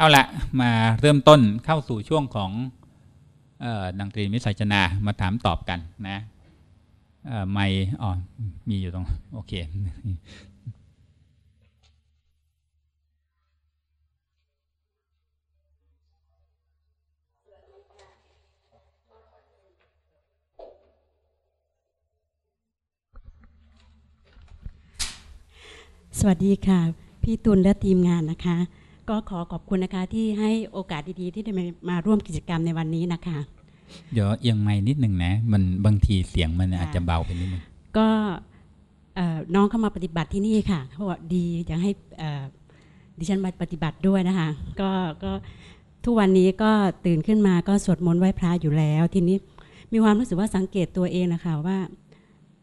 เอาละมาเริ่มต้นเข้าสู่ช่วงของออดังตรีมิสัยจนามาถามตอบกันนะไม่อ๋อมีอยู่ตรง โอเค สวัสดีค่ะ พี่ตุลและทีมงานนะคะ ก็ขอขอบคุณนะคะที่ให้โอกาสดีๆ ที่ได้มามาร่วมกิจกรรมในวันนี้นะคะ เดี๋ยวเอียงไม่นิดหนึ่งนะ มันบางทีเสียงมันค่ะอาจจะเบาไปนิดนึงก็เอ่อน้องเข้ามาปฏิบัติที่นี่ค่ะเขาบอกดีอยากให้เอ่อดิฉันมาปฏิบัติด้วยนะคะ ก็ก็ทุกวันนี้ก็ตื่นขึ้นมาก็สวดมนต์ไหว้พระอยู่แล้ว ทีนี้มีความรู้สึกว่าสังเกตตัวเองนะคะว่า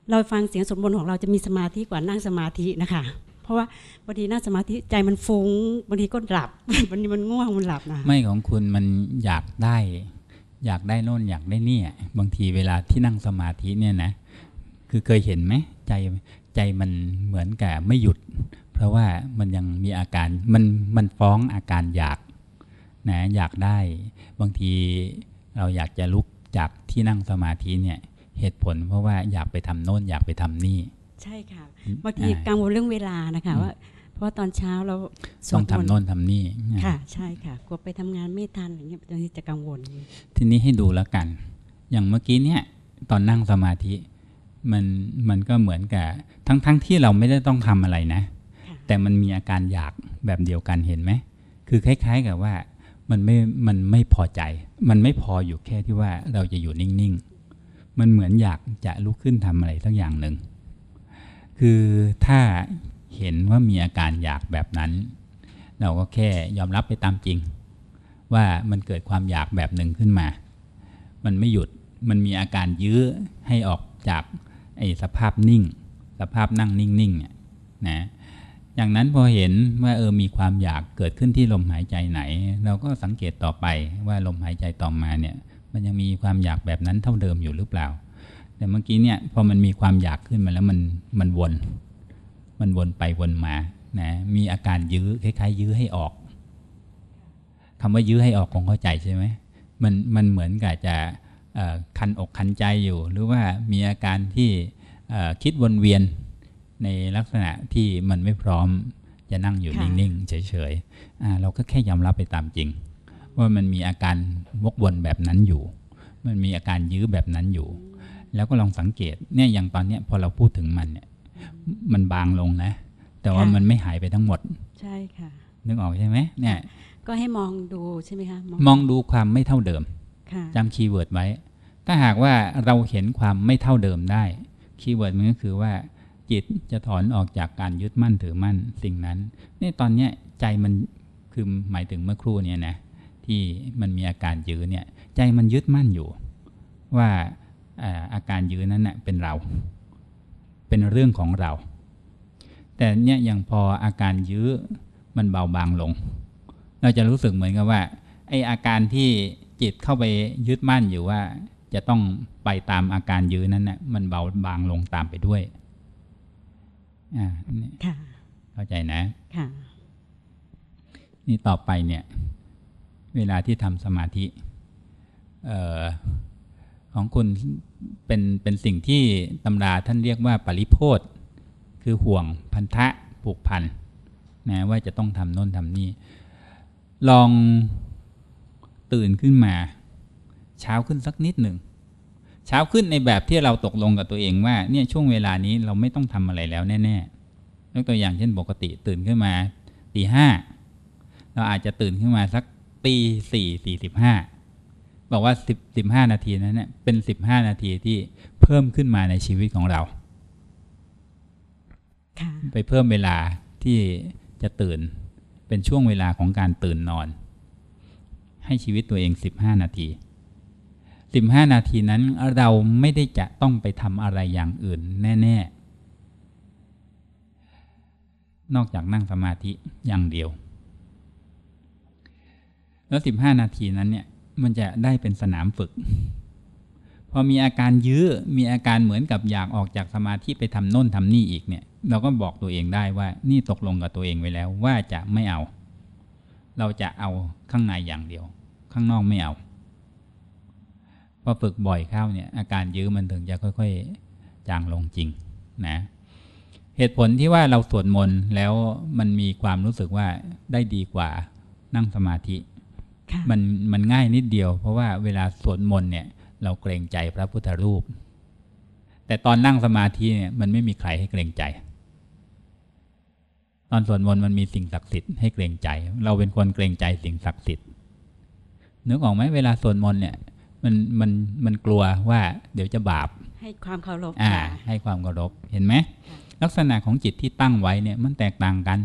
เราฟังเสียงสวดมนต์ของเราจะมีสมาธิกว่านั่งสมาธินะคะ เพราะว่าบางทีนั่งสมาธิใจมันฟุง้งบางทีก็หลับบางทีมันง่วงมันหลับนะไม่ของคุณมันอยากได้ อยากได้โน่นอยากได้เนี่ยบางทีเวลาที่นั่งสมาธิเนี่ยนะคือเคยเห็นไหมใจใจมันเหมือนกับไม่หยุด เพราะว่ามันยังมีอาการมันมันฟ้องอาการอยากนะอยากได้ บางทีเราอยากจะลุกจากที่นั่งสมาธิเนี่ยเหตุผลเพราะว่าอยากไปทำโน่นอยากไปทำนี่ ใช่ค่ะ บางทีกังวลเรื่องเวลานะคะว่าเพราะว่าตอนเช้าเราสต้วอดงมทำนต์โน่นทำนี่ค่ะ ใช่ค่ะกลัวไปทำงานไม่ทันอะไรเงี้ยบางทีจะกังวล ทีนี้ให้ดูแล้วกัน อย่างเมื่อกี้เนี่ยตอนนั่งสมาธิมันมันก็เหมือนกับทั้งทั้งที่เราไม่ได้ต้องทำอะไรนะค่ะแต่มันมีอาการอยากแบบเดียวกันเห็นไหมคือคล้าย ๆ กับว่ามันไม่ มันไม่พอใจ มันไม่พออยู่แค่ที่ว่าเราจะอยู่นิ่ง ๆ มันเหมือนอยากจะลุกขึ้นทำอะไรสักอย่างหนึ่ง คือถ้าเห็นว่ามีอาการอยากแบบนั้น เราก็แค่ยอมรับไปตามจริง ว่ามันเกิดความอยากแบบหนึ่งขึ้นมา มันไม่หยุดมันมีอาการยื้อให้ออกจากไอ้สภาพนิ่ง สภาพนั่งนิ่งๆเนี่ยนะอย่างนั้นพอเห็นว่าเออมีความอยากเกิดขึ้นที่ลมหายใจไหน เราก็สังเกตต่อไปว่าลมหายใจต่อมาเนี่ย มันยังมีความอยากแบบนั้นเท่าเดิมอยู่หรือเปล่า แต่เมื่อกี้เนี่ยพอมันมีความอยากขึ้นมาแล้วมันมันวน มันวนไปวนมานะมีอาการยื้อคล้ายๆ ยื้อให้ออกคำว่ายื้อให้ออกคงเข้าใจใช่ไหมมันมันเหมือนกับจะเอ่อคันอกคันใจอยู่ หรือว่ามีอาการที่เอ่อคิดวนเวียนในลักษณะที่มันไม่พร้อมจะนั่งอยู่ค่ะนิ่งๆเฉยๆอ่าเราก็แค่ยอมรับไปตามจริง ว่ามันมีอาการวกวนแบบนั้นอยู่ มันมีอาการยื้อแบบนั้นอยู่ แล้วก็ลองสังเกตเนี่ยอย่างตอนเนี้ยพอเราพูดถึงมันเนี่ย มันบางลงนะแต่ว่าค่ะมันไม่หายไปทั้งหมด ใช่ค่ะ นึกออกใช่ไหมเนี่ย ก็ให้มองดูใช่ไหมคะมองดูความไม่เท่าเดิมค่ะจำ keyword ไว้ ถ้าหากว่าเราเห็นความไม่เท่าเดิมได้ keyword มันก็คือว่า จิตจะถอนออกจากการยึดมั่นถือมั่นสิ่งนั้นนี่ตอนเนี้ยใจมันคือหมายถึงเมื่อครู่เนี่ยนะที่มันมีอาการยื้อเนี่ย ใจมันยึดมั่นอยู่ ว่า อ่าอาการยื้อนั้นเน่ะเป็นเรา เป็นเรื่องของเรา แต่เนี่ยอย่างพออาการยื้อมันเบาบางลง เราจะรู้สึกเหมือนกับว่าไออาการที่จิตเข้าไปยึดมั่นอยู่ว่า จะต้องไปตามอาการยื้อนั้นนะ่ะมันเบาบางลงตามไปด้วยอ่านี่ค่ะเข้าใจนะค่ะนี่ต่อไปเนี่ย เวลาที่ทำสมาธิ เออ ของคุณเป็นเป็นสิ่งที่ตำราท่านเรียกว่าปริโพธคือห่วงพันธะผูกพันนะว่าจะต้องทำโน่นทำนี่ลองตื่นขึ้นมา เช้าขึ้นสักนิดหนึ่งเช้าขึ้นในแบบที่เราตกลงกับตัวเองว่าเนี่ยช่วงเวลานี้เราไม่ต้องทำอะไรแล้วแน่ๆยกตัวอย่างเช่นปกติตื่นขึ้นมาตีห้าเราอาจจะตื่นขึ้นมาสักตีสี่สี่สิบห้า บอกว่าสิบสิบห้านาทีนั้นเนี่ยเป็นสิบห้านาทีที่เพิ่มขึ้นมาในชีวิตของเราค่ะไปเพิ่มเวลาที่จะตื่น เป็นช่วงเวลาของการตื่นนอน ให้ชีวิตตัวเอง15นาที15นาทีนั้นเราไม่ได้จะต้องไปทำอะไรอย่างอื่นแน่ ๆ นอกจากนั่งสมาธิอย่างเดียว แล้ว15นาทีนั้นเนี่ย มันจะได้เป็นสนามฝึก พอมีอาการยื้อมีอาการเหมือนกับอยากออกจากสมาธิไปทำโน่นทำนี่อีกเนี่ย เราก็บอกตัวเองได้ว่านี่ตกลงกับตัวเองไว้แล้วว่าจะไม่เอา เราจะเอาข้างในอย่างเดียว ข้างนอกไม่เอาพอฝึกบ่อยเข้าเนี่ยอาการยื้อมันถึงจะค่อย ๆ จางลงจริงนะเหตุผลที่ว่าเราสวดมนต์แล้วมันมีความรู้สึกว่าได้ดีกว่านั่งสมาธิ มันมันง่ายนิดเดียว เพราะว่าเวลาสวดมนต์เนี่ย เราเกรงใจพระพุทธรูป แต่ตอนนั่งสมาธิเนี่ยมันไม่มีใครให้เกรงใจ ตอนสวดมนต์มันมีสิ่งศักดิ์สิทธิ์ให้เกรงใจ เราเป็นคนเกรงใจสิ่งศักดิ์สิทธิ์นึกออกไหมเวลาสวดมนต์เนี่ย มันมันมันกลัวว่าเดี๋ยวจะบาป ให้ความเคารพอ่าค่ะให้ความเคารพเห็นไหมค่ะลักษณะของจิตที่ตั้งไว้เนี่ยมันแตกต่างกัน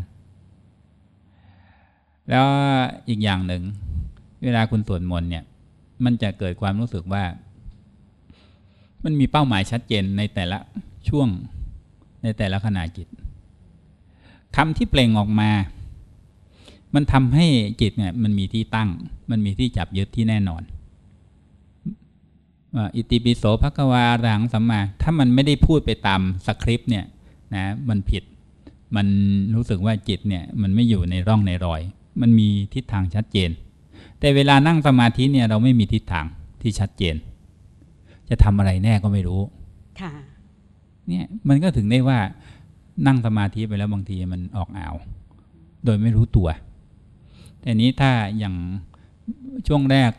แล้วอีกอย่างหนึ่ง เวลาคุณสวดมนต์เนี่ย มันจะเกิดความรู้สึกว่า มันมีเป้าหมายชัดเจนในแต่ละช่วงในแต่ละขณะจิตคำที่เปล่งออกมา มันทำให้จิตเนี่ยมันมีที่ตั้ง มันมีที่จับยึดที่แน่นอนว่าอิติปิโสภควาอรหังสัมมา ถ้ามันไม่ได้พูดไปตามสคริปต์เนี่ยนะมันผิดมันรู้สึกว่าจิตเนี่ยมันไม่อยู่ในร่องในรอย มันมีทิศทางชัดเจน แต่เวลานั่งสมาธิเนี่ยเราไม่มีทิศทางที่ชัดเจน จะทำอะไรแน่ก็ไม่รู้ค่ะเนี่ยมันก็ถึงได้ว่านั่งสมาธิไปแล้วบางทีมันออกอ่าว โดยไม่รู้ตัว แต่นี้ถ้าอย่างช่วงแรก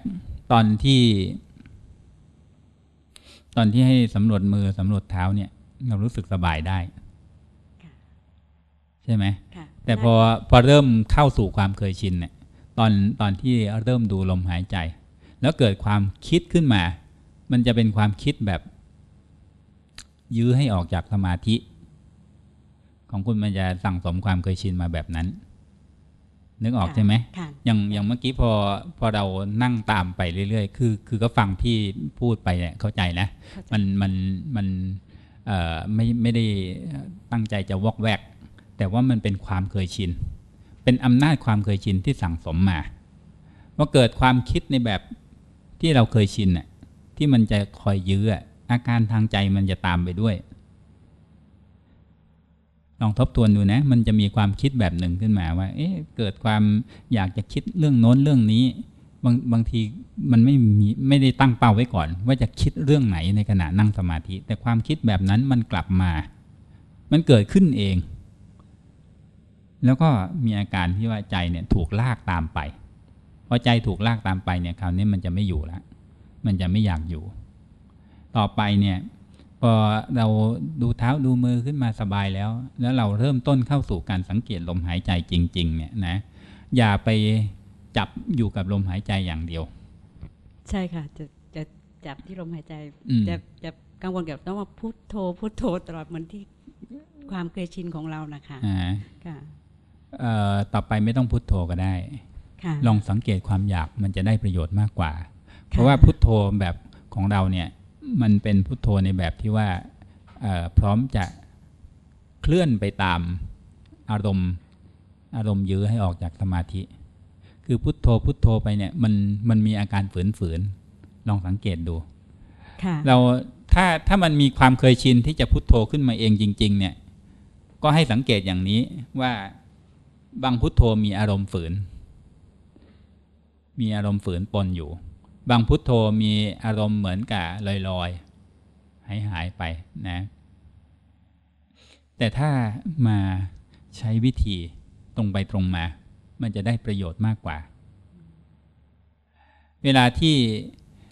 ตอนที่ ตอนที่ให้สำรวจมือสำรวจเท้าเนี่ย เรารู้สึกสบายได้ค่ะใช่ไหมค่ะแต่พอพอเริ่มเข้าสู่ความเคยชินเนี่ย ตอนตอนที่เริ่มดูลมหายใจ แล้วเกิดความคิดขึ้นมา มันจะเป็นความคิดแบบ ยื้อให้ออกจากสมาธิ ของคุณมันจะสั่งสมความเคยชินมาแบบนั้น นึกออกใช่ไหมค่ะอย่างอย่างเมื่อกี้พอพอเรานั่งตามไปเรื่อยๆ คือ คือก็ฟังพี่พูดไปเนี่ยเข้าใจนะเข้าใจมันมันมันเอ่อไม่ไม่ได้ตั้งใจจะวอกแวก แต่ว่ามันเป็นความเคยชิน เป็นอำนาจความเคยชินที่สั่งสมมาว่าเกิดความคิดในแบบที่เราเคยชินน่ะที่มันจะคอยยื้ออะอาการทางใจมันจะตามไปด้วย ลองทบทวนดูนะ มันจะมีความคิดแบบหนึ่งขึ้นมาว่า เอ๊ะเกิดความอยากจะคิดเรื่องโน้นเรื่องนี้ บางบางทีมันไม่มีไม่ได้ตั้งเป้าไว้ก่อน ว่าจะคิดเรื่องไหนในขณะนั่งสมาธิ แต่ความคิดแบบนั้นมันกลับมา มันเกิดขึ้นเอง แล้วก็มีอาการที่ว่าใจเนี่ยถูกลากตามไปพอใจถูกลากตามไปเนี่ยคราวนี้มันจะไม่อยู่แล้วมันจะไม่อยากอยู่ ต่อไปเนี่ยพอเราดูเท้าดูมือขึ้นมาสบายแล้ว แล้วเราเริ่มต้นเข้าสู่การสังเกตลมหายใจจริง ๆ เนี่ยนะ อย่าไปจับอยู่กับลมหายใจอย่างเดียว ใช่ค่ะ จะจะจับที่ลมหายใจอืมจะจะกังวลเกี่ยวกับต้องมาพุทโธพุทโธตลอดเหมือนที่ความเคยชินของเรานะคะอ่าค่ะเอ่อ ต่อไปไม่ต้องพุทโธก็ได้ค่ะลองสังเกตความอยากมันจะได้ประโยชน์มากกว่า เพค่ะราะว่าพุทโธแบบของเราเนี่ยมันเป็นพุทโธในแบบที่ว่าเอ่อพร้อมจะเคลื่อนไปตามอารมณ์อารมณ์ยื้อให้ออกจากสมาธิ คือพุทโธพุทโธไปเนี่ยมันมันมีอาการฝืนๆลองสังเกตดูค่ะเราถ้าถ้ามันมีความเคยชินที่จะพุทโธขึ้นมาเองจริง ๆ เนี่ย ก็ให้สังเกตอย่างนี้ว่า บางพุทโธมีอารมณ์ฝืน มีอารมณ์ฝืนปนอยู่ บางพุทโธมีอารมณ์เหมือนกับลอยๆหายหายๆไปนะ แต่ถ้ามาใช้วิธีตรงไปตรงมา มันจะได้ประโยชน์มากกว่า เวลาที่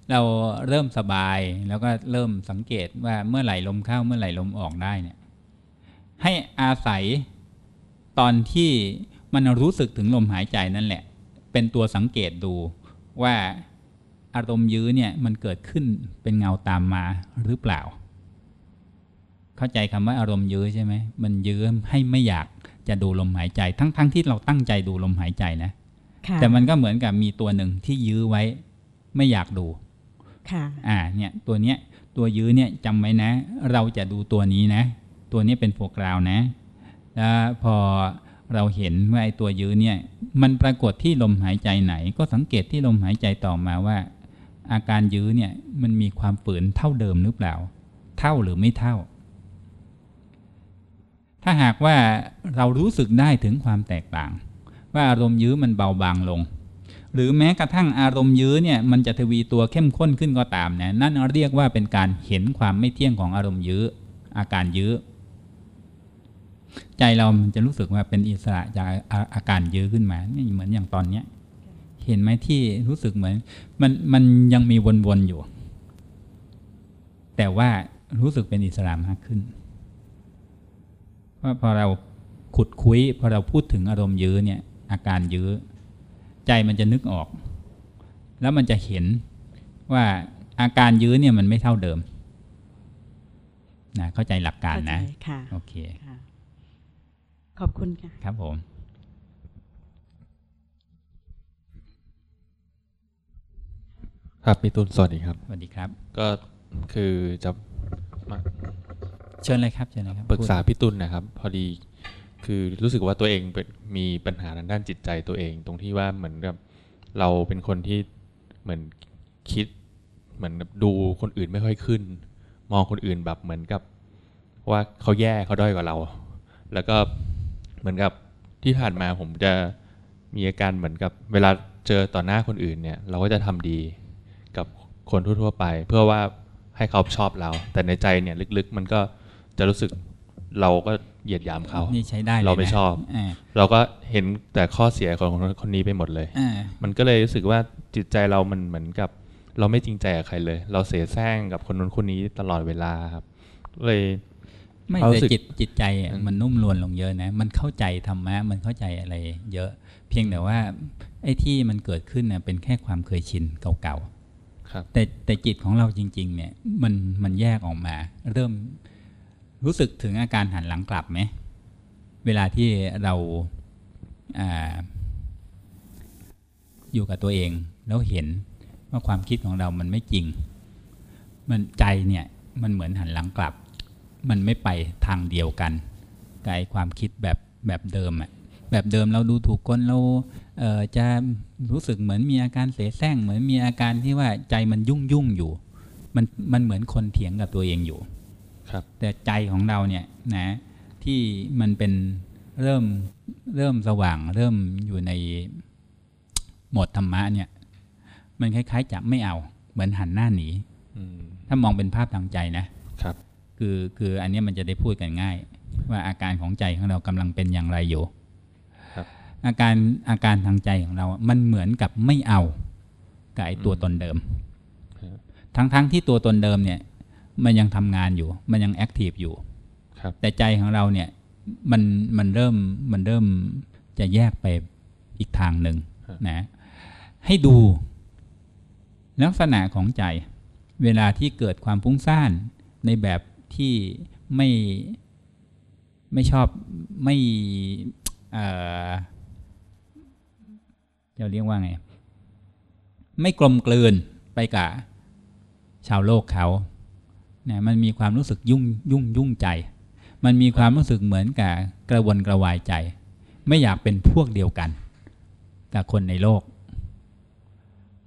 เราเริ่มสบายแล้วก็เริ่มสังเกตว่าเมื่อไหร่ลมเข้าเมื่อไหร่ลมออกได้เนี่ยให้อาศัยตอนที่ มันรู้สึกถึงลมหายใจนั่นแหละ เป็นตัวสังเกตดูว่าอารมณ์ยื้อเนี่ยมันเกิดขึ้นเป็นเงาตามมาหรือเปล่า เข้าใจคำว่าอารมณ์ยื้อใช่ไหมมันยื้อให้ไม่อยากจะดูลมหายใจ ทั้งๆทที่เราตั้งใจดูลมหายใจนะค่ะแต่มันก็เหมือนกับมีตัวหนึ่งที่ยื้อไว้ ไม่อยากดู ค่ะ อ่า เนี่ยตัวเนี้ยตัวยื้อเนี่ยจำไว้นะ เราจะดูตัวนี้นะ ตัวนี้เป็นโฟกราวนะแล้วพอ เราเห็นว่าไอ้ตัวยื้อเนี่ย มันปรากฏที่ลมหายใจไหน ก็สังเกตที่ลมหายใจต่อมาว่า อาการยื้อเนี่ยมันมีความฝืนเท่าเดิมหรือเปล่า เท่าหรือไม่เท่า ถ้าหากว่าเรารู้สึกได้ถึงความแตกต่าง ว่าอารมณ์ยื้อมันเบาบางลง หรือแม้กระทั่งอารมณ์ยื้อเนี่ยมันจะทวีตัวเข้มข้นขึ้นก็ตามนะนั่นเรียกว่าเป็นการเห็นความไม่เที่ยงของอารมณ์ยื้ออาการยื้อ ใจเรามันจะรู้สึกว่าเป็นอิสระจากอาอาการยื้อขึ้นมานี่เหมือนอย่างตอนเนี้ย เห็นไหมที่รู้สึกเหมือน มันมันยังมีวนๆอยู่ แต่ว่ารู้สึกเป็นอิสระมากขึ้นเพราะพอเราขุดคุยพอเราพูดถึงอารมณ์ยื้อเนี่ย อาการยื้อใจมันจะนึกออก แล้วมันจะเห็นว่าอาการยื้อเนี่ยมันไม่เท่าเดิมนะเข้าใจหลักการนะเข้ใจค่ะโอเคค่ะ ขอบคุณค่ะ ครับผม ครับพี่ตุลสวัสดีครับ สวัสดีครับ ก็คือจะมาเชิญเลยครับเชิญเลยครับปรึกษาพี่ตุลนะครับ พอดีคือรู้สึกว่าตัวเองเป็นมีปัญหาทางด้านจิตใจตัวเอง ตรงที่ว่าเหมือนกับเราเป็นคนที่เหมือนคิดเหมือนแบบดูคนอื่นไม่ค่อยขึ้น มองคนอื่นแบบเหมือนกับ ว่าเขาแย่เขาด้อยกว่าเรา แล้วก็ เหมือนกับที่ผ่านมาผมจะมีอาการเหมือนกับเวลาเจอต่อหน้าคนอื่นเนี่ย เราก็จะทำดีกับคนทั่วๆไป เพื่อว่าให้เขาชอบเรา แต่ในใจเนี่ยลึกๆ มันก็จะรู้สึกเราก็เหยียดหยามเขานี่ใช้ได้ลยนะเราไม่ชอบอ่าเราก็เห็นแต่ข้อเสียของคนคนนี้ไปหมดเลยอ่ามันก็เลยรู้สึกว่าจิตใจเรามันเหมือนกับ เราไม่จริงใจกับใครเลย เราเสียแซงกับคนนู้นคนนี้ตลอดเวลาครับเลย ไม่ความรู้แต่สึกจิตจิตใจอะอืมมันนุ่มนวลลงเยอะนะ มันเข้าใจธรรมะมันเข้าใจอะไรเยอะ เพียงแต่ว่าไอ้ที่มันเกิดขึ้นน่ะเป็นแค่ความเคยชินเก่าครับๆแต่แต่จิตของเราจริง ๆ เนี่ยมันมันแยกออกมา เริ่มรู้สึกถึงอาการหันหลังกลับไหมเวลาที่เราอ่าอยู่กับตัวเองแล้วเห็นว่าความคิดของเรามันไม่จริง มันใจเนี่ยมันเหมือนหันหลังกลับ มันไม่ไปทางเดียวกันกับไอ้ความคิดแบบแบบเดิมอะแบบเดิมเราดูถูกคนเราเอ่อจะรู้สึกเหมือนมีอาการเสแสร้งเหมือนมีอาการที่ว่าใจมันยุ่งยุ่งๆอยู่ มันมันเหมือนคนเถียงกับตัวเองอยู่ ครับ แต่ใจของเราเนี่ยนะที่มันเป็นเริ่มเริ่มสว่าง เริ่มอยู่ในโหมดธรรมะเนี่ย มันคล้ายๆจะไม่เอา เหมือนหันหน้าหนีอืมถ้ามองเป็นภาพทางใจนะครับ คือคืออันเนี้ยมันจะได้พูดกันง่าย ว่าอาการของใจของเรากำลังเป็นอย่างไรอยู่ครับอาการอาการทางใจของเรา มันเหมือนกับไม่เอากับไอ้ตัวตนเดิมครับทั้งทั้งที่ตัวตนเดิมเนี่ย มันยังทำงานอยู่ มันยังแอคทีฟอยู่ครับแต่ใจของเราเนี่ยมันมันเริ่มมันเริ่มจะแยกไปอีกทางหนึ่งนะให้ดูลักษณะของใจ เวลาที่เกิดความฟุ้งซ่านในแบบ ที่ไม่ไม่ชอบไม่เอ่อจะเรียกว่าไง ไม่กลมกลืนไปกับชาวโลกเขาเนี่ยมันมีความรู้สึกยุ่งยุ่งยุ่งใจ มันมีความรู้สึกเหมือนกับกระวนกระวายใจ ไม่อยากเป็นพวกเดียวกัน กับคนในโลก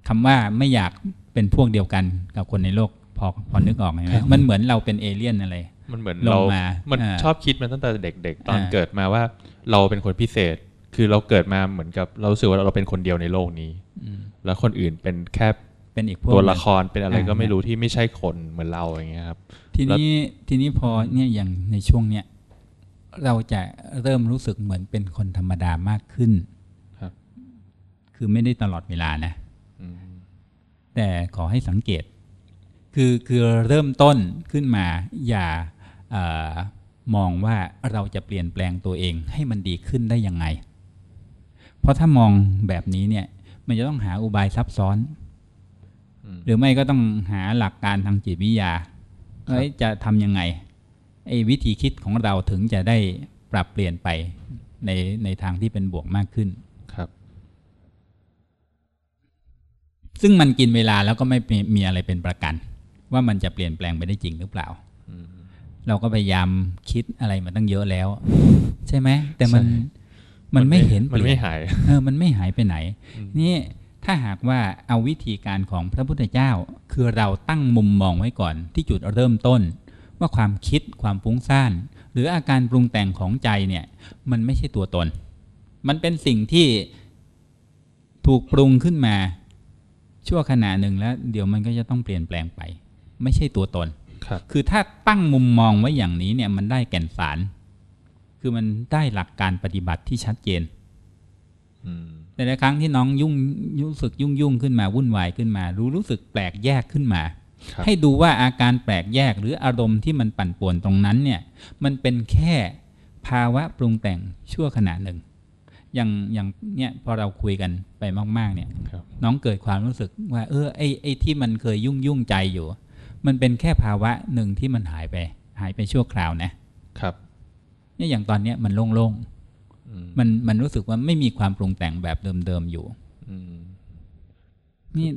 คำว่าไม่อยากเป็นพวกเดียวกันกับคนในโลก พอพอนึกออกไหมครับมันเหมือนเราเป็นเอเลี่ยนอะไร มันเหมือนลงเรามามันอ่าชอบคิดมาตั้งแต่เด็ก ๆ ตอนอ่าเกิดมาว่าเราเป็นคนพิเศษ คือเราเกิดมาเหมือนกับเรารู้สึกว่าเราเป็นคนเดียวในโลกนี้อืมแล้วคนอื่นเป็นแค่เป็นอีกพวกตัวหนึ่งละครเป็นอะไรอ่าก็ไม่รู้ที่ไม่ใช่คนเหมือนเราอย่างเงี้ยครับ ทีนี้ทีนี้พอเนี่ยอย่างในช่วงเนี้ยเราจะเริ่มรู้สึกเหมือนเป็นคนธรรมดามากขึ้นครับ คือไม่ได้ตลอดเวลานะอืมแต่ขอให้สังเกต คือคือเริ่มต้นขึ้นมาอย่าเออมองว่าเราจะเปลี่ยนแปลงตัวเองให้มันดีขึ้นได้ยังไง เพราะถ้ามองแบบนี้เนี่ย มันจะต้องหาอุบายซับซ้อนอืมหรือไม่ก็ต้องหาหลักการทางจิตวิทยาเอ้ยจะทำยังไงไอ้วิธีคิดของเราถึงจะได้ปรับเปลี่ยนไปในในทางที่เป็นบวกมากขึ้นครับ ซึ่งมันกินเวลาแล้วก็ไม่มีมีอะไรเป็นประกัน ว่ามันจะเปลี่ยนแปลงไปได้จริงหรือเปล่าอืมเราก็พยายามคิดอะไรมาตั้งเยอะแล้ว ใช่ไหมแต่มันใช่มันไม่เห็นมันเปลี่ไม่ยนหายเออมันไม่หายไปไหนอืมนี่ถ้าหากว่าเอาวิธีการของพระพุทธเจ้า คือเราตั้งมุมมองไว้ก่อนที่จุดเริ่มต้น ว่าความคิดความฟุ้งซ่านหรืออาการปรุงแต่งของใจเนี่ย มันไม่ใช่ตัวตน มันเป็นสิ่งที่ถูกปรุงขึ้นมาชั่วขณะหนึ่งแล้ว เดี๋ยวมันก็จะต้องเปลี่ยนแปลงไป ไม่ใช่ตัวตนครับคือถ้าตั้งมุมมองไว้อย่างนี้เนี่ยมันได้แก่นสาร คือมันได้หลักการปฏิบัติที่ชัดเจนอืมแต่ละครั้งที่น้องยุ่งรู้สึกยุ่งยุ่งขึ้นมาวุ่นวายขึ้นมา รู้รู้สึกแปลกแยกขึ้นมาครับให้ดูว่าอาการแปลกแยกหรืออารมณ์ที่มันปั่นป่วนตรงนั้นเนี่ย มันเป็นแค่ภาวะปรุงแต่งชั่วขณะหนึ่ง อย่างอย่างเนี่ยพอเราคุยกันไปมาก ๆ เนี่ยครับน้องเกิดความรู้สึกว่า เออไอ้ไอ้ที่มันเคยยุ่งยุ่งใจอยู่ มันเป็นแค่ภาวะหนึ่งที่มันหายไป หายไปชั่วคราวนะครับเนี่ยอย่างตอนเนี้ยมันโล่งอืมๆมันมันรู้สึกว่าไม่มีความปรุงแต่งแบบเดิมๆอยู่อืมนี่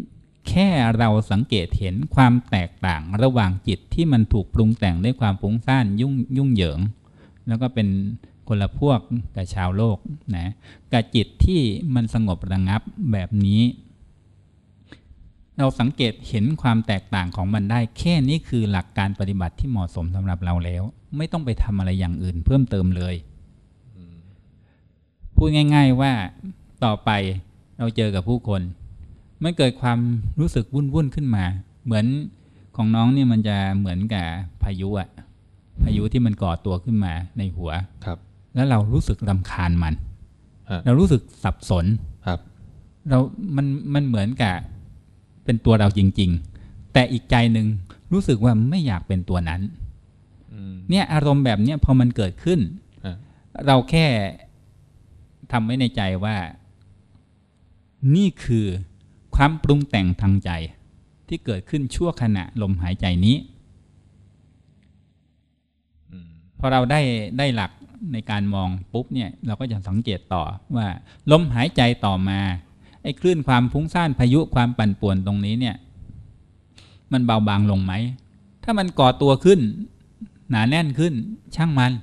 แค่เราสังเกตเห็นความแตกต่างระหว่างจิตที่มันถูกปรุงแต่งด้วยความฟุ้งซ่านยุ่งยุ่งเหยิง แล้วก็เป็นคนละพวกกับชาวโลกนะกับจิตที่มันสงบระงับแบบนี้ เราสังเกตเห็นความแตกต่างของมันได้ แค่นี้คือหลักการปฏิบัติที่เหมาะสมสำหรับเราแล้ว ไม่ต้องไปทำอะไรอย่างอื่นเพิ่มเติมเลยพูดง่าย ๆว่าต่อไปเราเจอกับผู้คนมันเกิดความรู้สึกวุ่นวุ่นๆขึ้นมา เหมือนของน้องเนี่ยมันจะเหมือนกับพายุอะพายุที่มันก่อตัวขึ้นมาในหัวครับ แล้วเรารู้สึกรำคาญมันฮะเรารู้สึกสับสนครับ เรา มัน มันเหมือนกับ เป็นตัวเราจริง ๆ แต่อีกใจหนึ่งรู้สึกว่าไม่อยากเป็นตัวนั้นอืมเนี่ยอารมณ์แบบเนี้ยพอมันเกิดขึ้นฮะเราแค่ทำไว้ในใจว่า นี่คือความปรุงแต่งทางใจที่เกิดขึ้นชั่วขณะลมหายใจนี้อืมพอเราได้ได้หลักในการมองปุ๊บเนี่ย เราก็จะสังเกตต่อว่า ลมหายใจต่อมาไอ้คลื่นความฟุ้งซ่านพายุความปั่นป่วนตรงนี้เนี่ย มันเบาบางลงไหม ถ้ามันก่อตัวขึ้น หนาแน่นขึ้น ช่างมัน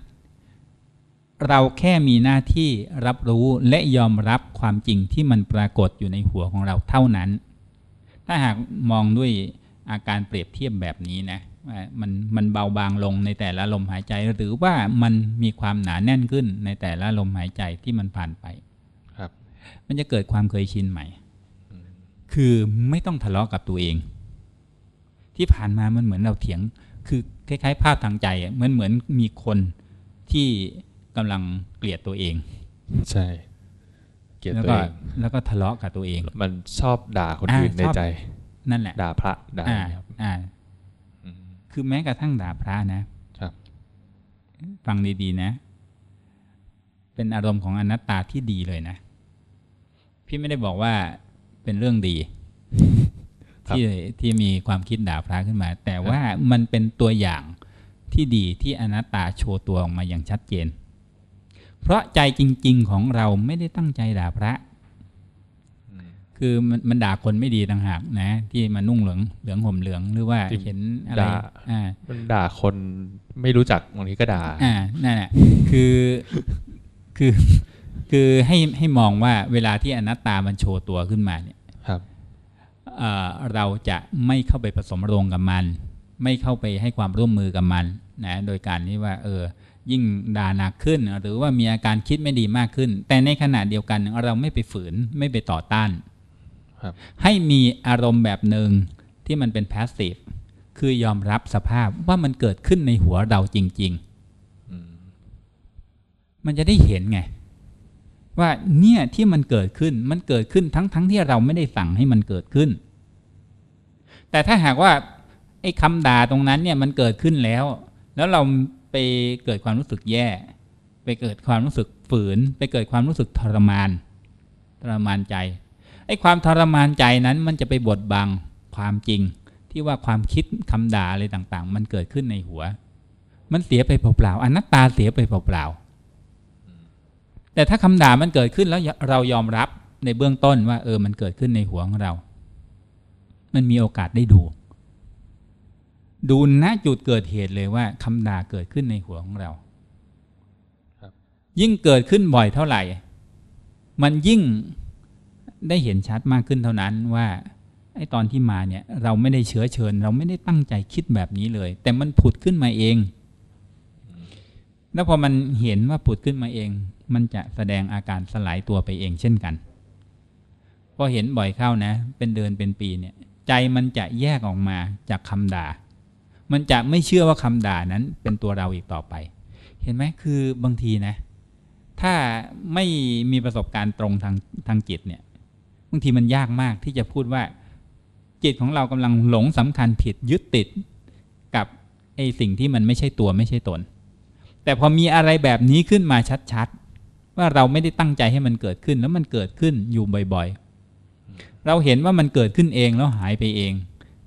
เราแค่มีหน้าที่รับรู้และยอมรับความจริงที่มันปรากฏอยู่ในหัวของเราเท่านั้น ถ้าหากมองด้วยอาการเปรียบเทียบแบบนี้นะมันมันเบาบางลงในแต่ละลมหายใจ หรือว่ามันมีความหนาแน่นขึ้นในแต่ละลมหายใจที่มันผ่านไป มันจะเกิดความเคยชินใหม่ คือไม่ต้องทะเลาะกับตัวเอง ที่ผ่านมามันเหมือนเราเถียง คือคล้ายๆ ภาพทางใจอะเหมือนเหมือนมีคนที่กำลังเกลียดตัวเอง ใช่เกลียดแล้วตัวก็เองแล้วก็ทะเลาะกับตัวเอง มันชอบด่าคนอ่าอื่นในชอบใจ นั่นแหละ ด่าพระด่าอ่าอะไรครับอ่าอืมคือแม้กระทั่งด่าพระนะครับ ฟังดีๆนะ เป็นอารมณ์ของอนัตตาที่ดีเลยนะ พี่ไม่ได้บอกว่าเป็นเรื่องดีครับที่ที่มีความคิดด่าพระขึ้นมา แต่ว่ามันเป็นตัวอย่างที่ดีที่อนัตตาโชว์ตัวออกมาอย่างชัดเจน เพราะใจจริง ๆ ของเราไม่ได้ตั้งใจด่าพระอืมคือมันมันด่าคนไม่ดีต่างหากนะ ที่มานุ่งเหลืองเหลืองห่มเหลืองหรือว่าที่เห็นอะไรด่าอ่ามันด่าคนไม่รู้จักบางทีก็ด่า อ่านั่นแหละคือคือ คือให้ให้มองว่าเวลาที่อนัตตามันโชว์ตัวขึ้นมาเนี่ยครับเอ่อเราจะไม่เข้าไปผสมโรงกับมัน ไม่เข้าไปให้ความร่วมมือกับมันนะโดยการที่ว่าเออยิ่งด่าหนักขึ้น หรือว่ามีอาการคิดไม่ดีมากขึ้น แต่ในขณะเดียวกันเราไม่ไปฝืนไม่ไปต่อต้านครับให้มีอารมณ์แบบหนึ่งที่มันเป็นพาสซีฟคือยอมรับสภาพว่ามันเกิดขึ้นในหัวเราจริงๆอืมมันจะได้เห็นไง ว่าเนี่ยที่มันเกิดขึ้นมันเกิดขึ้นทั้งทั้งที่เราไม่ได้สั่งให้มันเกิดขึ้น แต่ถ้าหากว่าไอ้คำด่าตรงนั้นเนี่ยมันเกิดขึ้นแล้ว แล้วเราไปเกิดความรู้สึกแย่ ไปเกิดความรู้สึกฝืน ไปเกิดความรู้สึกทรมาน ทรมานใจไอ้ความทรมานใจนั้นมันจะไปบดบังความจริง ที่ว่าความคิดคำด่าอะไรต่างๆ มันเกิดขึ้นในหัว มันเสียไปเปล่าๆอนัตตาเสียไปเปล่าๆ แต่ถ้าคำด่ามันเกิดขึ้นแล้วเรายอมรับในเบื้องต้นว่า เออมันเกิดขึ้นในหัวของเรา มันมีโอกาสได้ดู ดูณจุดเกิดเหตุเลยว่าคำด่าเกิดขึ้นในหัวของเราครับยิ่งเกิดขึ้นบ่อยเท่าไหร่ มันยิ่งได้เห็นชัดมากขึ้นเท่านั้นว่าไอ้ตอนที่มาเนี่ยเราไม่ได้เชื้อเชิญ เราไม่ได้ตั้งใจคิดแบบนี้เลย แต่มันผุดขึ้นมาเอง แล้วพอมันเห็นว่าผุดขึ้นมาเอง มันจะแสดงอาการสลายตัวไปเองเช่นกันพอเห็นบ่อยเข้านะ เป็นเดือนเป็นปีเนี่ย ใจมันจะแยกออกมาจากคำด่า มันจะไม่เชื่อว่าคำด่านั้นเป็นตัวเราอีกต่อไป เห็นไหมคือบางทีนะ ถ้าไม่มีประสบการณ์ตรงทางทางจิตเนี่ยบางทีมันยากมากที่จะพูดว่า จิตของเรากำลังหลงสำคัญผิดยึดติดกับไอ้สิ่งที่มันไม่ใช่ตัวไม่ใช่ตน แต่พอมีอะไรแบบนี้ขึ้นมาชัดๆ ว่าเราไม่ได้ตั้งใจให้มันเกิดขึ้นแล้วมันเกิดขึ้นอยู่บ่อยๆ เราเห็นว่ามันเกิดขึ้นเองแล้วหายไปเอง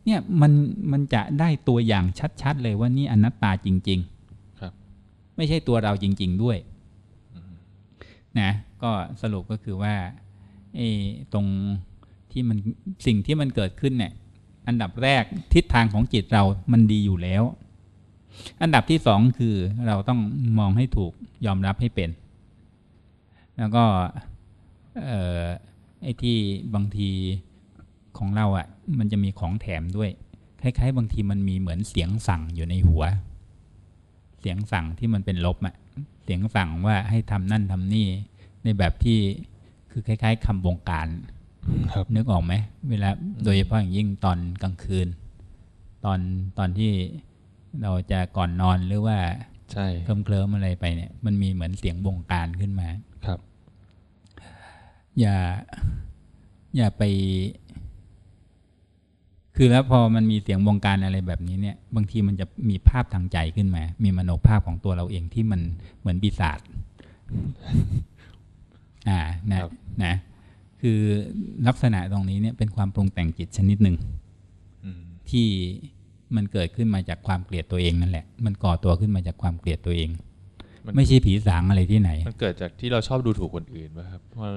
เนี่ยมันมันจะได้ตัวอย่างชัดๆ เลยว่านี่อนัตตาจริง ๆ ครับ ไม่ใช่ตัวเราจริง ๆด้วยนะก็สรุปก็คือว่าไอ้ตรงที่มันสิ่งที่มันเกิดขึ้นเนี่ยอันดับแรกทิศทางของจิตเรามันดีอยู่แล้ว อันดับที่สองคือเราต้องมองให้ถูกยอมรับให้เป็น แล้วก็เอ่อไอ้ที่บางทีของเราอะ่ะ มันจะมีของแถมด้วย คล้ายๆ บางทีมันมีเหมือนเสียงสั่งอยู่ในหัว เสียงสั่งที่มันเป็นลบอะเสียงสั่งว่าให้ทำนั่นทำนี่ ในแบบที่คือคล้าย ๆคำบงการครับนึกออกไหมเวลาโดยเฉพาะอย่างยิ่งตอนกลางคืน ตอนตอนที่เราจะก่อนนอนหรือว่า ใช่เคลิ้มเคลิมๆอะไรไปเนี่ย มันมีเหมือนเสียงบงการขึ้นมาครับ อย่าอย่าไป คือแล้วพอมันมีเสียงบงการอะไรแบบนี้เนี่ย บางทีมันจะมีภาพทางใจขึ้นมา มีมโนภาพของตัวเราเองที่มันเหมือนปีศาจอ่านะครับนะคือลักษณะตรงนี้เนี่ยเป็นความปรุงแต่งจิตชนิดหนึ่งอืมที่มันเกิดขึ้นมาจากความเกลียดตัวเองนั่นแหละ มันก่อตัวขึ้นมาจากความเกลียดตัวเองมันไม่ใช่ผีสางอะไรที่ไหน มันเกิดจากที่เราชอบดูถูกคนอื่นป่ะครับเพราะ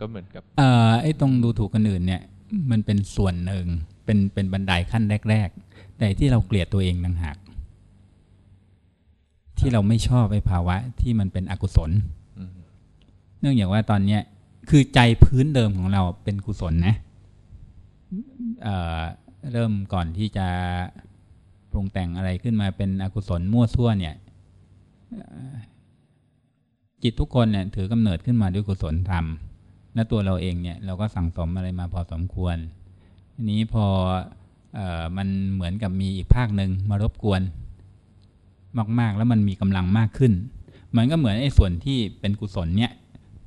ก็เหมือนกับเอ่อไอ้ตรงดูถูกคนอื่นเนี่ย มันเป็นส่วนหนึ่งเป็นเป็นบันไดขั้นแรก ๆ แต่ที่เราเกลียดตัวเองต่างหากที่เราไม่ชอบไอ้ภาวะที่มันเป็นอกุศลอืมเนื่องจากว่าตอนเนี้ยคือใจพื้นเดิมของเราเป็นกุศลนะเอ่อเริ่มก่อนที่จะปรุงแต่งอะไรขึ้นมาเป็นอกุศลมั่วซั่วเนี่ยเอ่อจิตทุกคนเนี่ยถือกำเนิดขึ้นมาด้วยกุศลธรรม และตัวเราเองเนี่ยเราก็สั่งสมอะไรมาพอสมควรทีนี้พอเออมันเหมือนกับมีอีกภาคหนึ่งมารบกวน มากๆแล้วมันมีกำลังมากขึ้น มันก็เหมือนไอ้ส่วนที่เป็นกุศลเนี่ย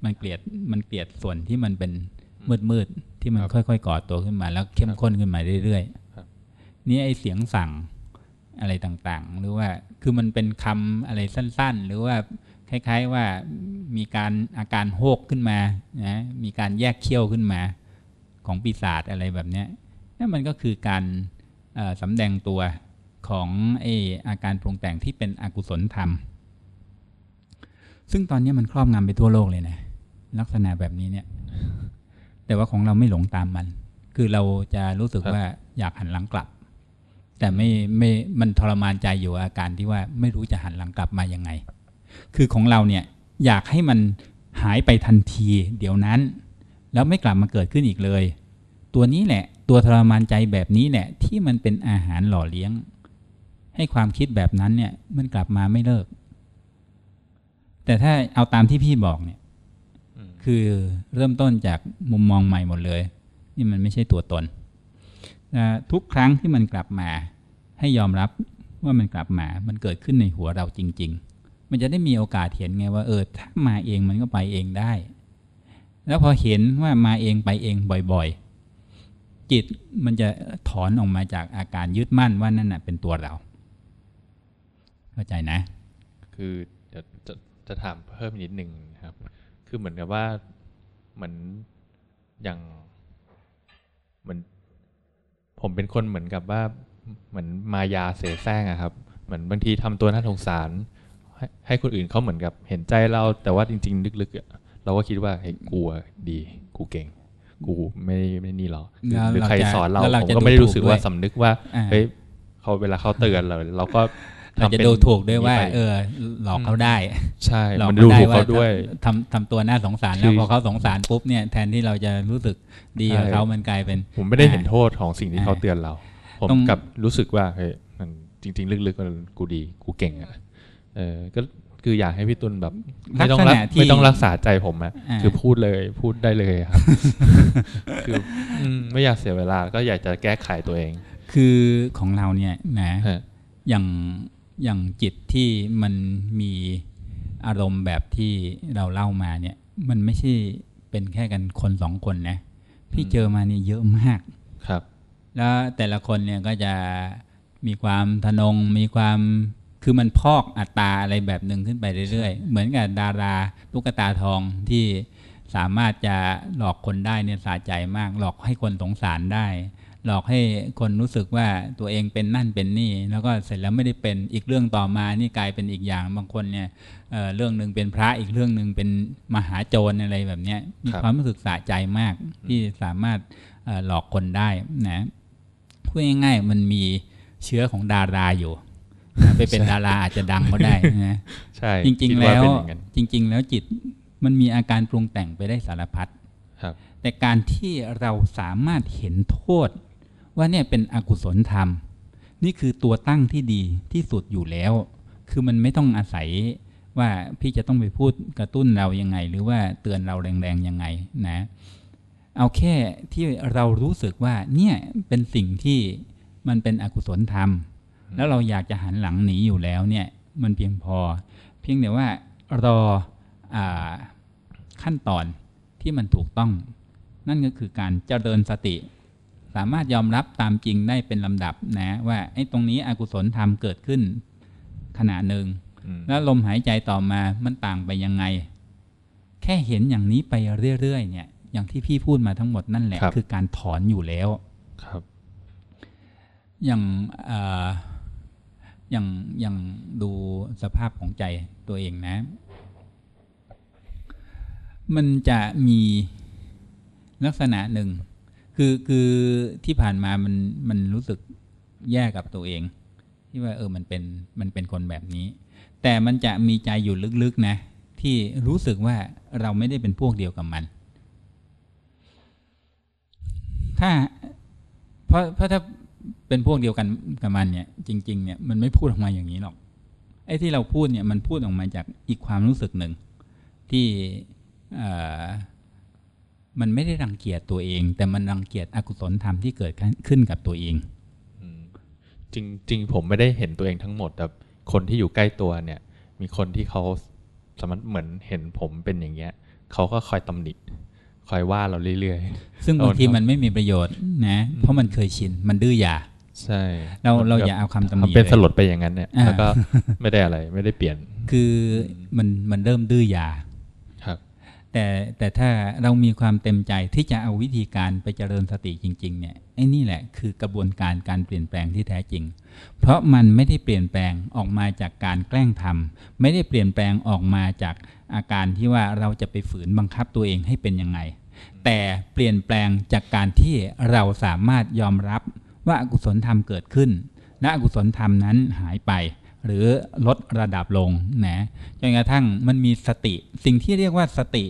มันเกลียดมันเกลียดส่วนที่มันเป็นมืดมืดๆที่มันครับค่อยๆก่อตัวขึ้นมา แล้วเข้มข้นขึ้นมาเรื่อยครับๆนี่ไอ้เสียงสั่งอะไรต่างๆ หรือว่าคือมันเป็นคำอะไรสั้น ๆ หรือว่า คล้ายๆว่ามีการอาการโหกขึ้นมานะมีการแยกเขี้ยวขึ้นมาของปีศาจอะไรแบบเนี้ยนั่นมันก็คือการเอ่อสำแดงตัวของไออาการปรุงแต่งที่เป็นอกุศลธรรม ซึ่งตอนนี้มันครอบงำไปทั่วโลกเลยนะลักษณะแบบนี้เนี่ย แต่ว่าของเราไม่หลงตามมัน คือเราจะรู้สึกครับว่าอยากหันหลังกลับ แต่ไม่ไม่มันทรมานใจอยู่อาการที่ว่าไม่รู้จะหันหลังกลับมายังไง คือของเราเนี่ยอยากให้มันหายไปทันที เดี๋ยวนั้น แล้วไม่กลับมาเกิดขึ้นอีกเลย ตัวนี้แหละ ตัวทรมานใจแบบนี้แหละ ที่มันเป็นอาหารหล่อเลี้ยง ให้ความคิดแบบนั้นเนี่ยมันกลับมาไม่เลิก แต่ถ้าเอาตามที่พี่บอกเนี่ยคือเริ่มต้นจากมุมมองใหม่หมดเลย นี่มันไม่ใช่ตัวตนทุกครั้งที่มันกลับมา ให้ยอมรับว่ามันกลับมา มันเกิดขึ้นในหัวเราจริง ๆ มันจะได้มีโอกาสเห็นไงว่าเออถ้ามาเองมันก็ไปเองได้ แล้วพอเห็นว่ามาเองไปเองบ่อยๆ จิตมันจะถอนออกมาจากอาการยึดมั่นว่านั่นน่ะเป็นตัวเรา เข้าใจนะ คือเดี๋ยวจะจะถามเพิ่มนิดหนึ่งนะครับ คือเหมือนกับว่าเหมือนอย่างเหมือนผมเป็นคนเหมือนกับว่าเหมือนมายาเสแสร้งอะครับ เหมือนบางทีทำตัวน่าสงสาร ให้ให้คนอื่นเขาเหมือนกับเห็นใจเราแต่ว่าจริง ๆ ลึกๆอะเราก็คิดว่าเฮ้ยกูอะดีกูเก่ง กูไม่ไม่นี่หรอกหรือแล้วหรือเราใครจะสอนเราแล้วเราผมจะก็ไม่ได้ดูรู้สึกถูกว่าด้วยสำนึกว่าอ่าเฮ้ยเขาเวลาเขาเตือนเราเราก็เราทำจะป็นดูถูกด้วยว่าไปเออ หลอกเขาได้ ใช่หลอกมันเขาดูได้ถูกว่าเขาด้วยทำทำตัวน่าสงสารคืแล้วอพอเขาสงสารปุ๊บเนี่ยแทนที่เราจะรู้สึกดีกับใช่เขามันกลายเป็น ผมไม่ได้เห็นอ่าโทษของสิ่งที่อ่าเขาเตือนเรา ผมต้องกลับรู้สึกว่าเฮ้ยมันจริง ๆ ลึกๆมันกูดีกูเก่งอะ เออก็คืออยากให้พี่ตุลแบบลัไม่กต้องษรักณะที่ไม่ต้องรักษาใจผมอะอ่าคือพูดเลยพูดได้เลยครับ คืออืมไม่อยากเสียเวลาก็อยากจะแก้ไขตัวเอง คือของเราเนี่ยนะฮะอย่างอย่างจิตที่มันมีอารมณ์แบบที่เราเล่ามาเนี่ย มันไม่ใช่เป็นแค่กันคนสองคนนะพี่เจอมาเนี่ยเยอะมากครับ แล้วแต่ละคนเนี่ยก็จะมีความทะนงมีความ คือมันพอกอัตราอะไรแบบหนึ่งขึ้นไปเรื่อยๆ เหมือนกับดาราตุ๊กตาทองที่สามารถจะหลอกคนได้เนี่ยสาใจมาก หลอกให้คนสงสารได้ หลอกให้คนรู้สึกว่าตัวเองเป็นนั่นเป็นนี่ แล้วก็เสร็จแล้วไม่ได้เป็นอีกเรื่องต่อมานี่กลายเป็นอีกอย่างบางคนเนี่ยเอ่อเรื่องหนึ่งเป็นพระอีกเรื่องหนึ่งเป็นมหาโจรอะไรแบบเนี้ยมีครับความรู้สึกสะใจมากที่สามารถเอ่อหลอกคนได้นะพูดง่ายๆมันมีเชื้อของดาราอยู่ นะไปเป็นดาราอาจจะดังก็ได้นะใช่จริงคิดๆแล้วเป็นอย่างนั้นจริง ๆ แล้วจิตมันมีอาการปรุงแต่งไปได้สารพัดครับ แต่การที่เราสามารถเห็นโทษ ว่าเนี่ยเป็นอกุศลธรรม นี่คือตัวตั้งที่ดีที่สุดอยู่แล้ว คือมันไม่ต้องอาศัยว่าพี่จะต้องไปพูดกระตุ้นเรายังไง หรือว่าเตือนเราแรงๆยังไงนะ เอาแค่ที่เรารู้สึกว่าเนี่ยเป็นสิ่งที่มันเป็นอกุศลธรรม แล้วเราอยากจะหันหลังหนีอยู่แล้วเนี่ยมันเพียงพอ เพียงแต่ว่ารออาขั้นตอนที่มันถูกต้อง นั่นก็คือการเจริญสติ สามารถยอมรับตามจริงได้เป็นลำดับนะว่าไอ้ตรงนี้อกุศลธรรมเกิดขึ้นขณะหนึ่งอืมแล้วลมหายใจต่อมามันต่างไปยังไง แค่เห็นอย่างนี้ไปเรื่อยๆเนี่ย อย่างที่พี่พูดมาทั้งหมดนั่นแหละครับคือการถอนอยู่แล้วครับ อย่างเอ่ออ ย่างอย่างดูสภาพของใจตัวเองนะ มันจะมีลักษณะหนึ่ง คือคือที่ผ่านมามันมันรู้สึกแย่กับตัวเอง ที่ว่าเออมันเป็นมันเป็นคนแบบนี้ แต่มันจะมีใจอยู่ลึกๆนะ ที่รู้สึกว่าเราไม่ได้เป็นพวกเดียวกับมัน ถ้าเพราะเพราะถ้า เป็นพวกเดียวกันกับมันเนี่ย จริง ๆ เนี่ยมันไม่พูดออกมาอย่างนี้หรอกไอ้ที่เราพูดเนี่ยมันพูดออกมาจากอีกความรู้สึกหนึ่ง ที่เอ่อมันไม่ได้รังเกียจตัวเอง แต่มันรังเกียจอกุศลธรรมที่เกิดขึ้นกับตัวเองอืมจริงจริงผมไม่ได้เห็นตัวเองทั้งหมด แต่คนที่อยู่ใกล้ตัวเนี่ย มีคนที่เขาสามารถเหมือนเห็นผมเป็นอย่างเงี้ยเขาก็คอยตำหนิคอยว่าเราเรื่อยซึ่งเอาบางทีเอามัมันไม่มีประโยชน์นะ เพราะมันเคยชิน มันดื้อยาๆ ใช่ เราเราอย่าเอาคำตำหนิทำเป็นเลยสลดไปอย่างนั้นเนี่ยอ่าแล้วก็ไม่ได้อะไรไม่ได้เปลี่ยน คือมันมันเริ่มดื้อยาครับ แต่แต่ถ้าเรามีความเต็มใจที่จะเอาวิธีการไปเจริญสติจริง ๆ เนี่ยไอ้นี่แหละคือกระบวนการการเปลี่ยนแปลงที่แท้จริง เพราะมันไม่ได้เปลี่ยนแปลงออกมาจากการแกล้งทำไม่ได้เปลี่ยนแปลงออกมาจากอาการที่ว่าเราจะไปฝืนบังคับตัวเองให้เป็นยังไงแต่เปลี่ยนแปลงจากการที่เราสามารถยอมรับ ว่าอากุศลธรรมเกิดขึ้น และอกุศลธรรมนั้นหายไป หรือลดระดับลงนะจนกระทั่งมันมีสติ สิ่งที่เรียกว่าสติ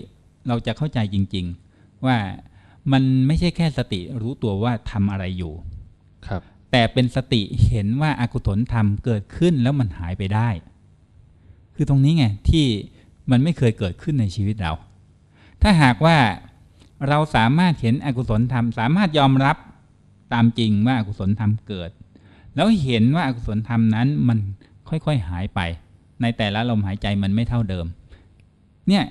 เราจะเข้าใจจริง ๆ ว่ามันไม่ใช่แค่สติรู้ตัวว่าทำอะไรอยู่ครับแต่เป็นสติเห็นว่าอากุศลธรรมเกิดขึ้นแล้วมันหายไปได้ คือตรงนี้ไงที่มันไม่เคยเกิดขึ้นในชีวิตเรา ถ้าหากว่าเราสามารถเห็นอกุศลธรรม สามารถยอมรับ ตามจริงว่าอากุศลธรรมเกิด แล้วเห็นว่าอากุศลธรรมนั้นมันค่อยๆหายไป ในแต่ละลมหายใจมันไม่เท่าเดิม เนี่ย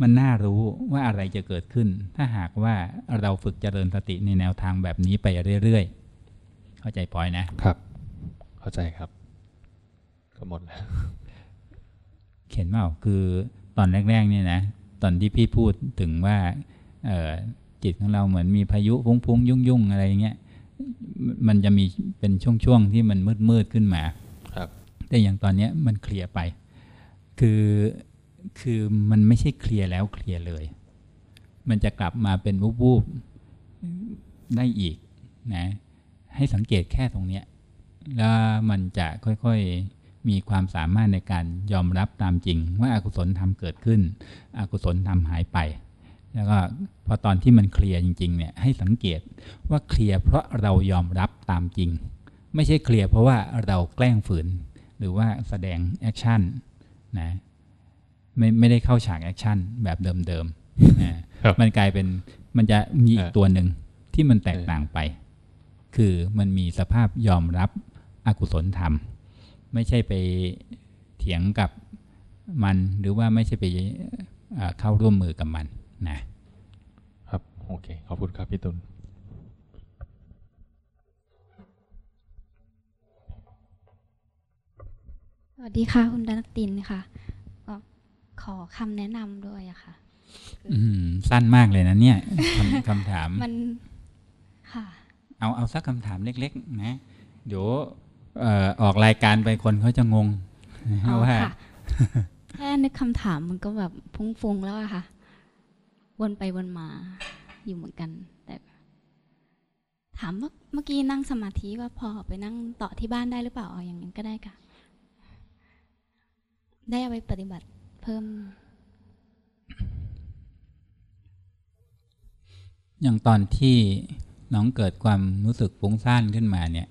มันน่ารู้ว่าอะไรจะเกิดขึ้น ถ้าหากว่าเราฝึกเจริญสติในแนวทางแบบนี้ไปเรื่อยๆ เข้าใจปอยนะครับ เข้าใจครับ ก็หมดแล้วเขียนเปล่าคือตอนแรกๆเนี่ยนะ ตอนที่พี่พูดถึงว่าเอ่อ จิตของเราเหมือนมีพายุพุ่งๆยุ่งๆอะไรอย่างเงี้ยมมันจะมีเป็นช่วงๆที่มันมืดๆขึ้นมาครับแต่อย่างตอนเนี้ยมันเคลียร์ไป คือคือมันไม่ใช่เคลียร์แล้วเคลียร์เลย มันจะกลับมาเป็นวูบๆได้อีกนะให้สังเกตแค่ตรงเนี้ยแล้วมันจะค่อยๆมีความสามารถในการยอมรับตามจริง ว่าอากุศลธรรมเกิดขึ้น อกุศลธรรมหายไป แล้วก็พอตอนที่มันเคลียร์จริง ๆ เนี่ยให้สังเกตว่าเคลียร์เพราะเรายอมรับตามจริง ไม่ใช่ clear เพราะว่าเราแกล้งฝืน หรือว่าแสดง action นะไม่ไม่ได้เข้าฉาก action แบบเดิมๆนะครับมันกลายเป็นมันจะมีอีกเออตัวหนึ่งที่มันแตกเออต่างไป คือมันมีสภาพยอมรับอกุศลธรรม ไม่ใช่ไปเถียงกับมันหรือว่าไม่ใช่ไปเอ่อเข้าร่วมมือกับมัน นะครับโอเคขอบคุณครับพี่ตุลสวัสดีค่ะ คุณดนตินค่ะก็ขอคำแนะนำด้วยอะค่ะอืมสั้นมากเลยนะเนี่ยคำคำถามมันค่ะ เอาเอาสักคำถามเล็ก ๆ นะ เดี๋ยวเอ่อออกรายการไปคนเขาจะงงนะอ๋อว่าค่ะแค่นึกคำถามมันก็แบบฟุ้งๆแล้วอะค่ะ วนไปวนมาอยู่เหมือนกัน แต่ ถามว่าเมื่อกี้นั่งสมาธิว่าพอไปนั่งต่อที่บ้านได้หรือเปล่าเอาอย่างนั้นก็ได้ค่ะ ได้เอาไปปฏิบัติเพิ่ม อย่างตอนที่น้องเกิดความรู้สึกฟุ้งซ่านขึ้นมาเนี่ย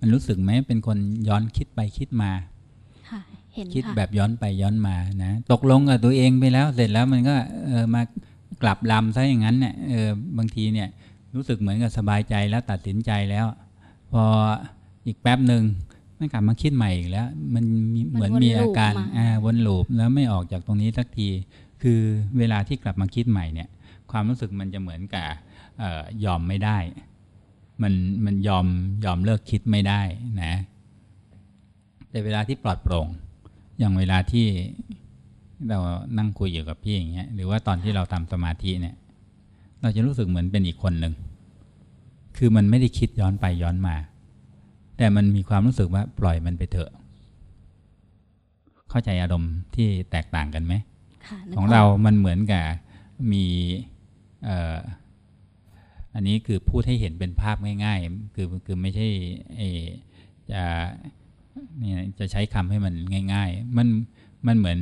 มันรู้สึกไหมเป็นคนย้อนคิดไปคิดมาค่ะเห็นคิดค่ะแบบย้อนไปย้อนมานะ ตกลงกับตัวเองไปแล้วเสร็จแล้วมันก็เออมา กลับลำซะอย่างนั้นเนี่ยเออบางทีเนี่ยรู้สึกเหมือนกับสบายใจแล้วตัดสินใจแล้ว พออีกแป๊บหนึ่งมันกลับมาคิดใหม่อีกแล้ว มันมีเหมือนมีอาการอ่าวนลูปแล้วไม่ออกจากตรงนี้สักที คือเวลาที่กลับมาคิดใหม่เนี่ย ความรู้สึกมันจะเหมือนกับเออยอมไม่ได้ มันมันยอมยอมเลิกคิดไม่ได้นะ แต่เวลาที่ปลอดโปร่ง อย่างเวลาที่ เรานั่งคุยอยู่กับพี่อย่างเงี้ยหรือว่าตอนที่เราทำสมาธิเนี่ย เราจะรู้สึกเหมือนเป็นอีกคนหนึ่งคือมันไม่ได้คิดย้อนไปย้อนมา แต่มันมีความรู้สึกว่าปล่อยมันไปเถอะ เข้าใจอารมณ์ที่แตกต่างกันไหมค่ะนึกของกเรามันเหมือนกับมีเอ่ออันนี้คือพูดให้เห็นเป็นภาพง่าย ๆ คือคือไม่ใช่เอ่อจะเนี่ยจะใช้คำให้มันง่าย ๆ มันมันเหมือน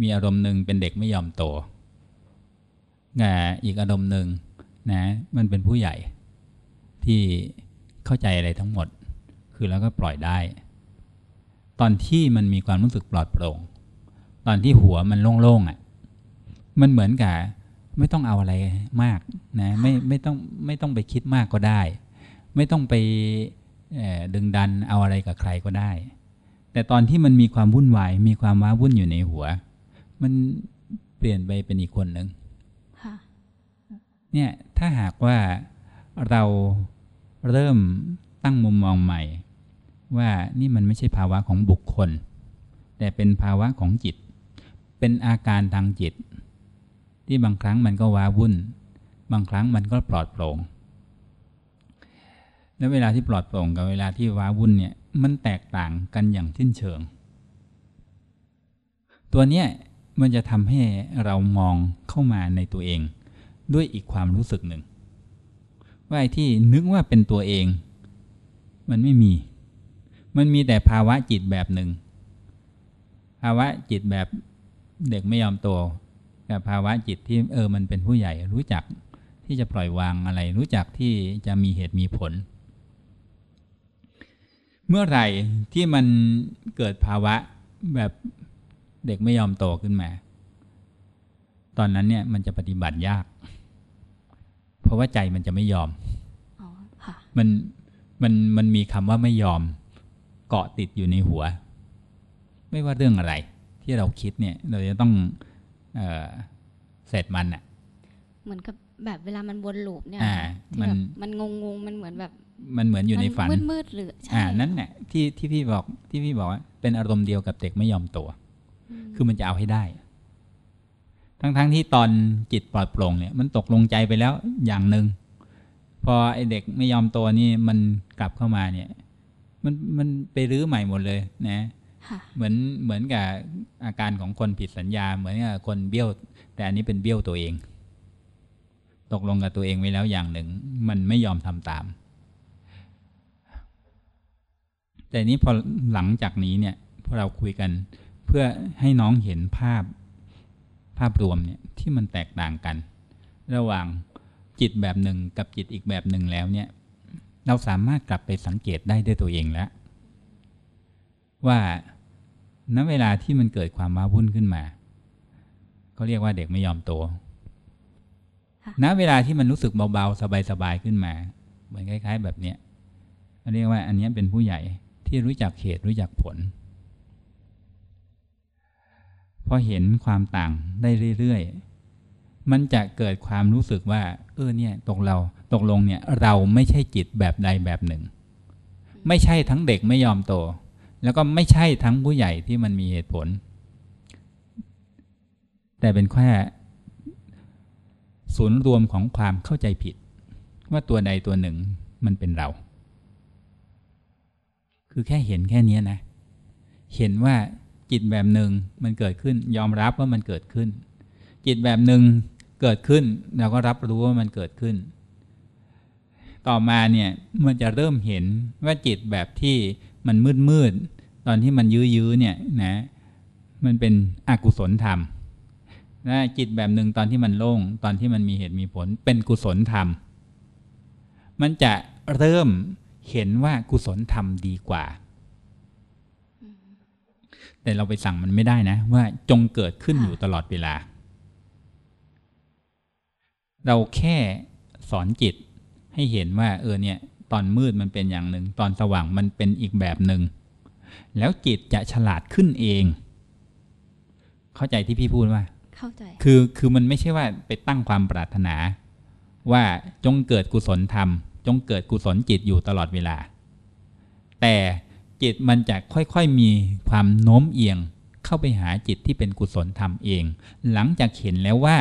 มีอารมณ์หนึ่งเป็นเด็กไม่ยอมโตแต่อีกอารมณ์หนึ่งนะมันเป็นผู้ใหญ่ที่เข้าใจอะไรทั้งหมด คือแล้วก็ปล่อยได้ ตอนที่มันมีความรู้สึกปลอดโปร่ง ตอนที่หัวมันโล่งๆอะมันเหมือนกับไม่ต้องเอาอะไรมากนะไม่ไม่ต้องไม่ต้องไปคิดมากก็ได้ ไม่ต้องไปดึงดันเอาอะไรกับใครก็ได้ แต่ตอนที่มันมีความวุ่นวายมีความว้าวุ่นอยู่ในหัว มันเปลี่ยนไปเป็นอีกคนหนึ่งค่ะเนี่ยถ้าหากว่าเราเริ่มตั้งมุมมองใหม่ ว่านี่มันไม่ใช่ภาวะของบุคคล แต่เป็นภาวะของจิต เป็นอาการทางจิต ที่บางครั้งมันก็ว้าวุ่น บางครั้งมันก็ปลอดโปร่งแล้วเวลาที่ปลอดโปร่งกับเวลาที่ว้าวุ่นเนี่ยมันแตกต่างกันอย่างสิ้นเชิง ตัวเนี้ย มันจะทำให้เรามองเข้ามาในตัวเอง ด้วยอีกความรู้สึกหนึ่ง ว่าไอ้ที่นึกว่าเป็นตัวเอง มันไม่มี มันมีแต่ภาวะจิตแบบหนึ่ง ภาวะจิตแบบเด็กไม่ยอมโตกับภาวะจิตที่เออมันเป็นผู้ใหญ่รู้จักที่จะปล่อยวางอะไร รู้จักที่จะมีเหตุมีผล เมื่อไหร่ที่มันเกิดภาวะแบบ เด็กไม่ยอมโตขึ้นมา ตอนนั้นเนี่ยมันจะปฏิบัติยาก เพราะว่าใจมันจะไม่ยอมอ๋อค่ะมันมันมันมีคำว่าไม่ยอมเกาะติดอยู่ในหัว ไม่ว่าเรื่องอะไร ที่เราคิดเนี่ย เราจะต้องเออเสร็จมันอะเหมือนกับแบบเวลามันวนลูปเนี่ยอ่าที่มันแบบมันงงงๆมันเหมือนแบบ มันเหมือนอยู่ในฝันมืดมืดๆหรือใช่อ่านั่นแหละที่ที่พี่บอกที่พี่บอกว่าเป็นอารมณ์เดียวกับเด็กไม่ยอมตัว คือมันจะเอาให้ได้ ทั้งๆทที่ตอนจิตปลอดโปร่งเนี่ย มันตกลงใจไปแล้วอย่างหนึ่งพอไอเด็กไม่ยอมตัวนี่มันกลับเข้ามาเนี่ย มันมันไปรื้อใหม่หมดเลยนะค่ะเหมือนเหมือนกับอาการของคนผิดสัญญา เหมือนกับคนเบี้ยว แต่อันนี้เป็นเบี้ยวตัวเอง ตกลงกับตัวเองไว้แล้วอย่างหนึ่ง มันไม่ยอมทำตาม แต่นี้พอหลังจากนี้เนี่ยพอเราคุยกัน เพื่อให้น้องเห็นภาพภาพรวมเนี่ยที่มันแตกต่างกัน ระหว่างจิตแบบหนึ่งกับจิตอีกแบบหนึ่งแล้วเนี่ยเราสามารถกลับไปสังเกตได้ด้วยตัวเองแล้ว ว่าณเวลาที่มันเกิดความว้าวุ่นขึ้นมาเขาเรียกว่าเด็กไม่ยอมโตค่ะณเวลาที่มันรู้สึกเบาๆ สบายๆ ขึ้นมา เหมือนคล้าย ๆ แบบเนี้ยเขาเรียกว่าอันเนี้ยเป็นผู้ใหญ่ที่รู้จักเหตุรู้จักผล พอเห็นความต่างได้เรื่อยๆ มันจะเกิดความรู้สึกว่า เออเนี่ยตกเราตกลงเนี่ยเราไม่ใช่จิตแบบใดแบบหนึ่ง ไม่ใช่ทั้งเด็กไม่ยอมโต แล้วก็ไม่ใช่ทั้งผู้ใหญ่ที่มันมีเหตุผล แต่เป็นแค่ศูนย์รวมของความเข้าใจผิด ว่าตัวใดตัวหนึ่งมันเป็นเรา คือแค่เห็นแค่นี้นะ เห็นว่า จิตแบบหนึ่งมันเกิดขึ้น ยอมรับว่ามันเกิดขึ้น จิตแบบหนึ่งเกิดขึ้นเราก็รับรู้ว่ามันเกิดขึ้น ต่อมาเนี่ยมันจะเริ่มเห็นว่าจิตแบบที่มันมืดมืดตอนที่มันยื้อยื้อเนี่ยนะมันเป็นอกุศลธรรมนะจิตแบบหนึ่งตอนที่มันโล่งตอนที่มันมีเหตุมีผลเป็นกุศลธรรม มันจะเริ่มเห็นว่ากุศลธรรมดีกว่า แต่เราไปสั่งมันไม่ได้นะ ว่าจงเกิดขึ้นอยู่ตลอดเวลา เราแค่สอนจิตให้เห็นว่า เออเนี่ย ตอนมืดมันเป็นอย่างหนึ่ง ตอนสว่างมันเป็นอีกแบบหนึ่ง แล้วจิตจะฉลาดขึ้นเอง เข้าใจที่พี่พูดว่า เข้าใจ คือคือมันไม่ใช่ว่าไปตั้งความปรารถนา ว่าจงเกิดกุศลธรรม จงเกิดกุศลจิตอยู่ตลอดเวลา แต่ จิตมันจะค่อยๆมีความโน้มเอียง เข้าไปหาจิตที่เป็นกุศลธรรมเอง หลังจากเห็นแล้วว่า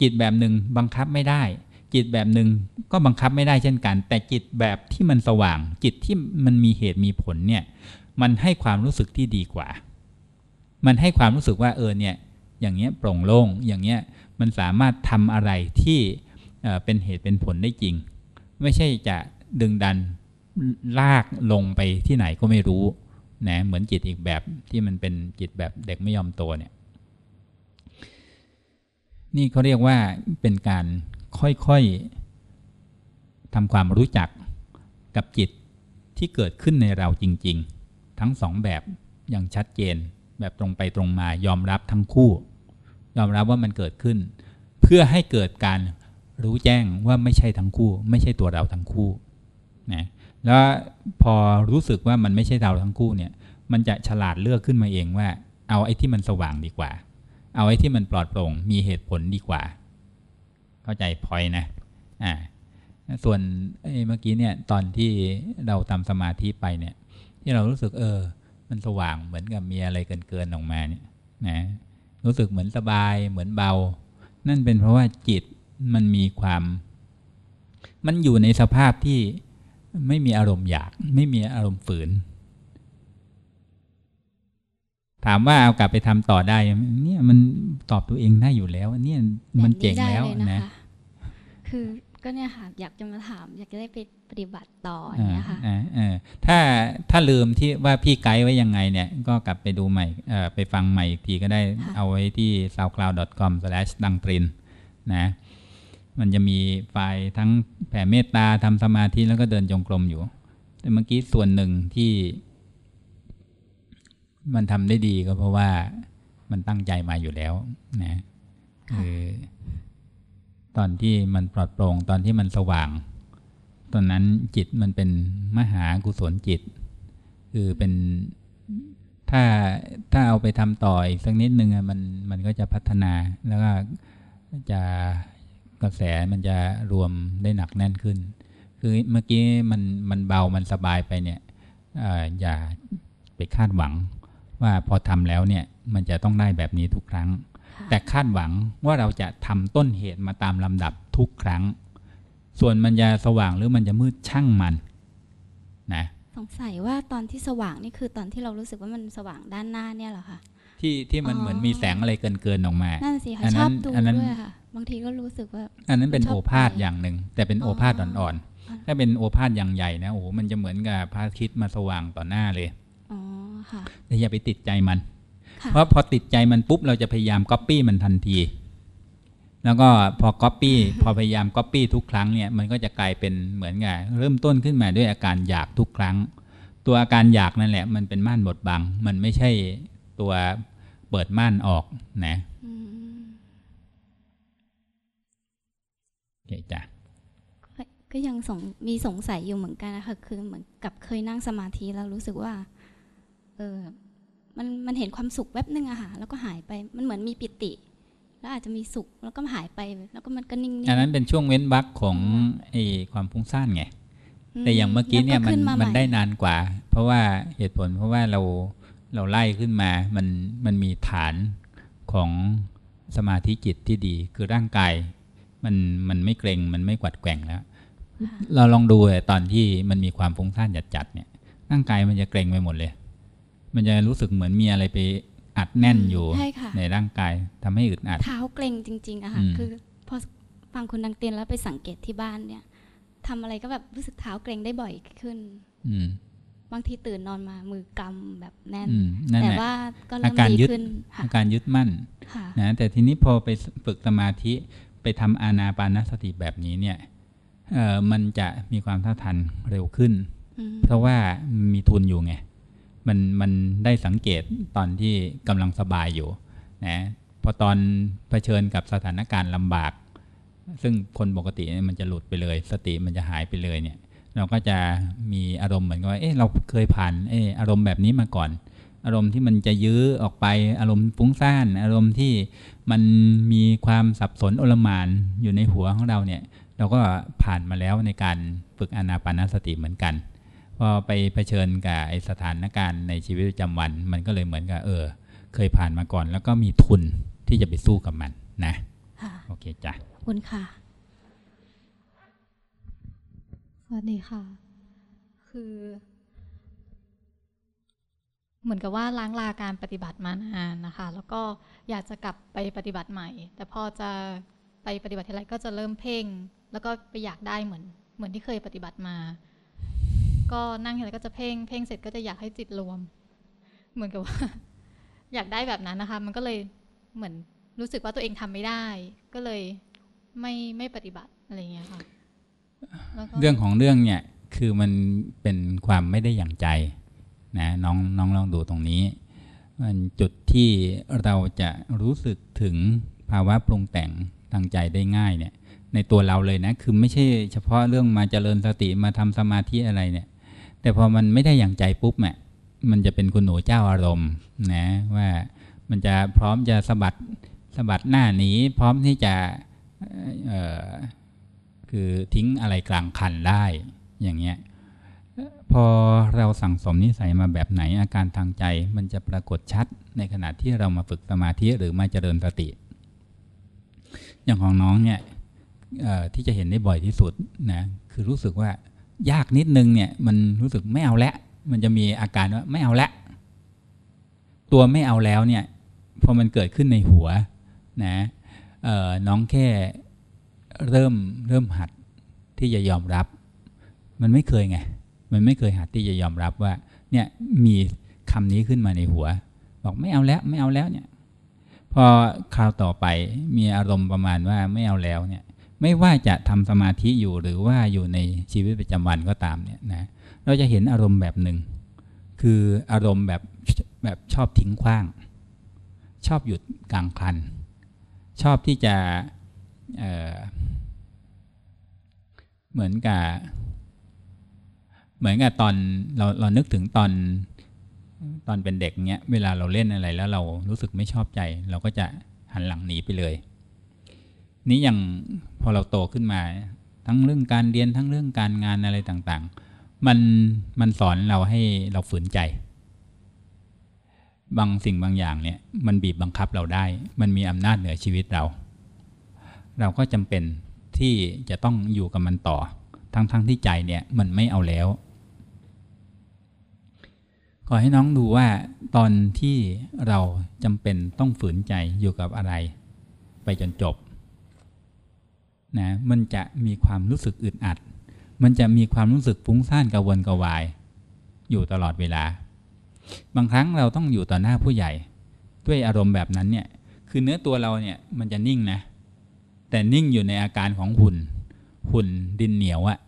จิตแบบหนึ่งบังคับไม่ได้ จิตแบบหนึ่งก็บังคับไม่ได้เช่นกัน แต่จิตแบบที่มันสว่าง จิตที่มันมีเหตุมีผลเนี่ยมันให้ความรู้สึกที่ดีกว่า มันให้ความรู้สึกว่าเออเนี่ยอย่างเงี้ยโปร่งโล่งอย่างเงี้ยมันสามารถทำอะไรที่เเป็นเหตุเป็นผลได้จริง ไม่ใช่จะดึงดัน ลากลงไปที่ไหนก็ไม่รู้นะเหมือนจิตอีกแบบที่มันเป็นจิตแบบเด็กไม่ยอมโตเนี่ยนี่เขาเรียกว่าเป็นการค่อยๆทำความรู้จักกับจิตที่เกิดขึ้นในเราจริง ๆ ทั้งสองแบบอย่างชัดเจนแบบตรงไปตรงมายอมรับทั้งคู่ ยอมรับว่ามันเกิดขึ้น เพื่อให้เกิดการรู้แจ้งว่าไม่ใช่ทั้งคู่ ไม่ใช่ตัวเราทั้งคู่นะ แล้วพอรู้สึกว่ามันไม่ใช่เราทั้งคู่เนี่ย มันจะฉลาดเลือกขึ้นมาเองว่า เอาไอ้ที่มันสว่างดีกว่า เอาไอ้ที่มันปลอดโปร่ง มีเหตุผลดีกว่า เข้าใจพอยนะอ่าส่วนไอ้เมื่อกี้เนี่ยตอนที่เราทำสมาธิไปเนี่ย ที่เรารู้สึกเออ มันสว่างเหมือนกับมีอะไรเกินๆออกมาเนี่ยนะรู้สึกเหมือนสบายเหมือนเบา นั่นเป็นเพราะว่าจิตมันมีความ มันอยู่ในสภาพที่ ไม่มีอารมณ์อยาก ไม่มีอารมณ์ฝืน ถามว่าเอากลับไปทำต่อได้ไหมเนี่ยมันตอบตัวเองได้อยู่แล้วเนี่ยมันเจ๋งแล้วบบได้นะเยคคือก็เนี่ยค่ะอยากจะมาถาม อยากจะได้ไปปฏิบัติต่อออ่าย่างเงี้ยค่ะอ่าอ่าถ้าถ้าลืมที่ว่าพี่ไกด์ไว้ยังไงเนี่ย ก็กลับไปดูใหม่เอ่อไปฟังใหม่อีกทีก็ได้ค่ะเอาไว้ที่ soundcloud.com slash ดังตรินนะ มันจะมีไฟล์ทั้งแผ่เมตตาทำสมาธิแล้วก็เดินจงกรมอยู่ แต่เมื่อกี้ส่วนหนึ่งที่ มันทำได้ดีก็เพราะว่ามันตั้งใจมาอยู่แล้วนะคือตอนที่มันปลอดโปร่งตอนที่มันสว่าง ตอนนั้นจิตมันเป็นมหากุศลจิต คือเป็นถ้าถ้าเอาไปทำต่ออีกสักนิดนึงอะมันมันก็จะพัฒนาแล้วก็จะ กระแสมันจะรวมได้หนักแน่นขึ้น คือเมื่อกี้มันมันเบามันสบายไปเนี่ยเอ่ออย่าไปคาดหวังว่าพอทำแล้วเนี่ยมันจะต้องได้แบบนี้ทุกครั้งค่ะแต่คาดหวังว่าเราจะทำต้นเหตุมาตามลำดับทุกครั้ง ส่วนมันจะสว่างหรือมันจะมืดช่างมันนะสงสัยว่าตอนที่สว่างนี่คือตอนที่เรารู้สึกว่ามันสว่างด้านหน้าเนี่ยเหรอคะที่ที่มันอ๋อเหมือนมีแสงอะไรเกินเกินๆออกมานั่นสิค่ะอันชนั้อนบดูอันนั้นด้วยค่ะ บางทีก็รู้สึกว่า อันนั้นเป็นชอบโอภาษไปอย่างหนึ่งแต่เป็นอ๋โออภาษอ่อนอ่าๆถ้าเป็นโอภาษอย่างใหญ่นะโอ้โหมันจะเหมือนกับพระอาทิตย์มาสว่างต่อหน้าเลยอ๋อค่ะแต่อย่าไปติดใจมันค่ะเพราะพอติดใจมันปุ๊บเราจะพยายามก๊อปปี้มันทันที แล้วก็พอก๊อปปี้พอพยายามก๊อปปี้ทุกครั้งเนี่ยมันก็จะกลายเป็นเหมือนกับเริ่มต้นขึ้นมาด้วยอาการอยากทุกครั้ง ตัวอาการอยากนั่นแหละ มันเป็นม่านบดบัง มันไม่ใช่ตัวเปิดม่านออกนะ อืม โอ เคจ้ะก็ก็ยังสงมีสงสัยอยู่เหมือนกันนะคะคือเหมือนกับเคยนั่งสมาธิแล้วรู้สึกว่า เออมันมันเห็นความสุขแวบนึงอะค่ะแล้วก็หายไปมันเหมือนมีปิติ แล้วอาจจะมีสุขแล้วก็หายไป แล้วก็มันก็นิ่งๆอันนั้นเป็นช่วงเว้นวักของไอ้ความฟุ้งซ่านไงมแต่อย่างเมื่อกี้เนี่ยแล้วมันขึ้ามันใหได้นานกว่า เพราะว่าเหตุผลเพราะว่าเราเราไล่ขึ้นมา มันมันมีฐานของสมาธิจิตที่ดี คือร่างกาย มันมันไม่เกรงมันไม่กวัดแกว่งแล้ว เราลองดูอะตอนที่มันมีความฟุ้งซ่านจัดๆเนี่ยร่างกายมันจะเกรงไปหมดเลย มันจะรู้สึกเหมือนมีอะไรไปอัดแน่นอยู่ใช่ค่ะในร่างกายทำให้อึดอัดเท้าเกร็งจริง ๆอะค่ะอืมคือพอฟังคุณดังเตียนแล้วไปสังเกตที่บ้านเนี่ยทำอะไรก็แบบรู้สึกเท้าเกร็งได้บ่อยขึ้น อืมบางทีตื่นนอนมามือกำแบบแน่นอืมนั่นแต่แหละว่าก็อาเริ่มการดียึดขึ้นค่ะอาการยึดมั่นค่ะนะแต่ทีนี้พอไปฝึกสมาธิ ไปทำอานาปานสติแบบนี้เนี่ยเอ่อมันจะมีความเท่าทันเร็วขึ้นอืมเพราะว่ามีทุนอยู่ไงมันมันได้สังเกตตอนที่กำลังสบายอยู่นะพอตอนเผชิญกับสถานการณ์ลำบาก ซึ่งคนปกติเนี่ยมันจะหลุดไปเลย สติมันจะหายไปเลยเนี่ย เราก็จะมีอารมณ์เหมือนกับว่าเอ๊ะเราเคยผ่านเอออารมณ์แบบนี้มาก่อน อารมณ์ที่มันจะยื้อออกไปอารมณ์ฟุ้งซ่าน อารมณ์ที่มันมีความสับสนโอลหมานอยู่ในหัวของเราเนี่ย เราก็ผ่านมาแล้วในการฝึกอานาปานสติเหมือนกันพอไปเผชิญกับไอสถานการณ์ในชีวิตประจำวัน มันก็เลยเหมือนกับเออ เคยผ่านมาก่อน แล้วก็มีทุนที่จะไปสู้กับมันนะค่ะโอเคจ้ะขอบคุณค่ะ สวัสดีค่ะ คือ เหมือนกับว่าล้างลาการปฏิบัติมานานนะคะ แล้วก็อยากจะกลับไปปฏิบัติใหม่ แต่พอจะไปปฏิบัติทีไรก็จะเริ่มเพ่ง แล้วก็ไปอยากได้เหมือน เหมือนที่เคยปฏิบัติมา ก็นั่งทีไรก็จะเพ่ง เพ่งเสร็จก็จะอยากให้จิตรวม เหมือนกับว่า อยากได้แบบนั้นนะคะ มันก็เลยเหมือนรู้สึกว่าตัวเองทำไม่ได้ ก็เลยไม่ไม่ปฏิบัติอะไรอย่างเงี้ยค่ะแล้วก็เรื่องของเรื่องเนี่ยคือมันเป็นความไม่ได้อย่างใจ นะน้องน้องลองดูตรงนี้มันจุดที่เราจะรู้สึกถึงภาวะปรุงแต่งทางใจได้ง่ายเนี่ย ในตัวเราเลยนะ คือไม่ใช่เฉพาะเรื่องมาเจริญสติมาทำสมาธิอะไรเนี่ย แต่พอมันไม่ได้อย่างใจปุ๊บเนี่ยมันจะเป็นคุณหนูเจ้าอารมณ์นะว่ามันจะพร้อมจะสะบัดสะบัดหน้าหนีพร้อมที่จะคือทิ้งอะไรกลางคันได้อย่างเงี้ย พอเราสั่งสมนิสัยมาแบบไหนอาการทางใจมันจะปรากฏชัดในขณะที่เรามาฝึกสมาธิหรือมาเจริญสติ อย่างของน้องเนี่ยที่จะเห็นได้บ่อยที่สุดนะคือรู้สึกว่ายากนิดนึงเนี่ยมันรู้สึกไม่เอาล้วมันจะมีอาการว่าไม่เอาล้วตัวไม่เอาแล้วเนี่ยพอมันเกิดขึ้นในหัวนะน้องแค่เริ่มเริ่มหัดที่จะยอมรับ มันไม่เคยไง มันไม่เคยหัดที่จะยอมรับว่า เนี่ยมีคำนี้ขึ้นมาในหัว บอกไม่เอาแล้วไม่เอาแล้วเนี่ย พอคราวต่อไปมีอารมณ์ประมาณว่าไม่เอาแล้วเนี่ย ไม่ว่าจะทำสมาธิอยู่หรือว่าอยู่ในชีวิตประจำวันก็ตามเนี่ยนะเราจะเห็นอารมณ์แบบหนึ่งคืออารมณ์แบบแบบชอบทิ้งขว้าง ชอบหยุดกลางคัน ชอบที่จะเเหมือนกับ เหมือนกับตอนเราเรานึกถึงตอนตอนเป็นเด็กเนี้ยเวลาเราเล่นอะไรแล้วเรารู้สึกไม่ชอบใจ เราก็จะหันหลังหนีไปเลย นี่อย่างพอเราโตขึ้นมา ทั้งเรื่องการเรียนทั้งเรื่องการงานอะไรต่างๆ มันมันสอนเราให้เราฝืนใจ บางสิ่งบางอย่างเนี่ยมันบีบบังคับเราได้ มันมีอำนาจเหนือชีวิตเรา เราก็จำเป็นที่จะต้องอยู่กับมันต่อ ทั้งๆทที่ใจเนี่ยมันไม่เอาแล้ว ขอให้น้องดูว่าตอนที่เราจำเป็นต้องฝืนใจอยู่กับอะไร ไปจนจบนะมันจะมีความรู้สึกอึดอัด มันจะมีความรู้สึกฟุ้งซ่านกระวนกระวาย อยู่ตลอดเวลา บางครั้งเราต้องอยู่ต่อหน้าผู้ใหญ่ ด้วยอารมณ์แบบนั้นเนี่ยคือเนื้อตัวเราเนี่ยมันจะนิ่งนะ แต่นิ่งอยู่ในอาการของหุ่น หุ่นดินเหนียวอะ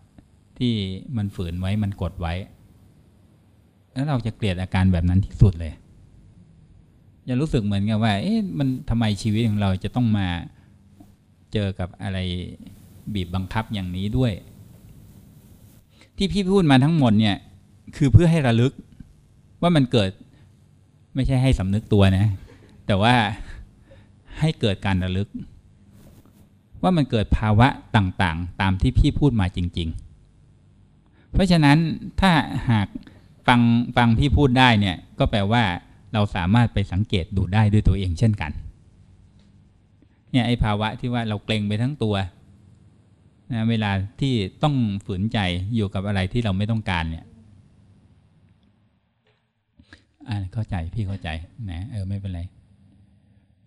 ที่มันฝืนไว้มันกดไว้ แล้วเราจะเกลียดอาการแบบนั้นที่สุดเลยจะรู้สึกเหมือนกับว่า เอ๊ะมันทำไมชีวิตของเราจะต้องมาเจอกับอะไรบีบบังคับอย่างนี้ด้วย ที่พี่พูดมาทั้งหมดเนี่ย คือเพื่อให้ระลึก ว่ามันเกิดไม่ใช่ให้สำนึกตัวนะ แต่ว่าให้เกิดการระลึก ว่ามันเกิดภาวะต่างๆ ตามที่พี่พูดมาจริง ๆ เพราะฉะนั้นถ้าหาก ฟังฟังพี่พูดได้เนี่ยก็แปลว่าเราสามารถไปสังเกตดูได้ด้วยตัวเองเช่นกันเนี่ยไอ้ภาวะที่ว่าเราเกรงไปทั้งตัวนะเวลาที่ต้องฝืนใจอยู่กับอะไรที่เราไม่ต้องการเนี่ยอ่าเข้าใจพี่เข้าใจนะเออไม่เป็นไร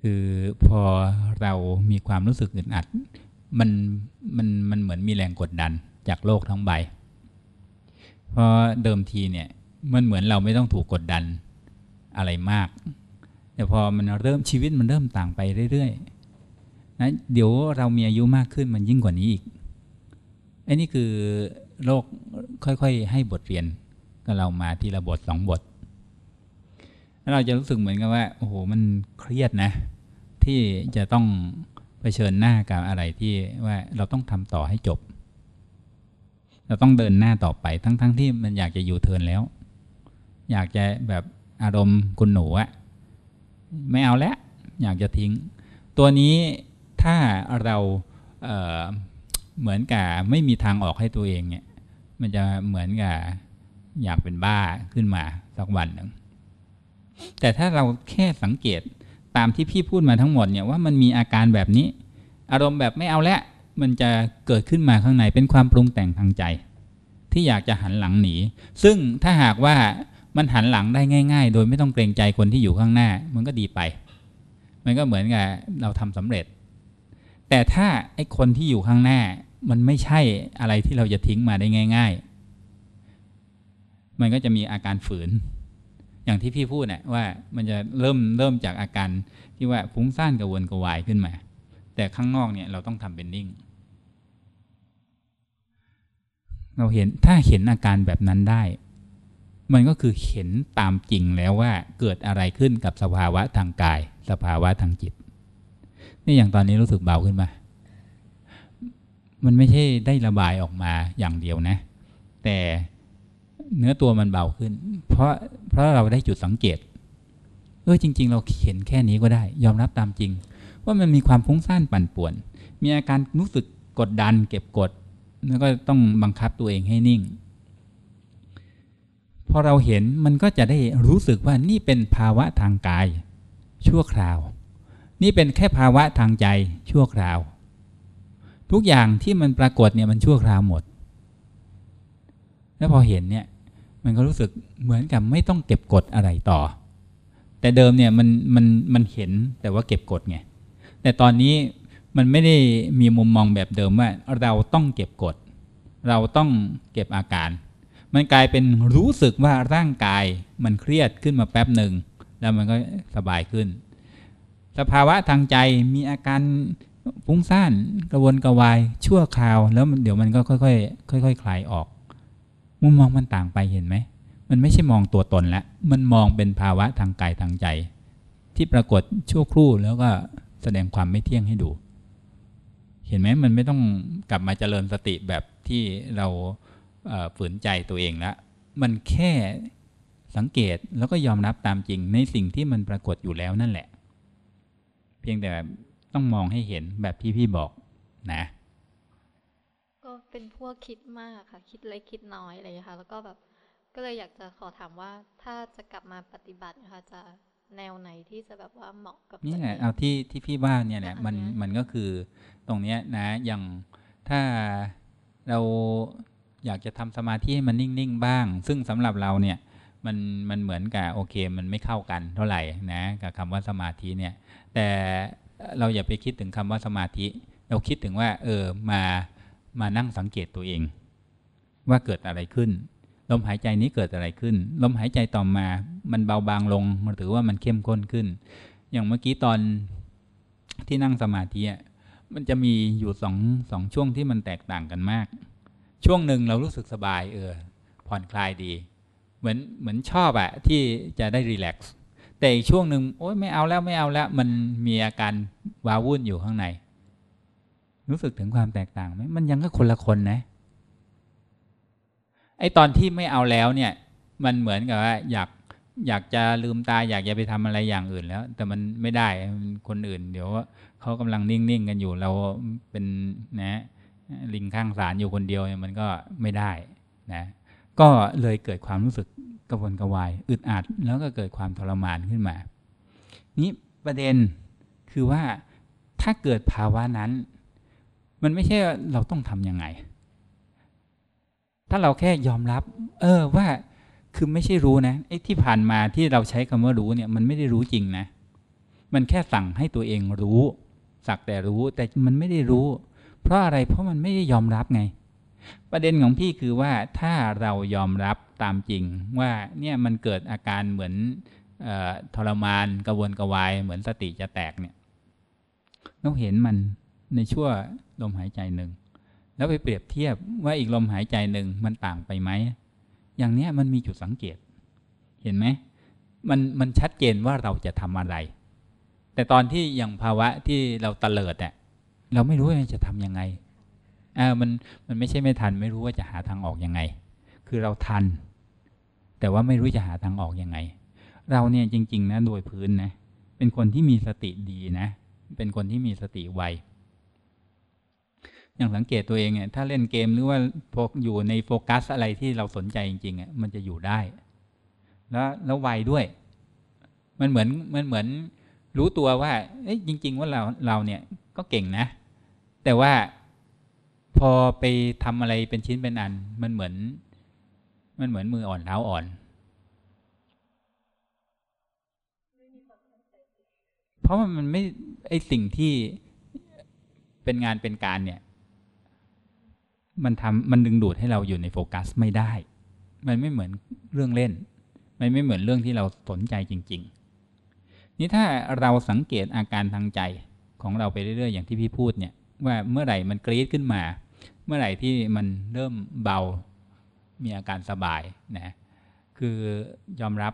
คือพอเรามีความรู้สึกอึดอัด มันมันมันเหมือนมีแรงกดดันจากโลกทั้งใบ เพราะเดิมทีเนี่ย มันเหมือนเราไม่ต้องถูกกดดันอะไรมาก แต่พอมันเริ่มชีวิตมันเริ่มต่างไปเรื่อยๆนะเดี๋ยวเรามีอายุมากขึ้นมันยิ่งกว่านี้อีกไอ้นี่คือโลกค่อยๆ ให้บทเรียนกับเรามาทีละบทสองบทแล้วเราจะรู้สึกเหมือนกับว่าโอ้โหมันเครียดนะ ที่จะต้องเผชิญหน้ากับอะไรที่ว่าเราต้องทำต่อให้จบ เราต้องเดินหน้าต่อไปทั้งๆทที่มันอยากจะอยู่เทินแล้ว อยากจะแบบอารมณ์คุณหนูอะไม่เอาแล้วอยากจะทิ้ง ตัวนี้ถ้าเราเเหมือนกับไม่มีทางออกให้ตัวเองเนี่ยมันจะเหมือนกับอยากเป็นบ้าขึ้นมาสักวันหนึ่งแต่ถ้าเราแค่สังเกตตามที่พี่พูดมาทั้งหมดเนี่ยว่ามันมีอาการแบบนี้ อารมณ์แบบไม่เอาแล้วมันจะเกิดขึ้นมาข้างในเป็นความปรุงแต่งทางใจ ที่อยากจะหันหลังหนี ซึ่งถ้าหากว่า มันหันหลังได้ง่าย ๆ โดยไม่ต้องเกรงใจคนที่อยู่ข้างหน้า มันก็ดีไป มันก็เหมือนกับเราทำสำเร็จ แต่ถ้าไอ้คนที่อยู่ข้างหน้า มันไม่ใช่อะไรที่เราจะทิ้งมาได้ง่าย ๆ มันก็จะมีอาการฝืน อย่างที่พี่พูดนะว่ามันจะเริ่มเริ่มจากอาการที่ว่าฟุ้งซ่านกระวนกระวายขึ้นมา แต่ข้างนอกเนี่ยเราต้องทำเป็นนิ่งเราเห็นถ้าเห็นอาการแบบนั้นได้ มันก็คือเห็นตามจริงแล้วว่าเกิดอะไรขึ้นกับสภาวะทางกาย สภาวะทางจิต นี่อย่างตอนนี้รู้สึกเบาขึ้นมา มันไม่ใช่ได้ระบายออกมาอย่างเดียวนะ แต่เนื้อตัวมันเบาขึ้น เพราะเพราะเราได้จุดสังเกตเออจริง ๆ เราเห็นแค่นี้ก็ได้ ยอมรับตามจริง ว่ามันมีความฟุ้งซ่านปั่นป่วน มีอาการรู้สึกกดดัน เก็บกด แล้วก็ต้องบังคับตัวเองให้นิ่ง พอเราเห็นมันก็จะได้รู้สึกว่านี่เป็นภาวะทางกาย ชั่วคราว นี่เป็นแค่ภาวะทางใจชั่วคราว ทุกอย่างที่มันปรากฏเนี่ยมันชั่วคราวหมด แล้วพอเห็นเนี่ยมันก็รู้สึกเหมือนกับไม่ต้องเก็บกดอะไรต่อ แต่เดิมเนี่ยมันมันมันเห็นแต่ว่าเก็บกดไงแต่ตอนนี้มันไม่ได้มีมุมมองแบบเดิมว่าเราต้องเก็บกด เราต้องเก็บอาการ มันกลายเป็นรู้สึกว่าร่างกายมันเครียดขึ้นมาแป๊บหนึ่ง แล้วมันก็สบายขึ้น สภาวะทางใจมีอาการฟุ้งซ่านกระวนกระวายชั่วคราว แล้วเดี๋ยวมันก็ค่อยๆค่อยๆคลายออก มุมมองมันต่างไปเห็นไหม มันไม่ใช่มองตัวตนแล้วมันมองเป็นภาวะทางกายทางใจ ที่ปรากฏชั่วครู่แล้วก็แสดงความไม่เที่ยงให้ดู เห็นไหมมันไม่ต้องกลับมาเจริญสติแบบที่เรา ฝืนใจตัวเองแล้วมันแค่สังเกตแล้วก็ยอมรับตามจริงในสิ่งที่มันปรากฏอยู่แล้วนั่นแหละ เพียงแต่ต้องมองให้เห็นแบบที่พี่บอกนะ ก็เป็นพวกคิดมากค่ะ คิดเล็กคิดน้อยอะไรอย่างเงี้ยค่ะ แล้วก็แบบก็เลยอยากจะขอถามว่าถ้าจะกลับมาปฏิบัตินะคะจะแนวไหนที่จะแบบว่าเหมาะกับนี่ตัวแหละเองเอาที่ที่พี่ว่าเนี่ยแหละอ่าฮะมันมันก็คือตรงเนี้ยนะอย่างถ้าเรา อยากจะทำสมาธิให้มันนิ่งๆบ้าง ซึ่งสำหรับเราเนี่ยมันมันเหมือนกับโอเคมันไม่เข้ากันเท่าไหร่นะกับคำว่าสมาธิเนี่ยแต่เราอย่าไปคิดถึงคำว่าสมาธิ เราคิดถึงว่า เออมามานั่งสังเกตตัวเอง ว่าเกิดอะไรขึ้น ลมหายใจนี้เกิดอะไรขึ้น ลมหายใจต่อมา มันเบาบางลงมันถือว่ามันเข้มข้นขึ้น อย่างเมื่อกี้ตอนที่นั่งสมาธิอะมันจะมีอยู่สองสองช่วงที่มันแตกต่างกันมาก ช่วงหนึ่งเรารู้สึกสบายเออผ่อนคลายดี เหมือนเหมือนชอบอะที่จะได้รีแลกซ์แต่อีกช่วงหนึ่งโอ๊ยไม่เอาแล้วไม่เอาแล้ว มันมีอาการว้าวุ่นอยู่ข้างใน รู้สึกถึงความแตกต่างไหมมันยังก็คนละคนนะไอตอนที่ไม่เอาแล้วเนี่ย มันเหมือนกับว่าอยากอยากจะลืมตาอยากจะไปทำอะไรอย่างอื่นแล้ว แต่มันไม่ได้คนอื่น เดี๋ยวเขากำลังนิ่งๆกันอยู่เราเป็นนะ ลิงข้างสารอยู่คนเดียวเนี่ยมันก็ไม่ได้นะก็เลยเกิดความรู้สึกกระวนกระวาย อึดอัด แล้วก็เกิดความทรมานขึ้นมา นี้ประเด็นคือว่าถ้าเกิดภาวะนั้น มันไม่ใช่เราต้องทำยังไง ถ้าเราแค่ยอมรับ เออว่าคือไม่ใช่รู้นะไอ้ที่ผ่านมาที่เราใช้คำว่ารู้เนี่ย มันไม่ได้รู้จริงนะ มันแค่สั่งให้ตัวเองรู้ สักแต่รู้แต่มันไม่ได้รู้ เพราะอะไรเพราะมันไม่ได้ยอมรับไง ประเด็นของพี่คือว่าถ้าเรายอมรับตามจริง ว่าเนี่ยมันเกิดอาการเหมือนออทรมานกระวนกระวาย เหมือนสติจะแตกเนี่ยเราเห็นมันในชั่วลมหายใจหนึ่งแล้วไปเปรียบเทียบว่าอีกลมหายใจหนึ่งมันต่างไปไหมอย่างเนี้ยมันมีจุดสังเกต เห็นไหมมันมันชัดเจนว่าเราจะทำอะไร แต่ตอนที่อย่างภาวะที่เราตะเลิดเนี่ย เราไม่รู้ว่าจะทำยังไงอ่ามันมันไม่ใช่ไม่ทัน ไม่รู้ว่าจะหาทางออกยังไง คือเราทัน แต่ว่าไม่รู้จะหาทางออกยังไง เราเนี่ยจริง ๆ นะ โดยพื้นนะ เป็นคนที่มีสติดีนะ เป็นคนที่มีสติไวอย่างสังเกตตัวเองเนี่ยถ้าเล่นเกมหรือว่าพกอยู่ในโฟกัสอะไรที่เราสนใจจริงๆอะมันจะอยู่ได้ แล้วแล้วไวด้วย มันเหมือนมันเหมือนรู้ตัวว่าเอ้ยจริง ๆ ว่าเราเราเนี่ยก็เก่งนะ แต่ว่าพอไปทำอะไรเป็นชิ้นเป็นอัน มันเหมือน มันเหมือนมืออ่อนเท้าอ่อน เพราะมันไม่ไอสิ่งที่เป็นงานเป็นการเนี่ย มันทำมันดึงดูดให้เราอยู่ในโฟกัสไม่ได้ มันไม่เหมือนเรื่องเล่น มันไม่เหมือนเรื่องที่เราสนใจจริง ๆ นี่ถ้าเราสังเกตอาการทางใจของเราไปเรื่อยๆอย่างที่พี่พูดเนี่ย ว่าเมื่อไหร่มันกรี๊ดขึ้นมา เมื่อไหร่ที่มันเริ่มเบา มีอาการสบายนะคือยอมรับ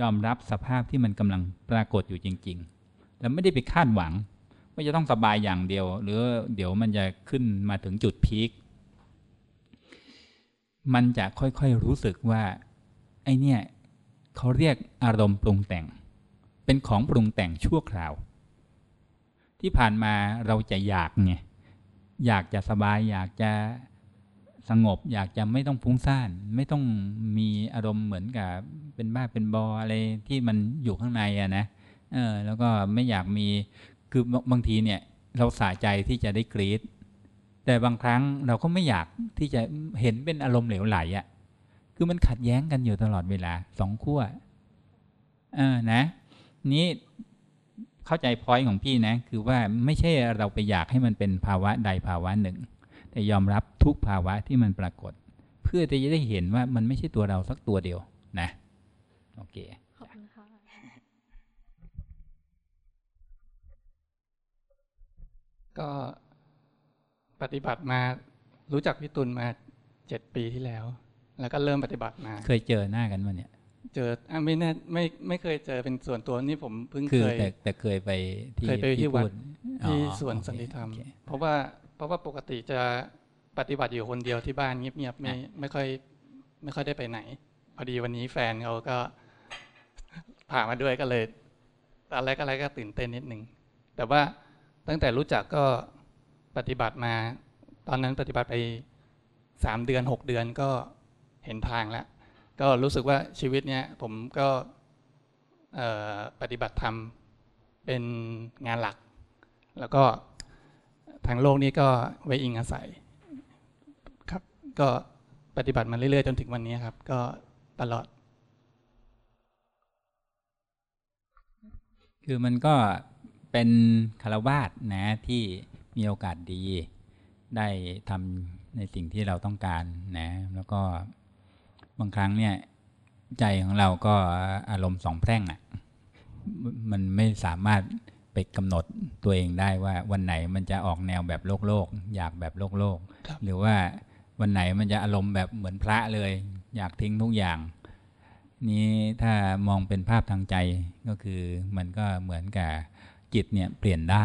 ยอมรับสภาพที่มันกำลังปรากฏอยู่จริง ๆ แล้วไม่ได้ไปคาดหวังว่าจะต้องสบายอย่างเดียว หรือเดี๋ยวมันจะขึ้นมาถึงจุดพีคมันจะค่อยๆรู้สึกว่าไอเนี่ยเขาเรียกอารมณ์ปรุงแต่ง เป็นของปรุงแต่งชั่วคราว ที่ผ่านมาเราจะอยากไงอยากจะสบาย อยากจะสงบ อยากจะไม่ต้องฟุ้งซ่าน ไม่ต้องมีอารมณ์เหมือนกับเป็นบ้าเป็นบออะไรที่มันอยู่ข้างในอะนะเออแล้วก็ไม่อยากมีคือบางทีเนี่ย เราสาใจที่จะได้กรีดแต่บางครั้งเราก็ไม่อยากที่จะเห็นเป็นอารมณ์เหลวไหลอะ่ะคือมันขัดแย้งกันอยู่ตลอดเวลาสองขั้วเออนะ นี้ เข้าใจพอยของพี่นะ คือว่าไม่ใช่เราไปอยากให้มันเป็นภาวะใดภาวะหนึ่ง แต่ยอมรับทุกภาวะที่มันปรากฏ เพื่อที่จะได้เห็นว่ามันไม่ใช่ตัวเราสักตัวเดียวนะโอเคขอบคุณค่ะก็ปฏิบัติมารู้จักพี่ตุลมาเจ็ดปีที่แล้ว แล้วก็เริ่มปฏิบัติมา เคยเจอหน้ากันมาเนี่ย เจออะไม่แน่ไม่ไม่เคยเจอเป็นส่วนตัวนี่ผมเพิ่งคือเคยแต่แต่เคยไปที่เคยไปที่วัดพูที่อ๋อสวนโอเคสันติธรรมโอเคเพราะว่าเพราะว่าปกติจะปฏิบัติอยู่คนเดียวที่บ้านเงียบๆไม่ไม่ค่อยไม่ค่อยได้ไปไหน พอดีวันนี้แฟนเขาก็พามาด้วยก็เลยตอนแรกอะไรก็ตื่นเต้นนิดนึงแต่ว่าตั้งแต่รู้จักก็ปฏิบัติมา ตอนนั้นปฏิบัติไปสามเดือนหกเดือนก็เห็นทางแล้ว ก็รู้สึกว่าชีวิตเนี้ยผมก็ปฏิบัติธรรมเป็นงานหลัก แล้วก็ทางโลกนี้ก็ไว้อิงอาศัยครับ ก็ปฏิบัติมาเรื่อยๆ จนถึงวันนี้ครับ ก็ตลอด คือมันก็เป็นคารวาสนะที่มีโอกาสดี ได้ทำในสิ่งที่เราต้องการนะ แล้วก็ บางครั้งเนี่ยใจของเราก็อารมณ์สองแพร่งอะ่ะมมันไม่สามารถไปกำหนดตัวเองได้ว่าวันไหนมันจะออกแนวแบบโลกโลกอยากแบบโลกโลกครับหรือว่าวันไหนมันจะอารมณ์แบบเหมือนพระเลย อยากทิ้งทุกอย่าง นี้ถ้ามองเป็นภาพทางใจก็คือมันก็เหมือนกับจิตเนี่ยเปลี่ยนได้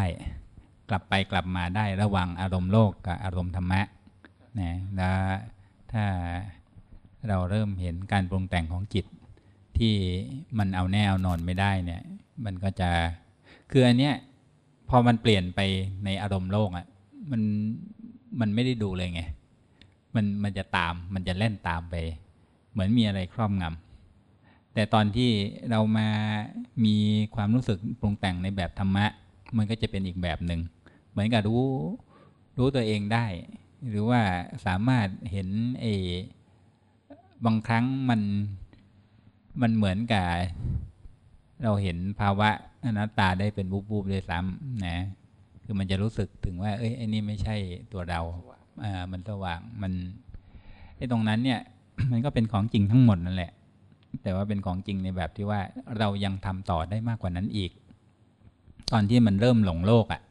กลับไปกลับมาได้ระหว่างอารมณ์โลกกับอารมณ์ธรรมะนะแล้วถ้า เราเริ่มเห็นการปรุงแต่งของจิตที่มันเอาแน่เอานอนไม่ได้เนี่ย มันก็จะคืออันเนี้ยพอมันเปลี่ยนไปในอารมณ์โลกอะ่ะมันมันไม่ได้ดูเลยไงมันมันจะตามมันจะเล่นตามไป เหมือนมีอะไรครอบงำแต่ตอนที่เรามามีความรู้สึกปรุงแต่งในแบบธรรมะ มันก็จะเป็นอีกแบบหนึ่งเหมือนกับรู้รู้ตัวเองได้ หรือว่าสามารถเห็นไอ บางครั้งมันมันเหมือนกับเราเห็นภาวะอนัตตาได้เป็นบูบบูบด้วยซ้ำนะ คือมันจะรู้สึกถึงว่า เอ้ยไอ้นี่ไม่ใช่ตัวเราอ่ามันสว่างมันไอ้ตรงนั้นเนี่ย มันก็เป็นของจริงทั้งหมดนั่นแหละ แต่ว่าเป็นของจริงในแบบที่ว่าเรายังทำต่อได้มากกว่านั้นอีก ตอนที่มันเริ่มหลงโลกอะ่ะ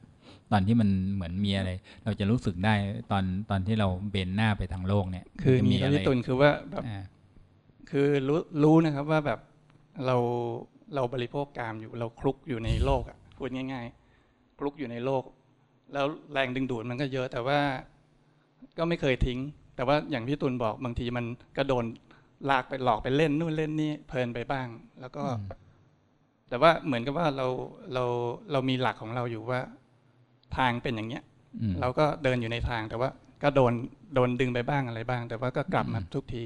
ตอนที่มันเหมือนมีอะไร เราจะรู้สึกได้ตอนตอนที่เราเบนหน้าไปทางโลกเนี่ย คือจะมีอะไรพี่ตุลคือว่าแบบอ่าคือรู้รู้นะครับว่าแบบเราเราบริโภคกามอยู่เราคลุกอยู่ในโลกอะพูดง่าย ๆ คลุกอยู่ในโลก แล้วแรงดึงดูดมันก็เยอะแต่ว่าก็ไม่เคยทิ้ง แต่ว่าอย่างพี่ตุลบอกบางทีมันก็โดนลากไปหลอกไปเล่นนู่นเล่นนี่เพลินไปบ้าง แล้วก็อืมแต่ว่าเหมือนกับว่าเราเราเรามีหลักของเราอยู่ว่า ทางเป็นอย่างเงี้ยอืมเราก็เดินอยู่ในทางแต่ว่าก็โดนโดนดึงไปบ้างอะไรบ้าง แต่ว่าก็กลับมาอืมทุกที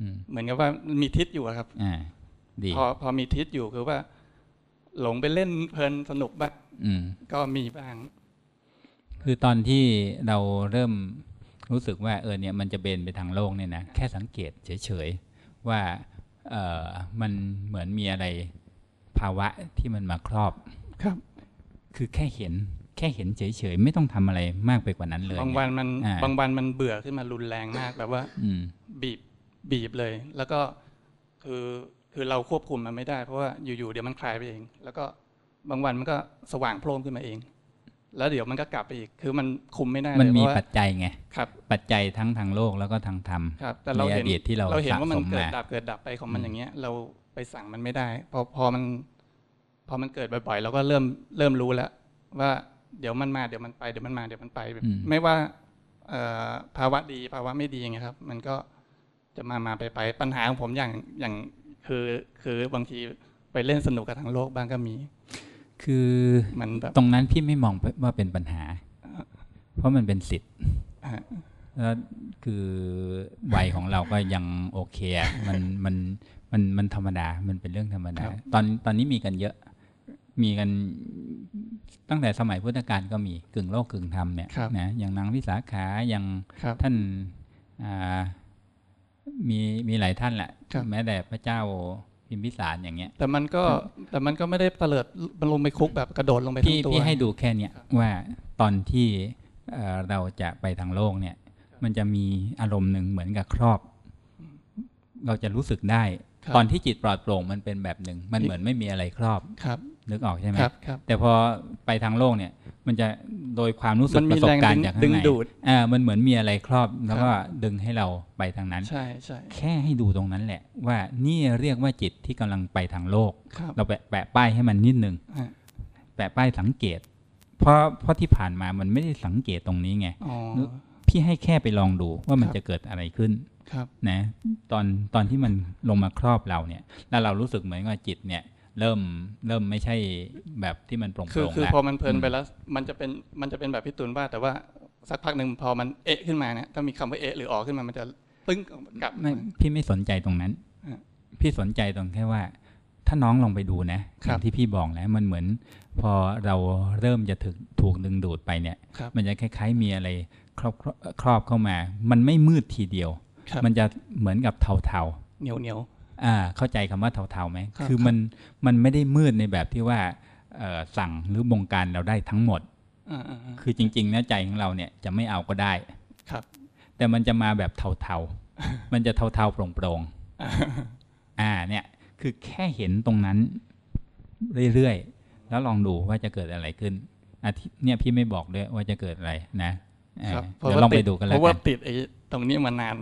อืมเหมือนกับว่ามีทิศอยู่อะครับอ่าดีพอพอมีทิศอยู่คือว่า หลงไปเล่นเพลินสนุกบ้างอืมก็มีบ้าง คือตอนที่เราเริ่มรู้สึกว่าเออเนี่ยมันจะเบนไปทางโลกเนี่ยนะแค่สังเกตเฉยๆว่าเออมันเหมือนมีอะไรภาวะที่มันมาครอบครับ คือแค่เห็นแค่เห็นเฉยๆไม่ต้องทำอะไรมากไปกว่านั้นเลย บางวันมันอ่าบางวันมันเบื่อขึ้นมารุนแรงมากแบบว่าอืมบีบบีบเลย แล้วก็คือคือเราควบคุมมันไม่ได้เพราะว่าอยู่ๆเดี๋ยวมันคลายไปเอง แล้วก็บางวันมันก็สว่างโพล่งขึ้นมาเอง แล้วเดี๋ยวมันก็กลับไปอีก คือมันคุมไม่ได้เลยมันมีเพราะว่าปัจจัยไงครับ ปัจจัยทั้งทางโลกแล้วก็ทางธรรมครับแต่เราเห็นในอดีตที่เราเราเห็นสะว่ามันสมเกิดมาดับเกิดดับไปของมันอืมอย่างเงี้ย เราไปสั่งมันไม่ได้พอพอมันพอมันเกิดบ่อยๆเราก็เริ่มเริ่มรู้แล้วว่า เดี๋ยวมันมาเดี๋ยวมันไปเดี๋ยวมันมาเดี๋ยวมันไปอืมไม่ว่าเอ่อภาวะดีภาวะไม่ดีอย่างเงี้ยครับ มันก็จะมามาไปไปปัญหาของผมอย่างอย่างคือคือบางทีไปเล่นสนุกกับทางโลกบ้างก็มี คือมันแบบตรงนั้นพี่ไม่มองว่าเป็นปัญหา เพราะมันเป็นสิทธิ์ฮะแล้วคือวัยของเราก็ยังโอเคอะมันมันมันมันธรรมดา มันเป็นเรื่องธรรมดา ตอนตอนนี้มีกันเยอะ มีกันตั้งแต่สมัยพุทธกาลก็มีกึ่งโลกกึ่งธรรมเนี่ยครับนะอย่างนางวิสาขาอย่างครับท่านอ่ามีมีหลายท่านแหละครับแม้แต่พระเจ้าพิมพิสารอย่างเงี้ย แต่มันก็แต่มันก็ไม่ได้เตลิดมันลงไปคุกแบบกระโดดลงไปทั้พี่งตัวพี่ให้ดูแค่เนี้ยว่าตอนที่เอ่อเราจะไปทางโลกเนี่ย มันจะมีอารมณ์หนึ่งเหมือนกับครอบ เราจะรู้สึกได้ครับ ตอนที่จิตปลอดโปร่งมันเป็นแบบหนึ่งมันเหมือนไม่มีอะไรครอบครับนึกออกใช่ไหมครับครับแต่พอไปทางโลกเนี่ย มันจะโดยความรู้สึมักนปมีระสบการณ์แรงดึงจากข้างดึงในดูดอ่ามันเหมือนมีอะไรครอบแล้วก็ครับดึงให้เราไปทางนั้นใช่ใช่แค่ให้ดูตรงนั้นแหละ ว่านี่เรียกว่าจิตที่กำลังไปทางโลกครับเราแปะแปะป้ายให้มันนิดนึงฮะแปะป้ายสังเกต เพราะเพราะที่ผ่านมามันไม่ได้สังเกตตรงนี้ไงอ๋อพี่ให้แค่ไปลองดูว่ามันครับจะเกิดอะไรขึ้นครับ นะตอนตอนที่มันลงมาครอบเราเนี่ย แล้วเรารู้สึกเหมือนว่าจิตเนี่ย เริ่มเริ่มไม่ใช่แบบที่มันโปร่งคือโปร่งคือแล้วพอมันเพลินอืมไปแล้ว มันจะเป็นมันจะเป็นแบบพี่ตุลว่า แต่ว่าสักพักหนึ่งพอมันเอะขึ้นมาเนี่ยถ้ามีคำว่าเอะหรือออกขึ้นมามันจะตึ้งกลับไม่พี่ไม่สนใจตรงนั้นฮะพี่สนใจตรงแค่ว่า ถ้าน้องลองไปดูนะอครับย่างที่พี่บอกแล้วมันเหมือน พอเราเริ่มจะถึกถูกดึงดูดไปเนี่ยครับมันจะคล้าย ๆ มีอะไรครอบครอบเข้ามา มันไม่มืดทีเดียวครับ มันจะเหมือนกับเทาเหนียวเหนียวๆอ่าเข้าใจคำว่าเทาๆไหมครับคือมันมันไม่ได้มืดในแบบที่ว่าเอ่อสั่งหรือบงการเราได้ทั้งหมดอ่าอ่าอ่าคือจริงๆนะใจของเราเนี่ยจะไม่เอาก็ได้ครับ แต่มันจะมาแบบเทาๆมันจะเทาๆโปร่งๆอ่าเนี่ยคือแค่เห็นตรงนั้นเรื่อยๆแล้วลองดูว่าจะเกิดอะไรขึ้นอาทิตย์เนี่ยพี่ไม่บอกด้วยว่าจะเกิดอะไรนะเออครับเดี๋ยวลองไปดูกันเพแล้วราะกัว่านติดไอ้ ตรงนี้มานาน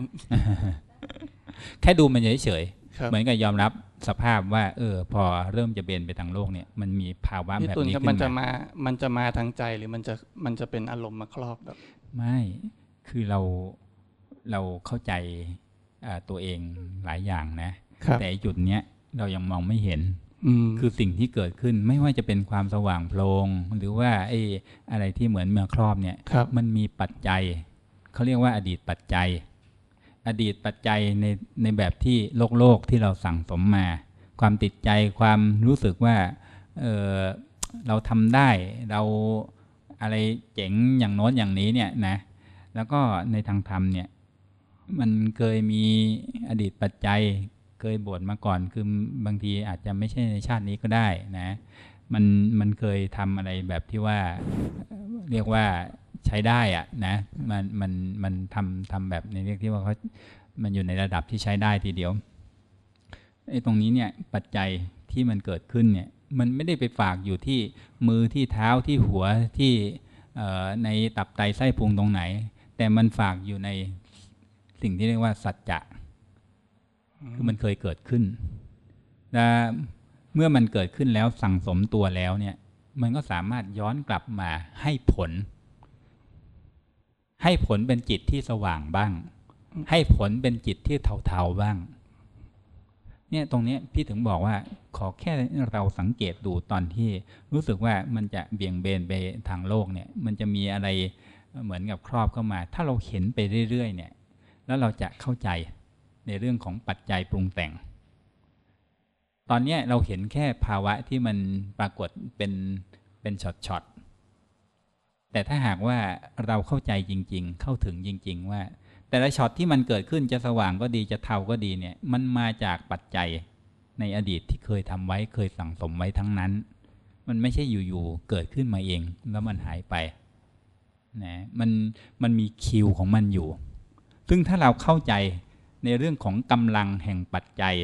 แค่ดูมันเฉยครับๆเหมือนกับยอมรับสภาพว่า เออ พอเริ่มจะเบนไปทางโลกเนี่ย มันมีภาวะพี่แบบตุลนี้ครับขึ้มันนจะมามามันจะมาทางใจหรือมันจะมันจะเป็นอารมณ์มาครอบแบบ ไม่คือเราเราเข้าใจอ่าตัวเองหลายอย่างนะครับแต่จุดเนี้ยเรายังมองไม่เห็นอืมคือสิ่งที่เกิดขึ้นไม่ว่าจะเป็นความสว่างโพลงหรือว่าไอ้อะไรที่เหมือนเมือครอบเนี่ยครับมันมีปัจจัย เขาเรียกว่าอดีตปัจจัย อดีตปัจจัยในในแบบที่โลกโลกที่เราสั่งสมมา ความติดใจความรู้สึกว่าเเราทำได้เราอะไรเจ๋งอย่างโน้นอย่างนี้เนี่ยนะแล้วก็ในทางธรรมเนี่ยมันเคยมีอดีตปัจจัยเคยบวชมาก่อนคือบางทีอาจจะไม่ใช่ในชาตินี้ก็ได้นะมันมันเคยทำอะไรแบบที่ว่าเรียกว่า ใช้ได้อะนะมันมันมันทำทำแบบในเรียกที่ว่าเขามันอยู่ในระดับที่ใช้ได้ทีเดียวไอ้ตรงนี้เนี่ยปัจจัยที่มันเกิดขึ้นเนี่ยมันไม่ได้ไปฝากอยู่ที่มือที่เท้าที่หัวที่ในตับไตไส้พุงตรงไหน แต่มันฝากอยู่ในสิ่งที่เรียกว่าสัจจะคือมันเคยเกิดขึ้นและเมื่อมันเกิดขึ้นแล้วสั่งสมตัวแล้วเนี่ย มันก็สามารถย้อนกลับมาให้ผล ให้ผลเป็นจิตที่สว่างบ้าง ให้ผลเป็นจิตที่เทาๆบ้าง เนี่ยตรงเนี้ยพี่ถึงบอกว่า ขอแค่เราสังเกตดูตอนที่รู้สึกว่ามันจะเบี่ยงเบนไปทางโลกเนี่ย มันจะมีอะไรเหมือนกับครอบเข้ามา ถ้าเราเห็นไปเรื่อย ๆ เนี่ย แล้วเราจะเข้าใจในเรื่องของปัจจัยปรุงแต่ง ตอนเนี้ยเราเห็นแค่ภาวะที่มันปรากฏเป็นเป็นช็อตๆ แต่ถ้าหากว่าเราเข้าใจจริง ๆ เข้าถึงจริง ๆ ว่า แต่ละช็อตที่มันเกิดขึ้นจะสว่างก็ดีจะเทาก็ดีเนี่ย มันมาจากปัจจัยในอดีตที่เคยทำไว้เคยสั่งสมไว้ทั้งนั้น มันไม่ใช่อยู่ๆเกิดขึ้นมาเอง แล้วมันหายไปนะมันมันมีคิวของมันอยู่ ซึ่งถ้าเราเข้าใจในเรื่องของกำลังแห่งปัจจัย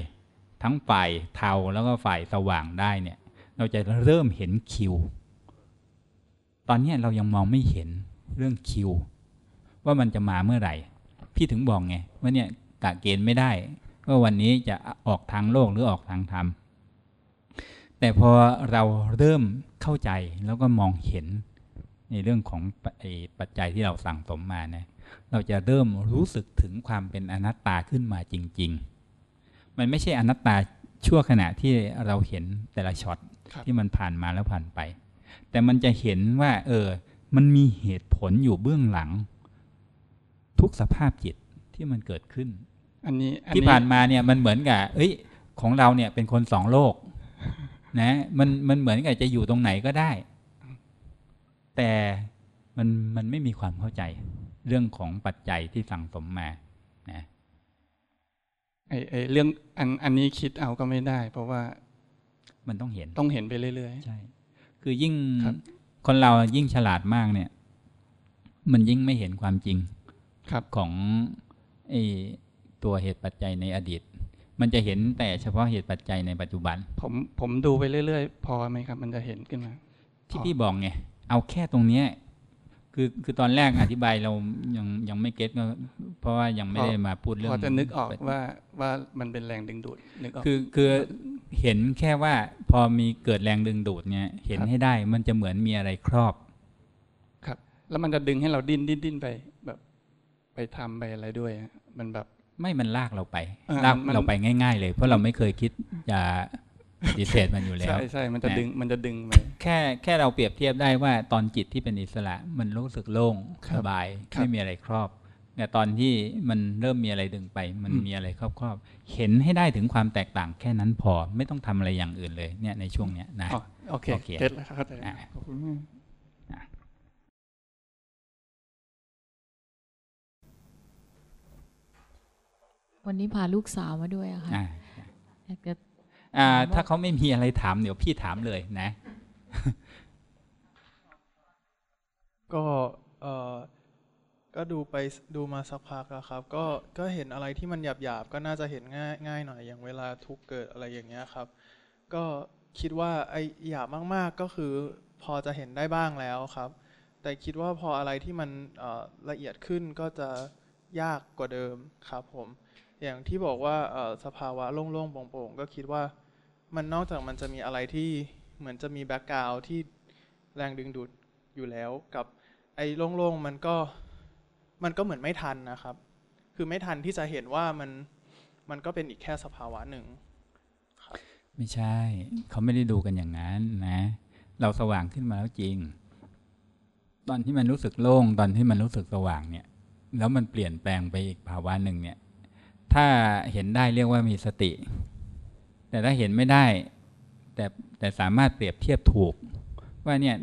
ทั้งฝ่ายเทาแล้วก็ฝ่ายสว่างได้เนี่ย เราจะเริ่มเห็นคิว ตอนเนี้ยเรายังมองไม่เห็นเรื่องคิว ว่ามันจะมาเมื่อไหร่ พี่ถึงบอกไงว่าเนี่ยกะเกณฑ์ไม่ได้ ว่าวันนี้จะออกทางโลกหรือออกทางธรรมแต่พอเราเริ่มเข้าใจแล้วก็มองเห็นในเรื่องของปไอ้ปัจจัยที่เราสั่งสมมานะเราจะเริ่มรู้สึกถึงความเป็นอนัตตาขึ้นมาจริง ๆ มันไม่ใช่อนัตตาชั่วขณะที่เราเห็นแต่ละช็อตครับที่มันผ่านมาแล้วผ่านไป แต่มันจะเห็นว่า เออ มันมีเหตุผลอยู่เบื้องหลัง ทุกสภาพจิตที่มันเกิดขึ้น อันนี้อัที่ผ่านมาเนี่ยมันเหมือนกับเอ้ย ของเราเนี่ยเป็นคนสองโลก นะ มันมันเหมือนกับจะอยู่ตรงไหนก็ได้ แต่มันมันไม่มีความเข้าใจ เรื่องของปัจจัยที่สั่งสมมา นะไอไอเรื่องอันอันนี้คิดเอาก็ไม่ได้ เพราะว่า มันต้องเห็นต้องเห็นไปเรื่อยใช่ คือยิ่งครับคนเรายิ่งฉลาดมากเนี่ย มันยิ่งไม่เห็นความจริงๆครับของไอ้ตัวเหตุปัจจัยในอดีต มันจะเห็นแต่เฉพาะเหตุปัจจัยในปัจจุบัน ผมผมดูไปเรื่อย ๆ พอไหมครับ มันจะเห็นขึ้นมาที่อ๋อพี่บอกไงเอาแค่ตรงเนี้ย คือคือตอนแรกอธิบายเรายังยังไม่เก็ตก็เพราะว่ายังไม่ได้มาพูดเรื่องพอจะนึกออกว่าว่ามันเป็นแรงดึงดูดนึกออกคือคือเห็นแค่ว่าพอมีเกิดแรงดึงดูดเนี่ย เห็นครับให้ได้มันจะเหมือนมีอะไรครอบ ครับ แล้วมันจะดึงให้เราดิ้นดิ้นดิ้นไปแบบ ไปทำไปอะไรด้วยอะมันแบบไม่มันลากเราไปเออลากมันเราไปง่าย ๆ เลย เพราะเราไม่เคยคิดจะป ฏิเสธมันอยู่แล้ว ใช่ใช่มันจะนะดึงมันจะดึงไปแค่แค่เราเปรียบเทียบได้ว่าตอนจิตที่เป็นอิสระมันรู้สึกโล่งครัสบบายครับไม่มีอะไรครอบแต่ตอนที่มันเริ่มมีอะไรดึงไป มันอืมมีอะไรครอบครอบๆเห็นให้ได้ถึงความแตกต่างแค่นั้นพอไม่ต้องทำอะไรอย่างอื่นเลยเนี่ยในช่วงเนี้ยนะอ๋อโอเคโอเคเก็ตแล้วเข้าใจอะขอบคุณมากวันนี้พาลูกสาวมาด้วยอะค่ะอ่าอยากจะอ่า ถามว่าถ้าเขาไม่มีอะไรถามเดี๋ยวพี่ถามเลยนะ ก็เออก็ดูไปดูมาสักพักแล้วครับ ก็ก็เห็นอะไรที่มันหยาบหยาบๆก็น่าจะเห็นง่ายง่ายหน่อยอย่างเวลาทุกข์เกิดอะไรอย่างเงี้ยครับ ก็คิดว่าไอ้หยาบมากๆก็คือพอจะเห็นได้บ้างแล้วครับ แต่คิดว่าพออะไรที่มันเอ่อละเอียดขึ้นก็จะยากกว่าเดิมครับผม อย่างที่บอกว่าเอ่อสภาวะโล่งๆโปร่งๆก็คิดว่า มันนอกจากมันจะมีอะไรที่เหมือนจะมีแบ็กกราวที่แรงดึงดูดอยู่แล้วกับไอ้โล่งๆมันก็มันก็เหมือนไม่ทันนะครับ คือไม่ทันที่จะเห็นว่ามันมันก็เป็นอีกแค่สภาวะหนึ่งไม่ใช่ เขาไม่ได้ดูกันอย่างนั้นนะ เราสว่างขึ้นมาแล้วจริง ตอนที่มันรู้สึกโล่งตอนที่มันรู้สึกสว่างเนี่ย แล้วมันเปลี่ยนแปลงไปอีกภาวะหนึ่งเนี่ย ถ้าเห็นได้เรียกว่ามีสติ แต่ถ้าเห็นไม่ได้ แต่แต่สามารถเปรียบเทียบถูก ว่าเนี่ย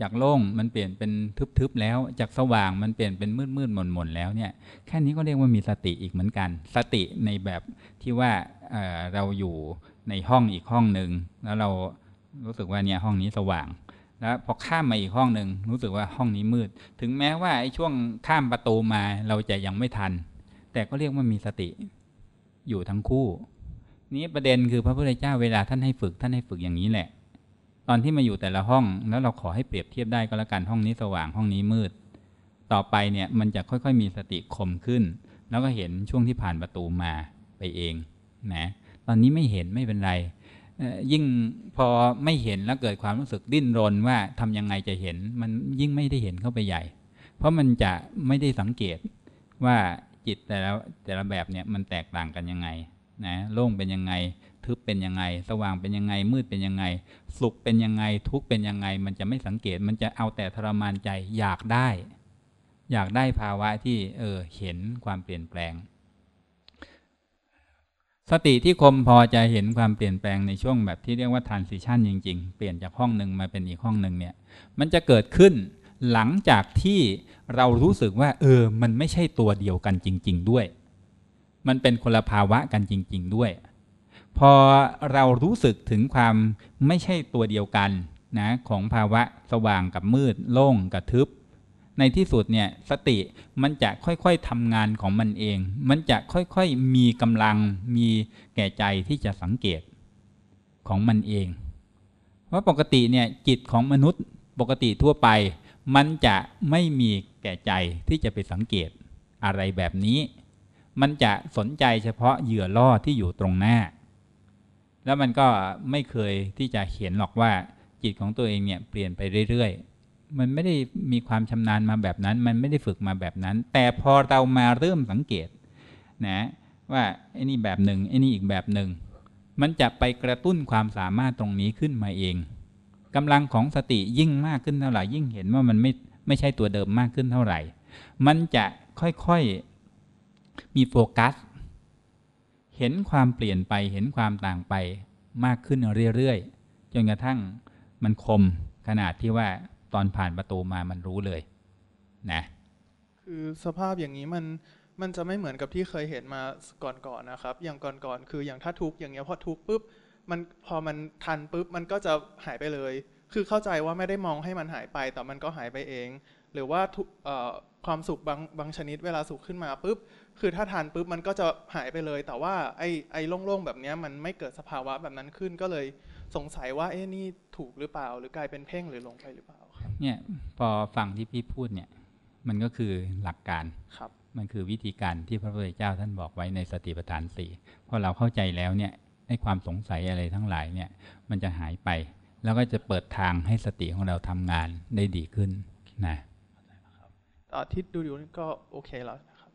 จากโล่งมันเปลี่ยนเป็นทึบๆแล้ว จากสว่างมันเปลี่ยนเป็นมืดๆหม่นๆแล้วเนี่ยแค่นี้ก็เรียกว่ามีสติอีกเหมือนกัน สติในแบบที่ว่าเเราอยู่ในห้องอีกห้องหนึ่งแล้วเรารู้สึกว่าเนี่ยห้องนี้สว่างแล้วพอข้ามมาอีกห้องหนึ่งรู้สึกว่าห้องนี้มืด ถึงแม้ว่าไอ้ช่วงข้ามประตูมาเราจะยังไม่ทัน แต่ก็เรียกว่ามีสติอยู่ทั้งคู่ นี้ประเด็นคือพระพุทธเจ้าเวลาท่านให้ฝึกท่านให้ฝึกอย่างนี้แหละ ตอนที่มาอยู่แต่ละห้องแล้วเราขอให้เปรียบเทียบได้ก็แล้วกันห้องนี้สว่างห้องนี้มืด ต่อไปเนี่ยมันจะค่อยๆมีสติคมขึ้น แล้วก็เห็นช่วงที่ผ่านประตูมาไปเองนะตอนนี้ไม่เห็นไม่เป็นไร ยิ่งพอไม่เห็นแล้วเกิดความรู้สึกดิ้นรนว่าทำยังไงจะเห็นมันยิ่งไม่ได้เห็นเข้าไปใหญ่ เพราะมันจะไม่ได้สังเกตว่าจิตแต่ละแต่ละแบบเนี่ยมันแตกต่างกันยังไง นะโล่งเป็นยังไง ทึบเป็นยังไง สว่างเป็นยังไง มืดเป็นยังไง สุขเป็นยังไง ทุกข์เป็นยังไง มันจะไม่สังเกต มันจะเอาแต่ทรมานใจ อยากได้ อยากได้ภาวะที่ เออ เห็นความเปลี่ยนแปลง สติที่คมพอจะเห็นความเปลี่ยนแปลงในช่วงแบบที่เรียกว่า transition จริง ๆ เปลี่ยนจากห้องหนึ่งมาเป็นอีกห้องหนึ่งเนี่ย มันจะเกิดขึ้นหลังจากที่เรารู้สึกว่า เออ มันไม่ใช่ตัวเดียวกันจริง ๆ ด้วย มันเป็นคนละภาวะกันจริง ๆ ด้วย พอเรารู้สึกถึงความไม่ใช่ตัวเดียวกันนะของภาวะสว่างกับมืด โล่งกับทึบ ในที่สุดเนี่ยสติมันจะค่อยๆทำงานของมันเอง มันจะค่อยๆมีกำลังมีแก่ใจที่จะสังเกตของมันเองเพราปกติเนี่ยจิตของมนุษย์ปกติทั่วไป มันจะไม่มีแก่ใจที่จะไปสังเกตอะไรแบบนี้ มันจะสนใจเฉพาะเหยื่อล่อที่อยู่ตรงหน้า แล้วมันก็ไม่เคยที่จะเห็นหรอกว่าจิตของตัวเองเนี่ยเปลี่ยนไปเรื่อยๆ มันไม่ได้มีความชำนาญมาแบบนั้น มันไม่ได้ฝึกมาแบบนั้น แต่พอเรามาเริ่มสังเกตนะว่าไอ้นี่แบบหนึ่งไอ้นี่อีกแบบหนึ่ง มันจะไปกระตุ้นความสามารถตรงนี้ขึ้นมาเองกำลังของสติยิ่งมากขึ้นเท่าไหร่ยิ่งเห็นว่ามันไม่ไม่ใช่ตัวเดิมมากขึ้นเท่าไหร่ มันจะค่อยๆ มีโฟกัส เห็นความเปลี่ยนไปเห็นความต่างไปมากขึ้นเรื่อยๆจนกระทั่งมันคมขนาดที่ว่าตอนผ่านประตูมามันรู้เลยนะคือสภาพอย่างนี้มันมันจะไม่เหมือนกับที่เคยเห็นมาก่อนๆนะครับ อย่างก่อนๆคืออย่างถ้าทุกอย่างเงี้ยพอทุกปุ๊บมันพอมันทันปุ๊บมันก็จะหายไปเลย คือเข้าใจว่าไม่ได้มองให้มันหายไป แต่มันก็หายไปเอง หรือว่าความสุขบางบางชนิดเวลาสุขขึ้นมาปุ๊บ คือถ้าทานปุ๊บมันก็จะหายไปเลย แต่ว่าไอ้ไอ้โล่งๆแบบเนี้ยมันไม่เกิดสภาวะแบบนั้นขึ้นก็เลยสงสัยว่าเอ๊ะนี่ถูกหรือเปล่า หรือกลายเป็นเพ่งหรือหลงไปหรือเปล่าครับเนี่ยพอฟังที่พี่พูดเนี่ยมันก็คือหลักการครับ มันคือวิธีการที่พระพุทธเจ้าท่านบอกไว้ในสติปัฏฐานสี่พอเราเข้าใจแล้วเนี่ยไอ้ความสงสัยอะไรทั้งหลายเนี่ยมันจะหายไป แล้วก็จะเปิดทางให้สติของเราทำงานได้ดีขึ้นนะอ่าที่ดูอยู่นี่ก็โอเคแล้วนะครับ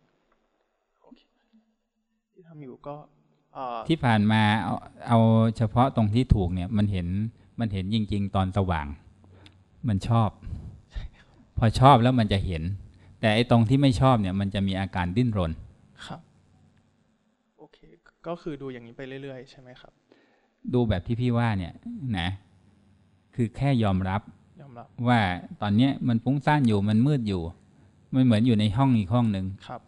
โอเค ที่ทำอยู่ก็อ่าที่ผ่านมาเอาเอาเฉพาะตรงที่ถูกเนี่ยมันเห็นมันเห็นจริง ๆ ตอนสว่าง มันชอบ พอชอบแล้วมันจะเห็น แต่ไอ้ตรงที่ไม่ชอบเนี่ย มันจะมีอาการดิ้นรนครับโอเคก็คือดูอย่างนี้ไปเรื่อยๆ ใช่ไหมครับ ดูแบบที่พี่ว่าเนี่ยนะ คือแค่ยอมรับยอมรับ ว่าตอนเนี้ยมันฟุ้งซ่านอยู่มันมืดอยู่ มันเหมือนอยู่ในห้องอีกห้องหนึ่งครับ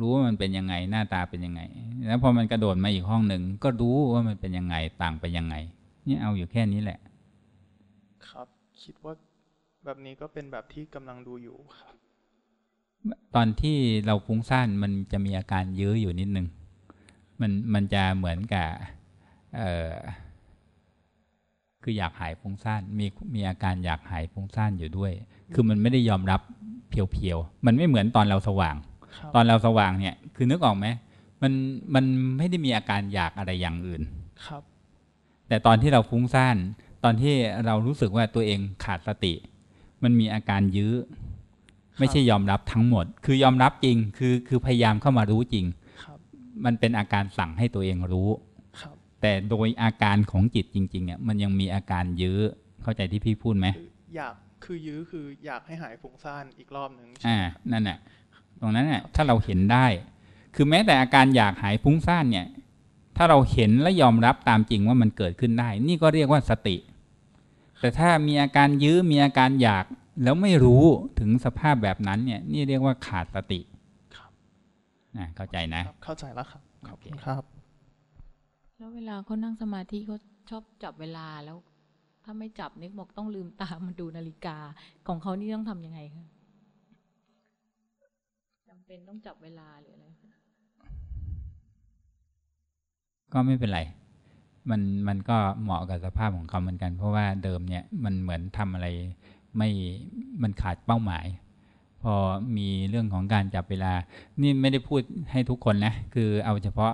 รู้ว่ามันเป็นยังไงหน้าตาเป็นยังไง แล้วพอมันกระโดดมาอีกห้องหนึ่งก็รู้ว่ามันเป็นยังไงต่างไปยังไงเนี่ยเอาอยู่แค่นี้แหละ ครับ คิดว่าแบบนี้ก็เป็นแบบที่กำลังดูอยู่ครับ ตอนที่เราฟุ้งซ่านมันจะมีอาการยื้ออยู่นิดนึงมันมันจะเหมือนกับเออคืออยากหายฟุ้งซ่านมีมีอาการอยากหายฟุ้งซ่านอยู่ด้วย คือมันไม่ได้ยอมรับเพียวๆมันไม่เหมือนตอนเราสว่างครับ ตอนเราสว่างเนี่ย คือนึกออกไหมมันมันไม่ได้มีอาการอยากอะไรอย่างอื่นครับ แต่ตอนที่เราฟุ้งซ่านตอนที่เรารู้สึกว่าตัวเองขาดสติ มันมีอาการยื้อ ไม่ใช่ยอมรับทั้งหมด คือยอมรับจริง คือคือพยายามเข้ามารู้จริงครับมันเป็นอาการสั่งให้ตัวเองรู้ครับ แต่โดยอาการของจิตจริงๆอะมันยังมีอาการยื้อเข้าใจที่พี่พูดไหมคืออยากคือยื้อคืออยากให้หายฟุ้งซ่านอีกรอบหนึ่งใช่อ่าไหมนั่นน่ะ ตรงนั้นน่ะถ้าเราเห็นได้ คือแม้แต่อาการอยากหายฟุ้งซ่านเนี่ย ถ้าเราเห็นและยอมรับตามจริงว่ามันเกิดขึ้นได้ นี่ก็เรียกว่าสติ แต่ถ้ามีอาการยื้อมีอาการอยากแล้วไม่รู้ถึงสภาพแบบนั้นเนี่ย นี่เรียกว่าขาดสติครับนะเข้าใจนะครับเข้าใจแล้วครับขอบโอเคคุณครับ แล้วเวลาเขานั่งสมาธิเขาชอบจับเวลาแล้ว ถ้าไม่จับนึกบอกต้องลืมตามาดูนาฬิกาของเขานี่ต้องทำยังไงคะจำ เป็นต้องจับเวลาหรืออะไรก็ไม่เป็นไรมันมันก็เหมาะกับสภาพของเขาเหมือนกัน เพราะว่าเดิมเนี่ยมันเหมือนทำอะไรไม่มันขาดเป้าหมาย พอมีเรื่องของการจับเวลา นี่ไม่ได้พูดให้ทุกคนนะ คือเอาเฉพาะ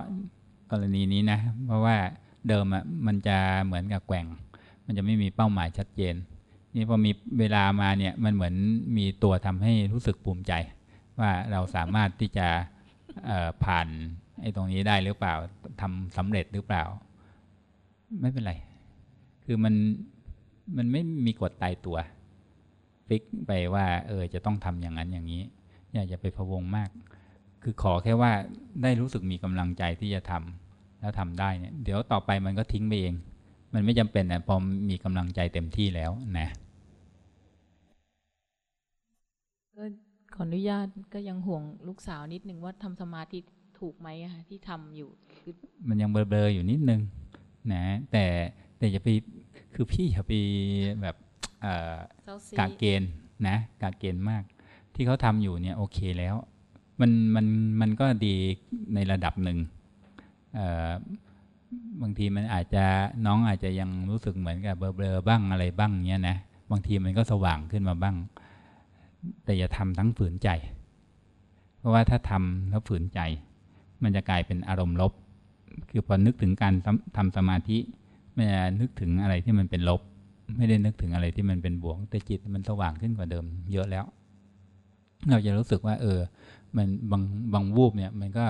กรณีนี้นะ เพราะว่าเดิมอะมันจะเหมือนกับแกว่ง มันจะไม่มีเป้าหมายชัดเจน นี่พอมีเวลามาเนี่ยมันเหมือนมีตัวทำให้รู้สึกภูมิใจ ว่าเราสามารถที่จะผ่านไอ้ตรงนี้ได้หรือเปล่าทำสำเร็จหรือเปล่า ไม่เป็นไร คือมันมันไม่มีกฎตายตัวฟิกไปว่า เออ จะต้องทำอย่างนั้นอย่างนี้ อย่าอย่าไปพะวงมาก คือขอแค่ว่าได้รู้สึกมีกำลังใจที่จะทำแล้วทำได้เนี่ย เดี๋ยวต่อไปมันก็ทิ้งไปเอง มันไม่จำเป็นนะพอมีกำลังใจเต็มที่แล้วนะ ก็ ขออนุญาตก็ยังห่วงลูกสาวนิดนึงว่าทำสมาธิถูกไหมอะคะที่ทำอยู่คือมันยังเบลอๆอยู่นิดนึงนะแต่แต่อย่าไปคือพี่อย่าไปแบบเอ่อเศร้าซีกาเกณฑ์นะกาเกณฑ์มาก ที่เขาทำอยู่เนี่ยโอเคแล้ว มันมันมันก็ดีในระดับหนึ่งเอ่อบางทีมันอาจจะน้องอาจจะยังรู้สึกเหมือนกับเบลอๆบ้างอะไรบ้างเนี้ยนะบางทีมันก็สว่างขึ้นมาบ้าง แต่อย่าทำทั้งฝืนใจ เพราะว่าถ้าทำแล้วฝืนใจ มันจะกลายเป็นอารมณ์ลบ คือพอนึกถึงการทำสมาธิไม่ได้นึกถึงอะไรที่มันเป็นลบ ไม่ได้นึกถึงอะไรที่มันเป็นบวก แต่จิตมันสว่างขึ้นกว่าเดิมเยอะแล้ว เราจะรู้สึกว่า เออ มันบางบางวูบเนี่ย มันก็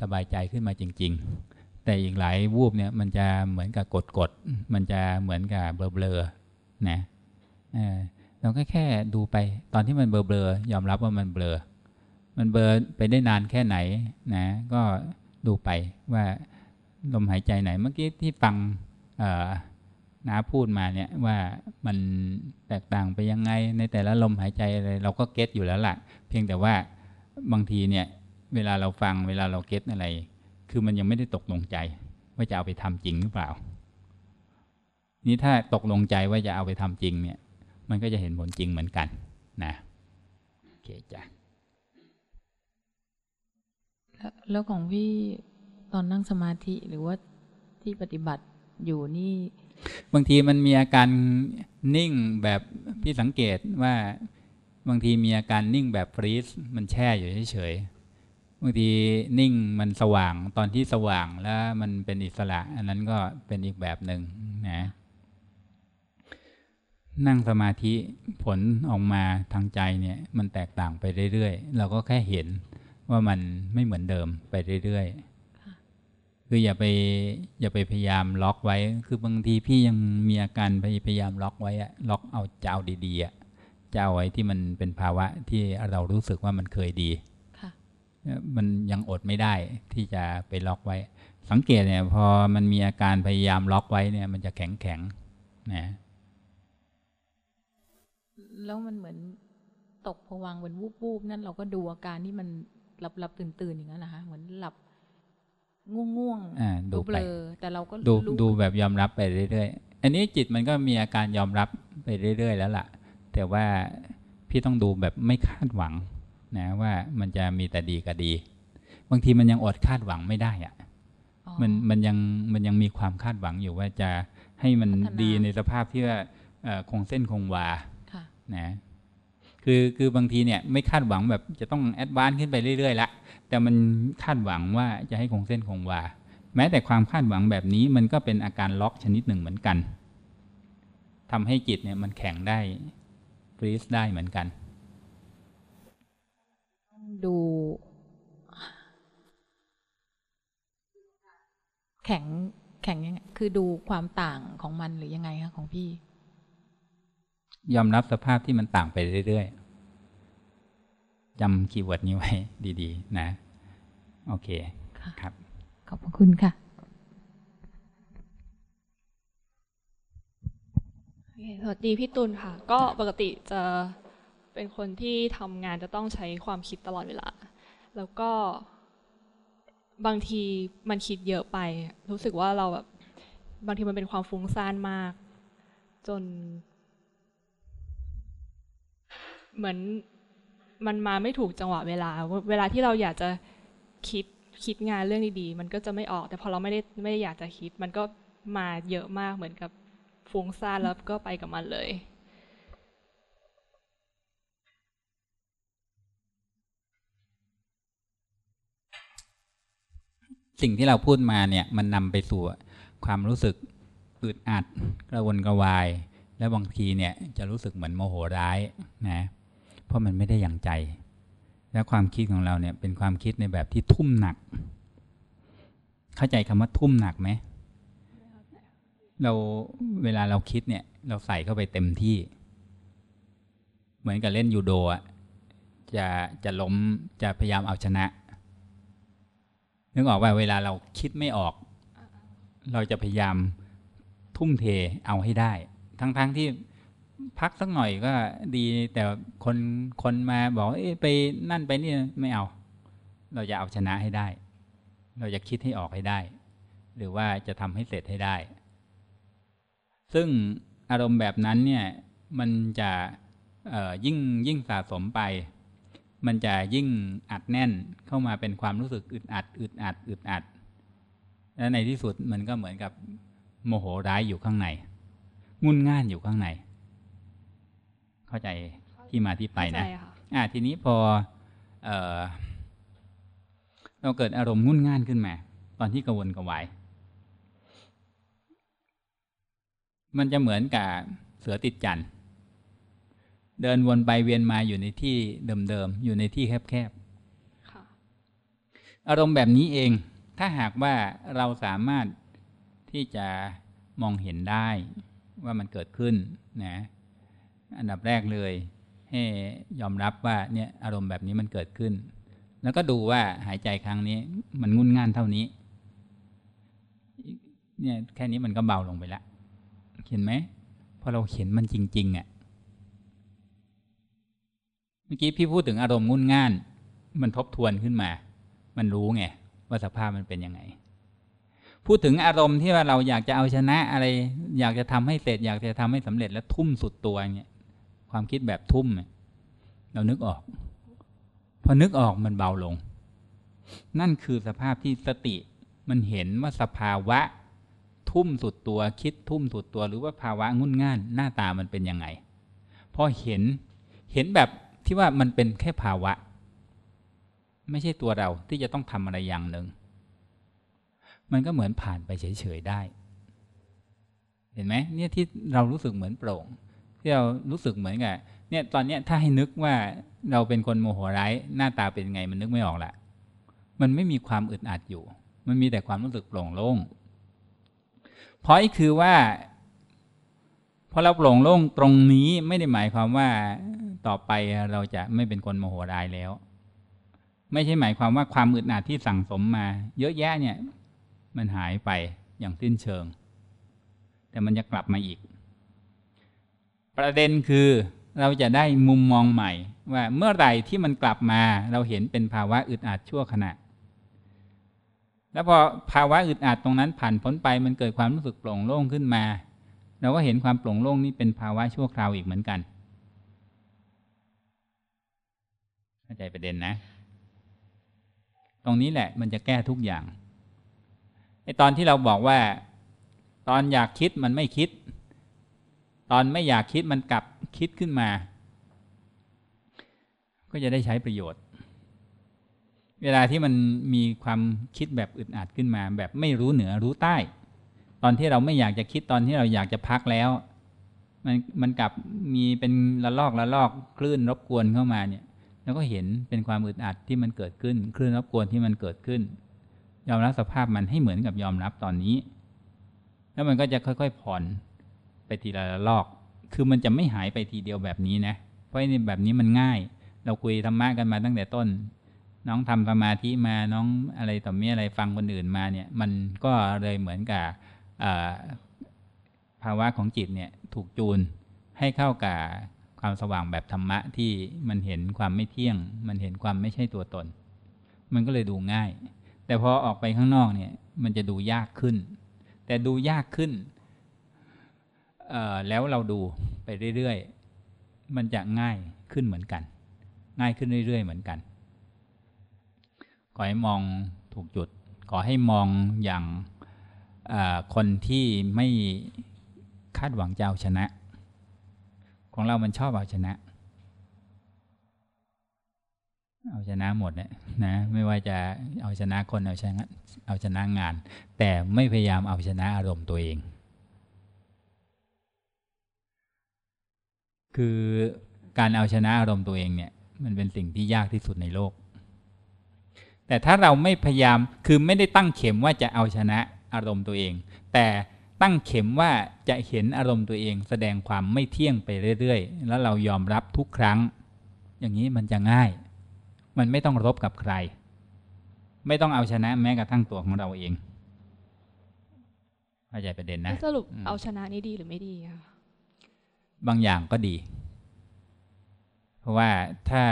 สบายใจขึ้นมาจริง ๆ แต่อีกหลายวูบเนี่ยมันจะเหมือนกับกดกดๆมันจะเหมือนกับเบลอเบลอนะ เราก็แค่ดูไป ตอนที่มันเบลอเบลอยอมรับว่ามันเบลอ มันเบลอไปได้นานแค่ไหนนะ ก็ดูไปว่าลมหายใจไหน เมื่อกี้ที่ฟังน้าพูดมาเนี่ยว่ามันแตกต่างไปยังไงในแต่ละลมหายใจอะไรเราก็ get อยู่แล้วล่ะ เพียงแต่ว่าบางทีเนี่ยเวลาเราฟังเวลาเรา get อะไร คือมันยังไม่ได้ตกลงใจ ว่าจะเอาไปทำจริงหรือเปล่า นี่ถ้าตกลงใจว่าจะเอาไปทำจริงเนี่ย มันก็จะเห็นผลจริงเหมือนกันนะโอเคจ้ะแล้วแล้วของพี่ตอนนั่งสมาธิหรือว่าที่ปฏิบัติอยู่นี่ บางทีมันมีอาการนิ่งแบบพี่สังเกตว่าบางทีมีอาการนิ่งแบบฟรีซมันแช่อยู่เฉยๆบางทีนิ่งมันสว่างตอนที่สว่างแล้วมันเป็นอิสระ อันนั้นก็เป็นอีกแบบหนึ่งนะ นั่งสมาธิผลออกมาทางใจเนี่ยมันแตกต่างไปเรื่อยๆ เราก็แค่เห็นว่ามันไม่เหมือนเดิมไปเรื่อยๆ คืออย่าไปอย่าไปพยายามล็อกไว้ คือบางทีพี่ยังมีอาการพยพยายามล็อกไว้อะล็อกเอาจะเอาดีๆอะจะเอาไว้ที่มันเป็นภาวะที่เรารู้สึกว่ามันเคยดีค่ะมันยังอดไม่ได้ที่จะไปล็อกไว้ สังเกตเนี่ยพอมันมีอาการพยายามล็อกไว้เนี่ยมันจะแข็งแข็งๆนะ แล้วมันเหมือนตกผวังค์เป็นวูบๆนั่นเราก็ดูอาการที่มันหลับหลับตื่นตื่นๆอย่างนั้นนะคะเหมือนหลับง่วงง่วงๆอ่าดูดูเบไปลอแต่เราก็ดูรู้ดูแบบยอมรับไปเรื่อยๆ อันนี้จิตมันก็มีอาการยอมรับไปเรื่อย ๆ แล้วล่ะ แต่ว่าพี่ต้องดูแบบไม่คาดหวังนะว่ามันจะมีแต่ดีกับดี บางทีมันยังอดคาดหวังไม่ได้อะอ๋อมันมันยังมันยังมีความคาดหวังอยู่ว่าจะให้มันพัฒนาดีในสภาพที่ว่าเอ่อคงเส้นคงวาค่ะ นะคือคือบางทีเนี่ยไม่คาดหวังแบบจะต้องแอดวานซ์ขึ้นไปเรื่อยๆละแต่มันคาดหวังว่าจะให้คงเส้นคงวา แม้แต่ความคาดหวังแบบนี้มันก็เป็นอาการล็อกชนิดหนึ่งเหมือนกันทำให้จิตเนี่ยมันแข็งได้ฟรีซได้เหมือนกัน ดูแข็งแข็งยังไงคือดูความต่างของมันหรือยังไงคะของพี่ ยอมรับสภาพที่มันต่างไปเรื่อยๆจำคีย์เวิร์ดนี้ไว้ดีๆ นะ โอเคค่ะครับ ขอบพระคุณค่ะโอเคสวัสดีพี่ตุลค่ะ ก็ปกติจะเป็นคนที่ทำงานจะต้องใช้ความคิดตลอดเวลา แล้วก็บางทีมันคิดเยอะไป รู้สึกว่าเราแบบ บางทีมันเป็นความฟุ้งซ่านมาก จน เหมือนมันมาไม่ถูกจังหวะเวลา เวลาที่เราอยากจะคิดคิดงานเรื่องดีๆ มันก็จะไม่ออก แต่พอเราไม่ได้ไม่ได้อยากจะคิด มันก็มาเยอะมากเหมือนกับฟุ้งซ่านแล้วก็ไปกับมันเลย สิ่งที่เราพูดมาเนี่ยมันนำไปสู่ความรู้สึกอึดอัดกระวนกระวาย และบางทีเนี่ยจะรู้สึกเหมือนโมโหร้ายนะ เพราะมันไม่ได้อย่างใจ และความคิดของเราเนี่ยเป็นความคิดในแบบที่ทุ่มหนัก เข้าใจคำว่าทุ่มหนักไหมเราเวลาเราคิดเนี่ย เราใส่เข้าไปเต็มที่ เหมือนกับเล่นยูโดอะจะจะล้มจะพยายามเอาชนะนึกออกว่าเวลาเราคิดไม่ออก เราจะพยายามทุ่มเทเอาให้ได้ ทั้งๆทที่ พักสักหน่อยก็ดีแต่คนคนมาบอกเอ้ไปนั่นไปนี่ไม่เอา เราจะเอาชนะให้ได้ เราจะคิดให้ออกให้ได้ หรือว่าจะทำให้เสร็จให้ได้ ซึ่งอารมณ์แบบนั้นเนี่ยมันจะยิ่งยิ่งสะสมไป มันจะยิ่งอัดแน่นเข้ามาเป็นความรู้สึกอึดอัดอึดอัดอึดอัด และในที่สุดมันก็เหมือนกับโมโหร้ายอยู่ข้างใน งุนง่านอยู่ข้างใน เข้าใจที่มาที่ไปนะเข้าใจค่ะอ่าทีนี้พอเออเราเกิดอารมณ์งุนง่านขึ้นมา ตอนที่กระวนกระวาย มันจะเหมือนกับเสือติดจันทร์เดินวนไปเวียนมาอยู่ในที่เดิมๆอยู่ในที่แคบค่ะๆอารมณ์แบบนี้เอง ถ้าหากว่าเราสามารถที่จะมองเห็นได้ว่ามันเกิดขึ้นนะ อันดับแรกเลย ให้ยอมรับว่าเนี่ยอารมณ์แบบนี้มันเกิดขึ้น แล้วก็ดูว่าหายใจครั้งนี้ มันงุนง่านเท่านี้เนี่ยแค่นี้มันก็เบาลงไปแล้วเห็นไหมพอเราเห็นมันจริง ๆอะเมื่อกี้พี่พูดถึงอารมณ์งุนง่าน มันทบทวนขึ้นมา มันรู้ไงว่าสภาพมันเป็นยังไง พูดถึงอารมณ์ที่ว่าเราอยากจะเอาชนะอะไร อยากจะทำให้เสร็จ อยากจะทำให้สำเร็จแล้วทุ่มสุดตัวเนี่ย ความคิดแบบทุ่มเนี่ยเรานึกออก พอนึกออกมันเบาลง นั่นคือสภาพที่สติมันเห็นว่าสภาวะ ทุ่มสุดตัวคิดทุ่มสุดตัว หรือว่าภาวะงุนง่านหน้าตามันเป็นยังไงพอเห็นเห็นแบบที่ว่ามันเป็นแค่ภาวะ ไม่ใช่ตัวเราที่จะต้องทำอะไรอย่างหนึ่ง มันก็เหมือนผ่านไปเฉยๆได้ เห็นไหมเนี่ยที่เรารู้สึกเหมือนโปร่ง ที่เรารู้สึกเหมือนกับเนี่ยตอนเนี้ยถ้าให้นึกว่าเราเป็นคนโมโหร้ายหน้าตาเป็นไงมันนึกไม่ออกละมันไม่มีความอึดอัดอยู่ มันมีแต่ความรู้สึกโปร่งโล่งเพราะคือว่าพอเราโปร่งโล่งตรงนี้ไม่ได้หมายความว่าต่อไปเราจะไม่เป็นคนโมโหร้ายแล้ว ไม่ใช่หมายความว่าความอึดอัดที่สั่งสมมา เยอะแยะเนี่ย มันหายไปอย่างสิ้นเชิง แต่มันจะกลับมาอีก ประเด็นคือเราจะได้มุมมองใหม่ ว่าเมื่อไหร่ที่มันกลับมาเราเห็นเป็นภาวะอึดอัดชั่วขณะ แล้วพอภาวะอึดอัดตรงนั้นผ่านพ้นไปมันเกิดความรู้สึกโปร่งโล่งขึ้นมา เราก็เห็นความโปร่งโล่งนี้เป็นภาวะชั่วคราวอีกเหมือนกันเข้าใจประเด็นนะ ตรงนี้แหละมันจะแก้ทุกอย่างไอตอนที่เราบอกว่า ตอนอยากคิดมันไม่คิด ตอนไม่อยากคิดมันกลับคิดขึ้นมา ก็จะได้ใช้ประโยชน์ เวลาที่มันมีความคิดแบบอึดอัดขึ้นมา แบบไม่รู้เหนือรู้ใต้ ตอนที่เราไม่อยากจะคิดตอนที่เราอยากจะพักแล้ว มันมันกลับมีเป็นระลอกระลอกคลื่นรบกวนเข้ามาเนี่ยแล้วก็เห็นเป็นความอึดอัดที่มันเกิดขึ้นคลื่นรบกวนที่มันเกิดขึ้น ยอมรับสภาพมันให้เหมือนกับยอมรับตอนนี้ แล้วมันก็จะค่อย ๆ ผ่อน ไปทีละระลอก คือมันจะไม่หายไปทีเดียวแบบนี้นะ เพราะนี่แบบนี้มันง่าย เราคุยธรรมะกันมาตั้งแต่ต้น น้องทำสมาธิมาน้องอะไรต่อมีอะไรฟังคนอื่นมาเนี่ย มันก็เลยเหมือนกับภาวะของจิตเนี่ยถูกจูนให้เข้ากับความสว่างแบบธรรมะที่มันเห็นความไม่เที่ยง มันเห็นความไม่ใช่ตัวตน มันก็เลยดูง่าย แต่พอออกไปข้างนอกเนี่ย มันจะดูยากขึ้น แต่ดูยากขึ้น แล้วเราดูไปเรื่อยๆ มันจะง่ายขึ้นเหมือนกัน ง่ายขึ้นเรื่อยๆ เหมือนกัน ขอให้มองถูกจุด ขอให้มองอย่างคนที่ไม่คาดหวังจะเอาชนะ ของเรามันชอบเอาชนะ เอาชนะหมดเนี่ยนะไม่ว่าจะเอาชนะคนเอาชนะเอาชนะงาน แต่ไม่พยายามเอาชนะอารมณ์ตัวเอง คือการเอาชนะอารมณ์ตัวเองเนี่ย มันเป็นสิ่งที่ยากที่สุดในโลก แต่ถ้าเราไม่พยายามคือไม่ได้ตั้งเข็มว่าจะเอาชนะอารมณ์ตัวเอง แต่ตั้งเข็มว่าจะเห็นอารมณ์ตัวเอง แสดงความไม่เที่ยงไปเรื่อยๆ แล้วเรายอมรับทุกครั้ง อย่างนี้มันจะง่าย มันไม่ต้องรบกับใคร ไม่ต้องเอาชนะแม้กระทั่งตัวของเราเองเข้าใจประเด็นนะสรุปเอาชนะนี่ดีหรือไม่ดีคะ บางอย่างก็ดี เพราะว่าถ้า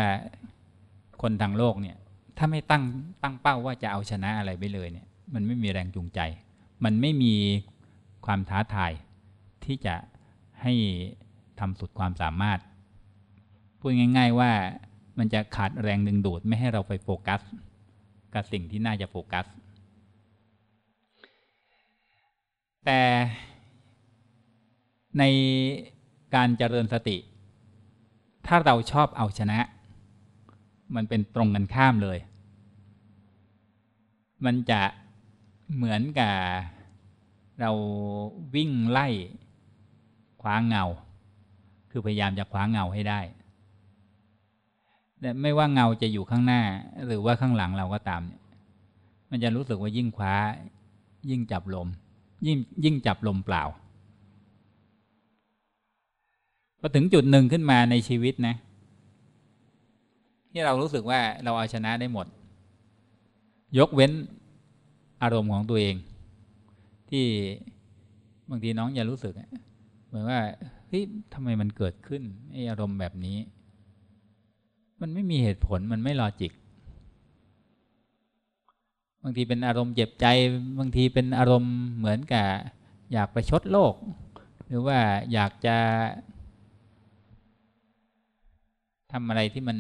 คนทางโลกเนี่ย ถ้าไม่ตั้งตั้งเป้าว่าจะเอาชนะอะไรไปเลยเนี่ย มันไม่มีแรงจูงใจ มันไม่มีความท้าทายที่จะให้ทำสุดความสามารถ พูดง่าย ๆว่ามันจะขาดแรงดึงดูดไม่ให้เราไปโฟกัส กับสิ่งที่น่าจะโฟกัส แต่ใน การเจริญสติ ถ้าเราชอบเอาชนะ มันเป็นตรงกันข้ามเลย มันจะเหมือนกับเราวิ่งไล่คว้างเงา คือพยายามจะคว้างเงาให้ได้แต่ไม่ว่าเงาจะอยู่ข้างหน้า หรือว่าข้างหลังเราก็ตามเนี่ย มันจะรู้สึกว่ายิ่งคว้า ยิ่งจับลม ยิ่งยิ่งจับลมเปล่า พ อถึงจุดหนึ่งขึ้นมาในชีวิตนะ ที่เรารู้สึกว่าเราเอาชนะได้หมด ยกเว้นอารมณ์ของตัวเอง ที่บางทีน้องจะรู้สึกเหมือนว่าเฮ้ยทำไมมันเกิดขึ้นไออารมณ์แบบนี้ มันไม่มีเหตุผลมันไม่ลอจิก บางทีเป็นอารมณ์เจ็บใจ บางทีเป็นอารมณ์เหมือนกับ อยากประชดโลก หรือว่าอยากจะ ทำอะไรที่มัน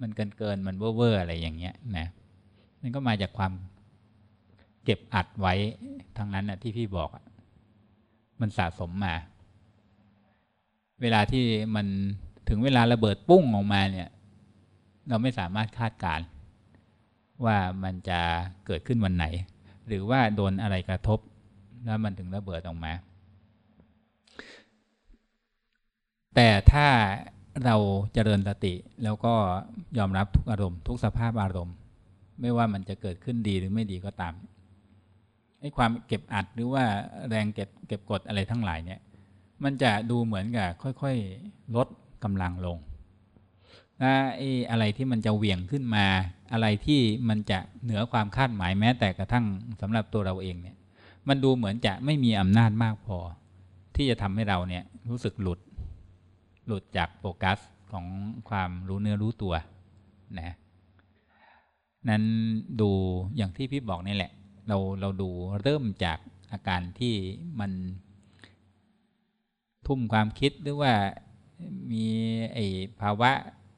มันเกินเกินมันเว่อร์อะไรอย่างเงี้ยนะมันก็มาจากความเก็บอัดไว้ทั้งนั้นนะที่พี่บอกมันสะสมมา เวลาที่มันถึงเวลาระเบิดปุ้งออกมาเนี่ย เราไม่สามารถคาดการว่ามันจะเกิดขึ้นวันไหน หรือว่าโดนอะไรกระทบ แล้วมันถึงระเบิดออกมา แต่ถ้าเราเจริญสติ แล้วก็ยอมรับทุกอารมณ์ ทุกสภาพอารมณ์ ไม่ว่ามันจะเกิดขึ้นดีหรือไม่ดีก็ตามไอ้ความเก็บอัดหรือว่าแรงเก็บเก็บกดอะไรทั้งหลายเนี่ย มันจะดูเหมือนกับค่อยๆลดกำลังลงและไอ้อะไรที่มันจะเหวี่ยงขึ้นมา อะไรที่มันจะเหนือความคาดหมายแม้แต่กระทั่งสำหรับตัวเราเองเนี่ย มันดูเหมือนจะไม่มีอำนาจมากพอ ที่จะทำให้เราเนี่ยรู้สึกหลุด หลุดจากโฟกัสของความรู้เนื้อรู้ตัวนะนั้นดูอย่างที่พี่บอกนี่แหละ เราเราดูเริ่มจากอาการที่มัน ทุ่มความคิดหรือว่ามีไอ้ภาวะ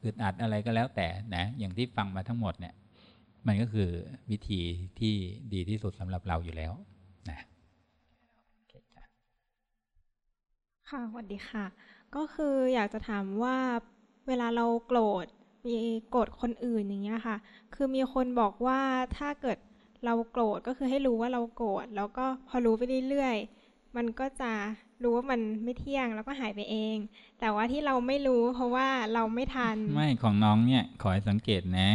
อึดอัดอะไรก็แล้วแต่นะ อย่างที่ฟังมาทั้งหมดเนี่ย มันก็คือวิธีที่ดีที่สุดสำหรับเราอยู่แล้วนะค่ะสวัสดีค่ะ ก็คืออยากจะถามว่าเวลาเราโกรธมีโกรธคนอื่นอย่างเงี้ยค่ะ คือมีคนบอกว่าถ้าเกิดเราโกรธก็คือให้รู้ว่าเราโกรธแล้วก็พอรู้ไปเรื่อยๆมันก็จะรู้ว่ามันไม่เที่ยงแล้วก็หายไปเอง แต่ว่าที่เราไม่รู้เพราะว่าเราไม่ทัน ไม่ของน้องเนี่ยขอให้สังเกตนะ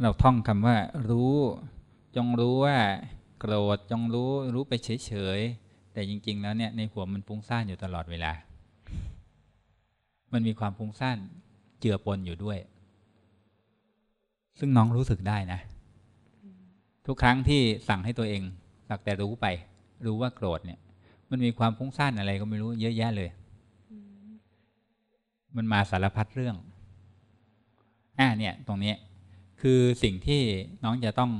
เราท่องคำว่า รู้ จงรู้ว่า โกรธจงรู้รู้ไปเฉยๆแต่จริง ๆ แล้วเนี่ยในหัวมันฟุ้งซ่านอยู่ตลอดเวลา มันมีความฟุ้งซ่านเจือปนอยู่ด้วย ซึ่งน้องรู้สึกได้นะ ทุกครั้งที่สั่งให้ตัวเองสักแต่รู้ไป รู้ว่าโกรธเนี่ย มันมีความฟุ้งซ่านอะไรก็ไม่รู้เยอะแยะเลย มันมาสารพัดเรื่องอ่าเนี่ย ตรงนี้คือสิ่งที่น้องจะต้อง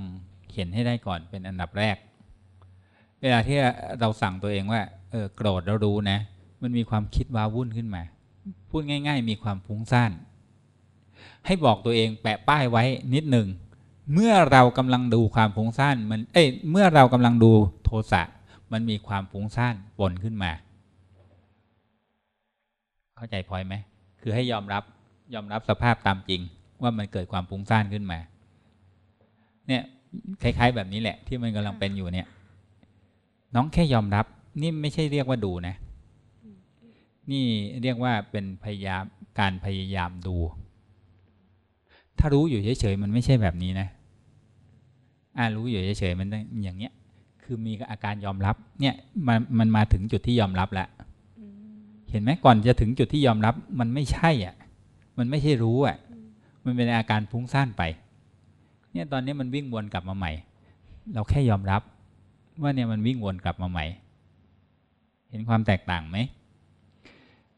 เห็นให้ได้ก่อนเป็นอันดับแรก เวลาที่เราสั่งตัวเองว่า เออโกรธเรารู้นะ มันมีความคิดว้าวุ่นขึ้นมา พูดง่าย ๆ มีความฟุ้งซ่าน ให้บอกตัวเองแปะป้ายไว้นิดหนึ่ง เมื่อเรากำลังดูความฟุ้งซ่านมันเอ้ยเมื่อเรากำลังดูโทสะมันมีความฟุ้งซ่านปนขึ้นมา เข้าใจพอยไหมคือให้ยอมรับยอมรับสภาพตามจริง ว่ามันเกิดความฟุ้งซ่านขึ้นมา เนี่ยคล้าย ๆ แบบนี้แหละ ที่มันกำลังเป็นอยู่เนี่ย น้องแค่ยอมรับ นี่ไม่ใช่เรียกว่าดูนะ นี่เรียกว่าเป็นพยายามการพยายามดู ถ้ารู้อยู่เฉยๆมันไม่ใช่แบบนี้นะอ่ารู้อยู่เฉยๆมันอย่างเนี้ย คือมีอาการยอมรับ เนี่ยมันมันมาถึงจุดที่ยอมรับแล้วเห็นไหมก่อนจะถึงจุดที่ยอมรับมันไม่ใช่อะ มันไม่ใช่รู้อะ มันเป็นอาการฟุ้งซ่านไป เนี่ยตอนนี้มันวิ่งวนกลับมาใหม่ เราแค่ยอมรับ ว่าเนี่ยมันวิ่งวนกลับมาใหม่ เห็นความแตกต่างไหม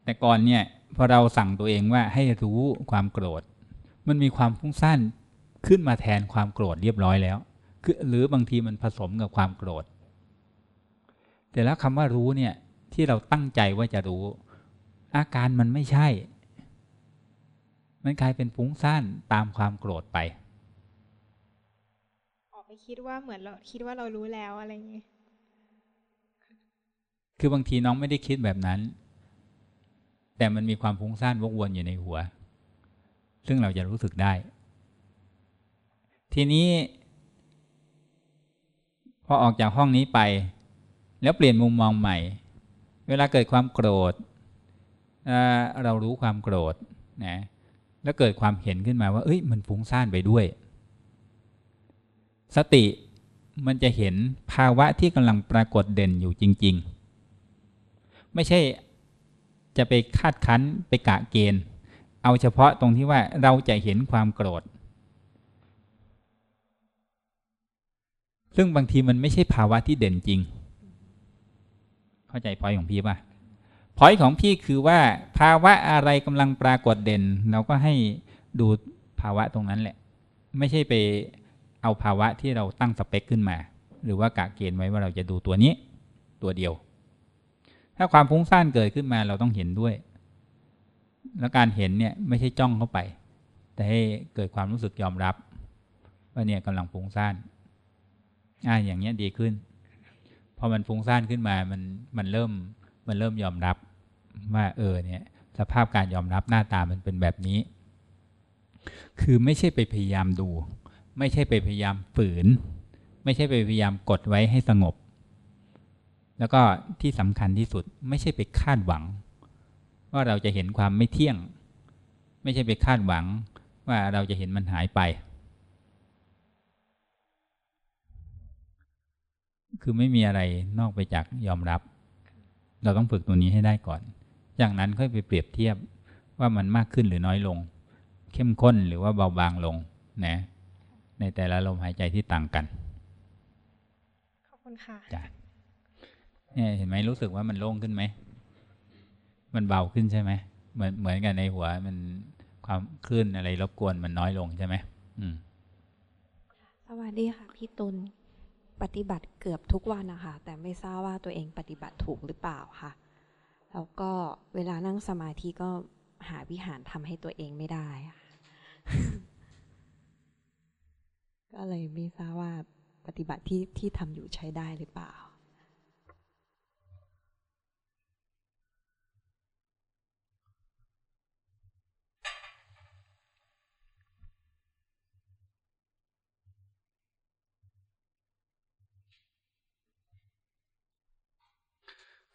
แต่ก่อนเนี่ยพอเราสั่งตัวเองว่าให้รู้ความโกรธ มันมีความฟุ้งซ่านขึ้นมาแทนความโกรธเรียบร้อยแล้วคือหรือบางทีมันผสมกับความโกรธ แต่แล้วคำว่ารู้เนี่ยที่เราตั้งใจว่าจะรู้ อาการมันไม่ใช่ มันกลายเป็นฟุ้งซ่านตามความโกรธไปออกไปคิดว่าเหมือนเราคิดว่าเรารู้แล้วอะไรอย่างเงี้ยคือบางทีน้องไม่ได้คิดแบบนั้น แต่มันมีความฟุ้งซ่านวกวนอยู่ในหัว ซึ่งเราจะรู้สึกได้ ทีนี้ พอออกจากห้องนี้ไป แล้วเปลี่ยนมุมมองใหม่ เวลาเกิดความโกรธเรารู้ความโกรธนะแล้วเกิดความเห็นขึ้นมาว่า เอ้ย มันฟุ้งซ่านไปด้วย สติมันจะเห็นภาวะที่กำลังปรากฏเด่นอยู่จริง ๆ ไม่ใช่ จะไปคาดคั้นไปกะเกณฑ์ เอาเฉพาะตรงที่ว่าเราจะเห็นความโกรธ ซึ่งบางทีมันไม่ใช่ภาวะที่เด่นจริง เข้าใจพอยของพี่ป่ะพอยของพี่คือว่าภาวะอะไรกำลังปรากฏเด่น เราก็ให้ดูภาวะตรงนั้นแหละ ไม่ใช่ไปเอาภาวะที่เราตั้งสเปคขึ้นมา หรือว่ากะเกณฑ์ไว้ว่าเราจะดูตัวนี้ตัวเดียว ถ้าความฟุ้งซ่านเกิดขึ้นมาเราต้องเห็นด้วย แล้วการเห็นเนี่ยไม่ใช่จ้องเข้าไป แต่ให้เกิดความรู้สึกยอมรับ ว่าเนี่ยกำลังฟุ้งซ่านอ่าอย่างเงี้ยดีขึ้น พอมันฟุ้งซ่านขึ้นมามันมันเริ่มมันเริ่มยอมรับว่าเออเนี่ยสภาพการยอมรับหน้าตามันเป็นแบบนี้ คือไม่ใช่ไปพยายามดู ไม่ใช่ไปพยายามฝืน ไม่ใช่ไปพยายามกดไว้ให้สงบ แล้วก็ที่สำคัญที่สุดไม่ใช่ไปคาดหวัง ว่าเราจะเห็นความไม่เที่ยง ไม่ใช่ไปคาดหวังว่าเราจะเห็นมันหายไป คือไม่มีอะไรนอกไปจากยอมรับ เราต้องฝึกตัวนี้ให้ได้ก่อน จากนั้นค่อยไปเปรียบเทียบว่ามันมากขึ้นหรือน้อยลง เข้มข้นหรือว่าเบาบางลงนะในแต่ละลมหายใจที่ต่างกัน ขอบคุณค่ะจ้ะ เนี่ยเห็นไหมรู้สึกว่ามันโล่งขึ้นไหม มันเบาขึ้นใช่ไหมเหมือนเหมือนกันในหัวมันความคลื่นอะไรรบกวนมันน้อยลงใช่ไหมอืมสวัสดีค่ะพี่ตุลปฏิบัติเกือบทุกวันนะคะแต่ไม่ทราบว่าตัวเองปฏิบัติถูกหรือเปล่าค่ะ แล้วก็เวลานั่งสมาธิก็หาวิหารทำให้ตัวเองไม่ได้ ก็เลยไม่ทราบว่าปฏิบัติที่ที่ทำอยู่ใช้ได้หรือเปล่า อ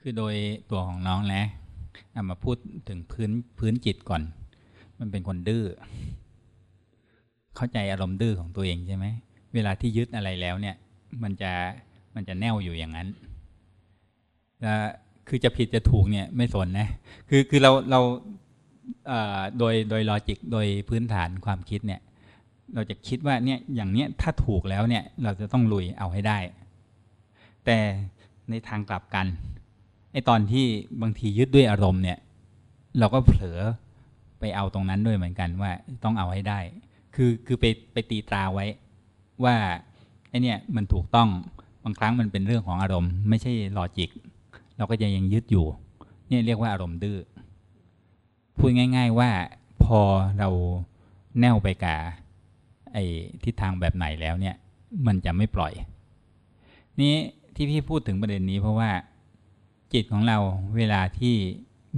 คือโดยตัวของน้องนะเอามาพูดถึงพื้นพื้นจิตก่อน มันเป็นคนดื้อ เข้าใจอารมณ์ดื้อของตัวเองใช่ไหม เวลาที่ยึดอะไรแล้วเนี่ย มันจะมันจะแน่วอยู่อย่างนั้นแล้วคือจะผิดจะถูกเนี่ยไม่สนนะ คือคือเราเราโดยโดยลอจิกโดยพื้นฐานความคิดเนี่ย เราจะคิดว่าเนี่ยอย่างเนี้ยถ้าถูกแล้วเนี่ยเราจะต้องลุยเอาให้ได้ แต่ในทางกลับกัน ไอตอนที่บางทียึดด้วยอารมณ์เนี่ย เราก็เผลอไปเอาตรงนั้นด้วยเหมือนกันว่าต้องเอาให้ได้ คือคือไปไปตีตราไว้ว่าไอเนี่ยมันถูกต้องบางครั้งมันเป็นเรื่องของอารมณ์ ไม่ใช่ลอจิก เราก็จะยังยึดอยู่ เนี่ยเรียกว่าอารมณ์ดื้อพูดง่าย ๆ ว่าพอเราแนวไปกับไอ้ทิศทางแบบไหนแล้วเนี่ย มันจะไม่ปล่อย นี่ที่พี่พูดถึงประเด็นนี้เพราะว่า จิตของเราเวลาที่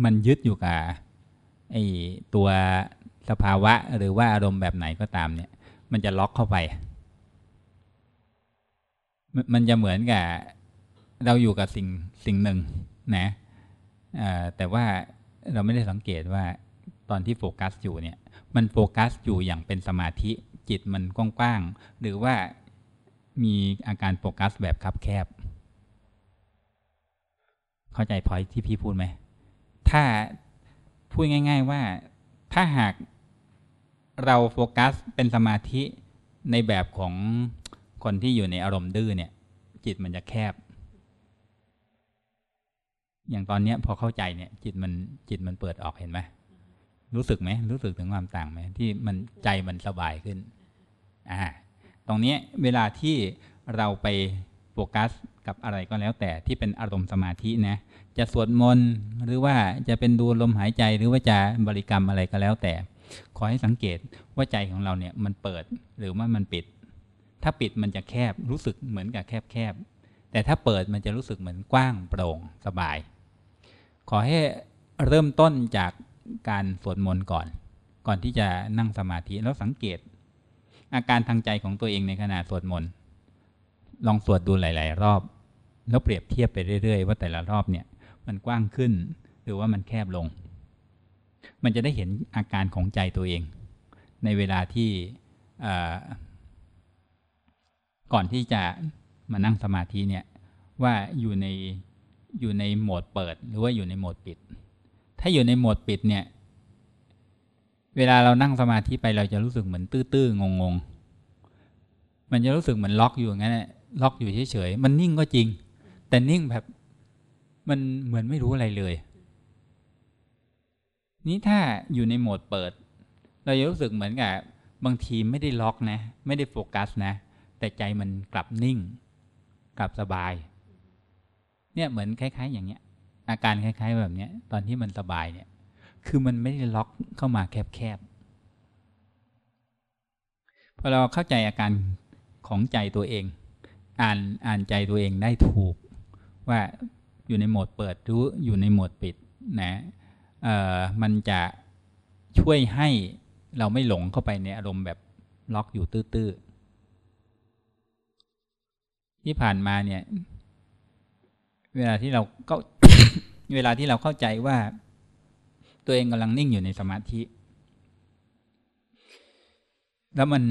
มันยึดอยู่กับไอ้ตัวสภาวะหรือว่าอารมณ์แบบไหนก็ตามเนี่ย มันจะล็อกเข้าไปมันมันจะเหมือนกับเราอยู่กับสิ่งสิ่งหนึ่งนะแต่ว่าเราไม่ได้สังเกตว่าตอนที่โฟกัสอยู่เนี่ย มันโฟกัสอยู่อย่างเป็นสมาธิจิตมันกว้างๆหรือว่ามีอาการโฟกัสแบบคับแคบ เข้าใจพอยที่พี่พูดไหม ถ้าพูดง่าย ๆว่าถ้าหากเราโฟกัสเป็นสมาธิในแบบของคนที่อยู่ในอารมณ์ดื้อเนี่ย จิตมันจะแคบ อย่างตอนเนี้ยพอเข้าใจเนี่ย จิตมันจิตมันเปิดออกเห็นไหมรู้สึกไหมรู้สึกถึงความต่างไหมที่มันใจมันสบายขึ้นอ่าตรงนี้เวลาที่เราไป กัสกับอะไรก็แล้วแต่ที่เป็นอารมณ์สมาธินะจะสวดมนต์หรือว่าจะเป็นดูลมหายใจหรือว่าจะบริกรรมอะไรก็แล้วแต่ ขอให้สังเกตว่าใจของเราเนี่ยมันเปิดหรือว่ามันปิด ถ้าปิดมันจะแคบรู้สึกเหมือนกับแคบแคบแต่ถ้าเปิดมันจะรู้สึกเหมือนกว้างโปร่งสบาย ขอให้เริ่มต้นจากการสวดมนต์ก่อน ก่อนที่จะนั่งสมาธิแล้วสังเกต อาการทางใจของตัวเองในขณะสวดมนต์ ลองสวดดูหลาย ๆ รอบ แล้วเปรียบเทียบไปเรื่อย ๆ ว่าแต่ละรอบเนี่ย มันกว้างขึ้นหรือว่ามันแคบลง มันจะได้เห็นอาการของใจตัวเอง ในเวลาที่ก่อนที่จะมานั่งสมาธิเนี่ยว่าอยู่ในอยู่ในโหมดเปิดหรือว่าอยู่ในโหมดปิด ถ้าอยู่ในโหมดปิดเนี่ย เวลาเรานั่งสมาธิไปเราจะรู้สึกเหมือนตื้อๆงงๆ มันจะรู้สึกเหมือนล็อกอยู่อย่างนั้น ล็อกอยู่เฉยๆ มันนิ่งก็จริง แต่นิ่งแบบมันเหมือนไม่รู้อะไรเลย นี้ถ้าอยู่ในโหมดเปิด เราจะรู้สึกเหมือนกับบางทีไม่ได้ล็อกนะ ไม่ได้โฟกัสนะ แต่ใจมันกลับนิ่ง กลับสบาย เนี่ยเหมือนคล้าย ๆ อย่างเงี้ย อาการคล้าย ๆ แบบเนี้ย ตอนที่มันสบายเนี่ย คือมันไม่ได้ล็อกเข้ามาแคบๆพอเราเข้าใจอาการของใจตัวเอง อ่านอ่านใจตัวเองได้ถูก ว่าอยู่ในโหมดเปิดหรืออยู่ในโหมดปิดนะเอ่อมันจะช่วยให้เราไม่หลงเข้าไปในอารมณ์แบบล็อกอยู่ตื้อๆที่ผ่านมาเนี่ย เวลาที่เราก็เวลาที่เราเข้าใจว่า ตัวเองกำลังนิ่งอยู่ในสมาธิ แล้วมัน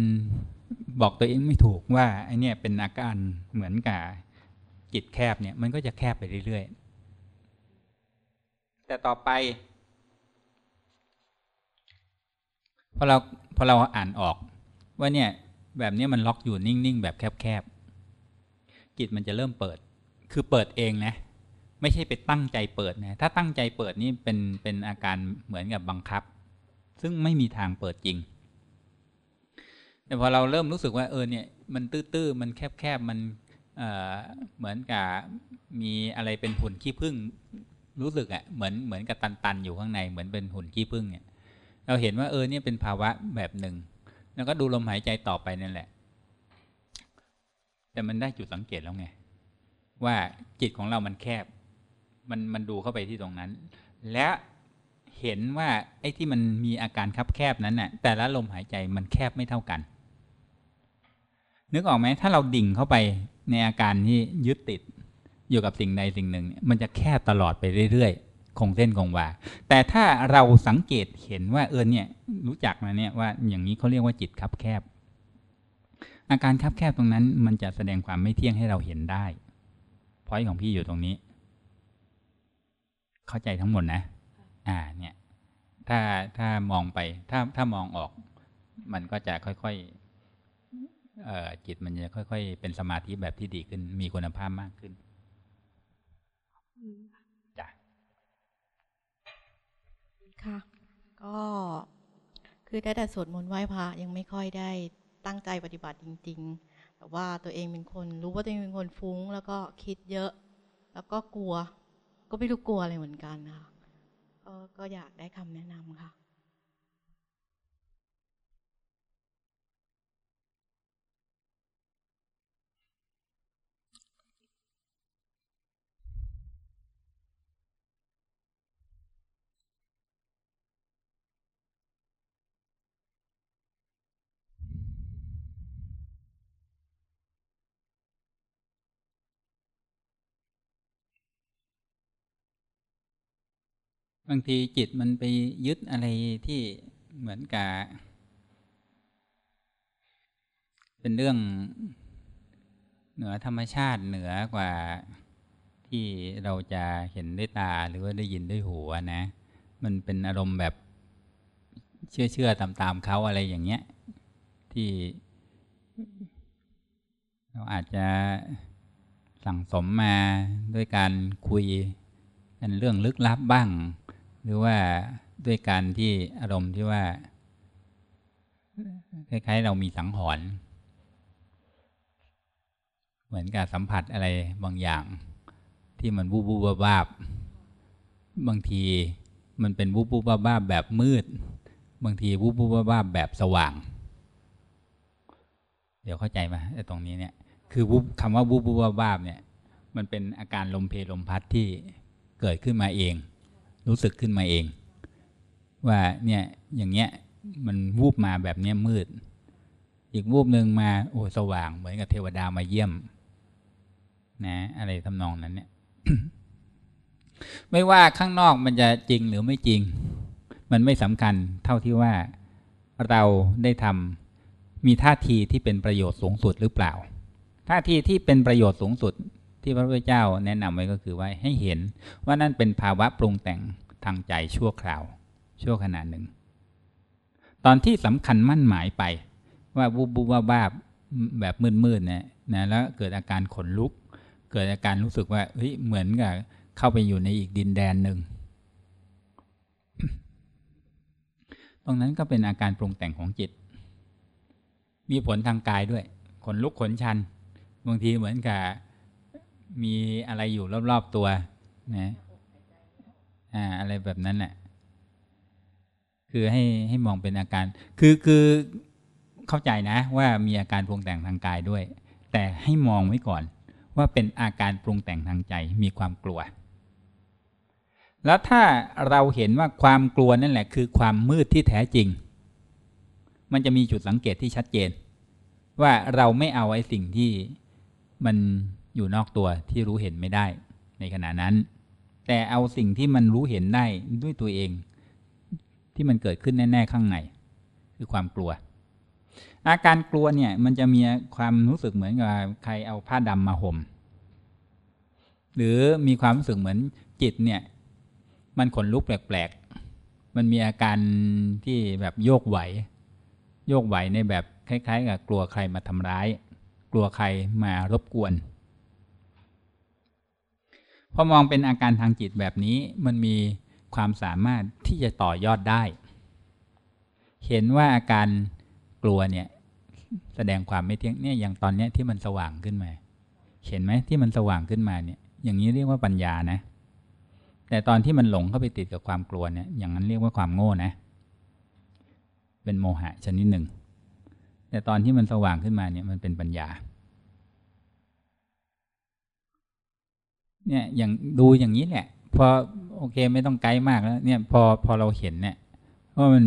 บอกตัวเองไม่ถูกว่าไอเนี่ยเป็นอาการเหมือนกับจิตแคบเนี่ย มันก็จะแคบไปเรื่อยๆ แต่ต่อไปพอเราพอเราอ่านออก ว่าเนี่ยแบบนี้มันล็อกอยู่นิ่งๆ แบบแคบๆ จิตมันจะเริ่มเปิด คือเปิดเองนะไม่ใช่ไปตั้งใจเปิดนะถ้าตั้งใจเปิดนี่เป็นเป็นอาการเหมือนกับบังคับ ซึ่งไม่มีทางเปิดจริง แต่พอเราเริ่มรู้สึกว่าเออเนี่ยมันตื้อๆมันแคบๆมันเเหมือนกับมีอะไรเป็นหุ่นขี้ผึ้งรู้สึกอะ่ะเหมือนเหมือนกับตันๆอยู่ข้างในเหมือนเป็นหุ่นขี้ผึ้งเนี่ยเราเห็นว่าเออเนี่ยเป็นภาวะแบบหนึ่ง แล้วก็ดูลมหายใจต่อไปนั่นแหละ แต่มันได้จุดสังเกตแล้วไง ว่าจิตของเรามันแคบ มันมันดูเข้าไปที่ตรงนั้น และเห็นว่าไอ้ที่มันมีอาการคับแคบนั้นน่ะแต่ละลมหายใจมันแคบไม่เท่ากัน นึกออกไหมถ้าเราดิ่งเข้าไปในอาการที่ยึดติดอยู่กับสิ่งใดสิ่งหนึ่งเนี่ยมันจะแคบตลอดไปเรื่อยๆ คงเส้นคงวา แต่ถ้าเราสังเกตเห็นว่าเออเนี่ยรู้จักนะเนี่ยว่าอย่างนี้เขาเรียกว่าจิตคับแคบ อาการคับแคบตรงนั้น มันจะแสดงความไม่เที่ยงให้เราเห็นได้พอยของพี่อยู่ตรงนี้ เข้าใจทั้งหมดนะ อ่าเนี่ย ถ้าถ้ามองไป ถ้าถ้ามองออก มันก็จะค่อยๆเอ่อ จิตมันจะค่อย ๆ เป็นสมาธิแบบที่ดีขึ้น มีคุณภาพมากขึ้นจ้ะค่ะ ก็ คือได้แต่สวดมนต์ไหว้พระยังไม่ค่อยได้ตั้งใจปฏิบัติจริง ๆ แต่ว่าตัวเองเป็นคนรู้ว่าตัวเองเป็นคนฟุ้ง แล้วก็คิดเยอะ แล้วก็กลัว ก็ไม่รู้กลัวอะไรเหมือนกันค่ะก็ก็อยากได้คำแนะนำค่ะ บางทีจิตมันไปยึดอะไรที่เหมือนกับ เป็นเรื่องเหนือธรรมชาติเหนือกว่าที่เราจะเห็นด้วยตาหรือว่าได้ยินด้วยหูนะ มันเป็นอารมณ์แบบเชื่อเชื่อตามตามๆเขาอะไรอย่างเงี้ย ที่เราอาจจะสั่งสมมาด้วยการคุยกันเรื่องลึกลับบ้าง หรือว่าด้วยการที่อารมณ์ที่ว่าคล้ายๆเรามีสังหรณ์เหมือนกับสัมผัสอะไรบางอย่าง ที่มันวูบูบวาบๆบางทีมันเป็นวูบูบวาบๆแบบมืด บางทีวูบูบวาบๆแบบสว่าง เดี๋ยวเข้าใจไหมไอ้ตรงนี้เนี่ย คือวูคำว่าวูบูบวาบๆเนี่ย มันเป็นอาการลมเพลลมพัดที่เกิดขึ้นมาเอง รู้สึกขึ้นมาเอง ว่าเนี่ยอย่างเงี้ยมันวูบมาแบบเนี้ยมืด อีกวูบหนึ่งมาโอ้สว่างเหมือนกับเทวดามาเยี่ยม นะอะไรทำนองนั้นเนี่ยไม่ว่าข้างนอกมันจะจริงหรือไม่จริง มันไม่สำคัญเท่าที่ว่าเราได้ทำมีท่าทีที่เป็นประโยชน์สูงสุดหรือเปล่า ท่าทีที่เป็นประโยชน์สูงสุด ที่พระพุทธเจ้าแนะนำไว้ก็คือว่าให้เห็นว่านั่นเป็นภาวะปรุงแต่งทางใจชั่วคราว ชั่วขณะหนึ่ง ตอนที่สำคัญมั่นหมายไป ว่าบูบบูบ้าบ้าบแบบมืดๆเนี่ยนะแล้วเกิดอาการขนลุก เกิดอาการรู้สึกว่าเฮ้ยเหมือนกับเข้าไปอยู่ในอีกดินแดนหนึ่งตรงนั้นก็เป็นอาการปรุงแต่งของจิต มีผลทางกายด้วย ขนลุกขนชัน บางทีเหมือนกับ มีอะไรอยู่รอบๆตัวนะอ่าอะไรแบบนั้นแหละคือให้ให้มองเป็นอาการ คือคือเข้าใจนะว่ามีอาการปรุงแต่งทางกายด้วย แต่ให้มองไว้ก่อน ว่าเป็นอาการปรุงแต่งทางใจมีความกลัว แล้วถ้าเราเห็นว่าความกลัวนั่นแหละ คือความมืดที่แท้จริง มันจะมีจุดสังเกตที่ชัดเจน ว่าเราไม่เอาไอ้สิ่งที่มัน อยู่นอกตัวที่รู้เห็นไม่ได้ในขณะนั้น แต่เอาสิ่งที่มันรู้เห็นได้ด้วยตัวเอง ที่มันเกิดขึ้นแน่ ๆ ข้างในคือความกลัว อาการกลัวเนี่ยมันจะมีความรู้สึกเหมือนกับใครเอาผ้าดำมาห่มหรือมีความรู้สึกเหมือนจิตเนี่ยมันขนลุกแปลกๆ มันมีอาการที่แบบโยกไหว โยกไหวในแบบคล้ายๆ กับกลัวใครมาทำร้าย กลัวใครมารบกวน พอมองเป็นอาการทางจิตแบบนี้มันมีความสามารถที่จะต่อยอดได้ เห็นว่าอาการกลัวเนี่ยแสดงความไม่เที่ยงเนี่ยอย่างตอนเนี้ยที่มันสว่างขึ้นมา เห็นไหมที่มันสว่างขึ้นมาเนี่ยอย่างนี้เรียกว่าปัญญานะ แต่ตอนที่มันหลงเข้าไปติดกับความกลัวเนี่ยอย่างนั้นเรียกว่าความโง่นะ เป็นโมหะชนิดหนึ่ง แต่ตอนที่มันสว่างขึ้นมาเนี่ยมันเป็นปัญญา เนี่ยอย่างดูอย่างนี้แหละพอโอเคไม่ต้องไกลมากแล้วเนี่ยพอพอเราเห็นเนี่ยว่ามัน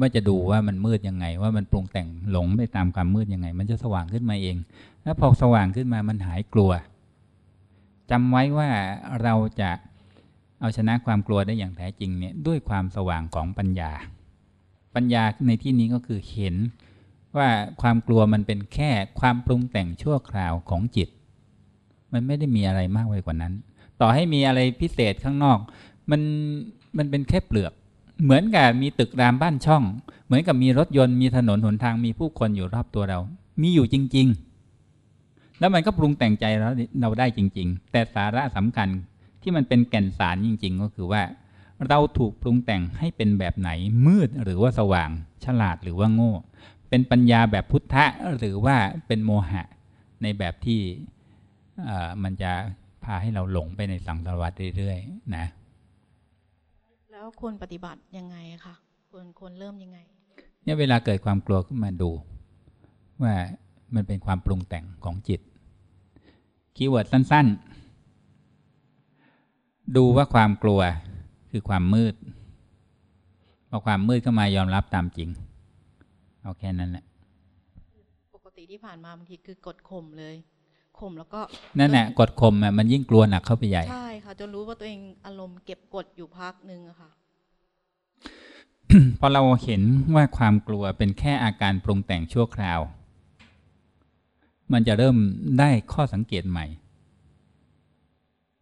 ว่าจะดูว่ามันมืดยังไง ว่ามันปรุงแต่งหลงไปตามความมืดยังไง มันจะสว่างขึ้นมาเอง แล้วพอสว่างขึ้นมามันหายกลัวจจำไว้ว่าเราจะเอาชนะความกลัวได้อย่างแท้จริงเนี่ยด้วยความสว่างของปัญญา ปัญญาในที่นี้ก็คือเห็นว่าความกลัวมันเป็นแค่ความปรุงแต่งชั่วคราวของจิต มันไม่ได้มีอะไรมากไปกว่านั้น ต่อให้มีอะไรพิเศษข้างนอก มันมันเป็นแค่เปลือก เหมือนกับมีตึกรามบ้านช่อง เหมือนกับมีรถยนต์มีถนนหนทางมีผู้คนอยู่รอบตัวเรา มีอยู่จริง ๆ แล้วมันก็ปรุงแต่งใจเราเราได้จริง ๆ แต่สาระสำคัญที่มันเป็นแก่นสารจริง ๆ ก็คือว่า เราถูกปรุงแต่งให้เป็นแบบไหนมืดหรือว่าสว่าง ฉลาดหรือว่าโง่ เป็นปัญญาแบบพุทธะหรือว่าเป็นโมหะ ในแบบที่ มันจะพาให้เราหลงไปในสังสารวัฏเรื่อยๆนะ แล้วควรปฏิบัติยังไงคะควรควรเริ่มยังไง เนี่ยเวลาเกิดความกลัวขึ้นมาดู ว่ามันเป็นความปรุงแต่งของจิต คีย์เวิร์ดสั้น ๆ ดูว่าความกลัวคือความมืดพอความมืดเข้ามายอมรับตามจริง เอาแค่นั้นแหละ ปกติที่ผ่านมาบางทีคือกดข่มเลย ข่มแล้วก็นั่นแหละกดข่มอะมันยิ่งกลัวหนักเข้าไปใหญ่ใช่ค่ะจนรู้ว่าตัวเองอารมณ์เก็บกดอยู่พักหนึ่งอะค่ะพอเราเห็นว่าความกลัวเป็นแค่อาการปรุงแต่งชั่วคราว มันจะเริ่มได้ข้อสังเกตใหม่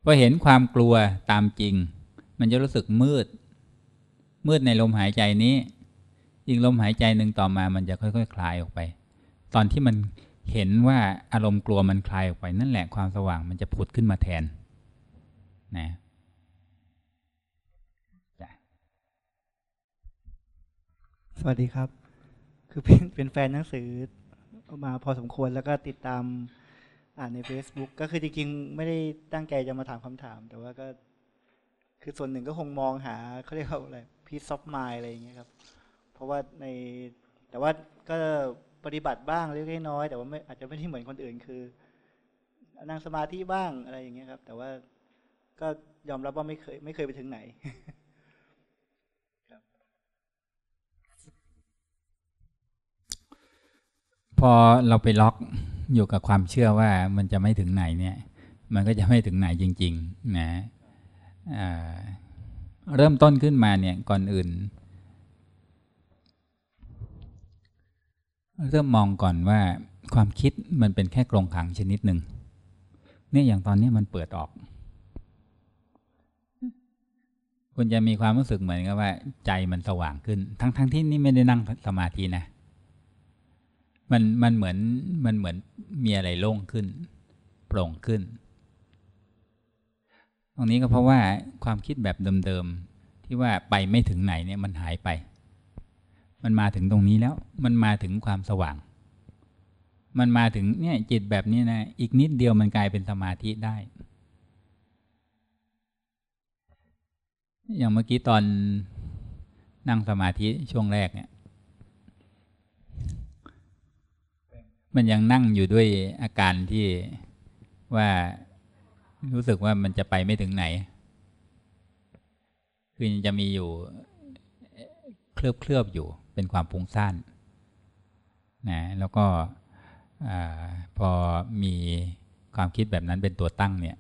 พอเห็นความกลัวตามจริง มันจะรู้สึกมืด มืดในลมหายใจนี้ อีกลมหายใจหนึ่งต่อมามันจะค่อยๆคคลายออกไป ตอนที่มัน เห็นว่าอารมณ์กลัวมันคลายออกไปนั่นแหละความสว่างมันจะผุดขึ้นมาแทนนะสวัสดีครับ คือเป็นเป็นแฟนหนังสือมาพอสมควรแล้วก็ติดตามอ่านใน Facebook ก็คือจริงๆ ไม่ได้ตั้งใจจะมาถามคำถาม แต่ว่าก็ คือส่วนหนึ่งก็คงมองหาเขาเรียกว่าอะไรพีซอฟมายอะไรอย่างเงี้ยครับ เพราะว่าในแต่ว่าก็ ปฏิบัติบ้างเล็กน้อยแต่ว่าไม่อาจจะไม่ได้เหมือนคนอื่นคือนั่งสมาธิบ้างอะไรอย่างเงี้ยครับ แต่ว่าก็ยอมรับว่าไม่เคยไม่เคยไปถึงไหนพอเราไปล็อกอยู่กับความเชื่อว่ามันจะไม่ถึงไหนเนี่ย มันก็จะไม่ถึงไหนจริง ๆ นะเริ่มต้นขึ้นมาเนี่ยก่อนอื่น เริ่มมองก่อนว่าความคิดมันเป็นแค่กรงขังชนิดหนึ่งเนี่ยอย่างตอนนี้มันเปิดออก คุณจะมีความรู้สึกเหมือนกับว่า ใจมันสว่างขึ้น ทั้งๆทที่นี่ไม่ได้นั่งสมาธินะ มันมันเหมือนมันเหมือนมีอะไรโล่งขึ้น โปร่งขึ้น ตรงนี้ก็เพราะว่าความคิดแบบเดิมๆที่ว่าไปไม่ถึงไหนเนี่ยมันหายไป มันมาถึงตรงนี้แล้ว มันมาถึงความสว่าง มันมาถึงเนี่ยจิตแบบนี้นะ อีกนิดเดียวมันกลายเป็นสมาธิได้ อย่างเมื่อกี้ตอนนั่งสมาธิช่วงแรกเนี่ย มันยังนั่งอยู่ด้วยอาการที่ว่ารู้สึกว่ามันจะไปไม่ถึงไหน คือจะมีอยู่เคลือบเคลือบอยู่ เป็นความฟุ้งซ่านนะแล้วก็พอมีความคิดแบบนั้นเป็นตัวตั้งเนี่ย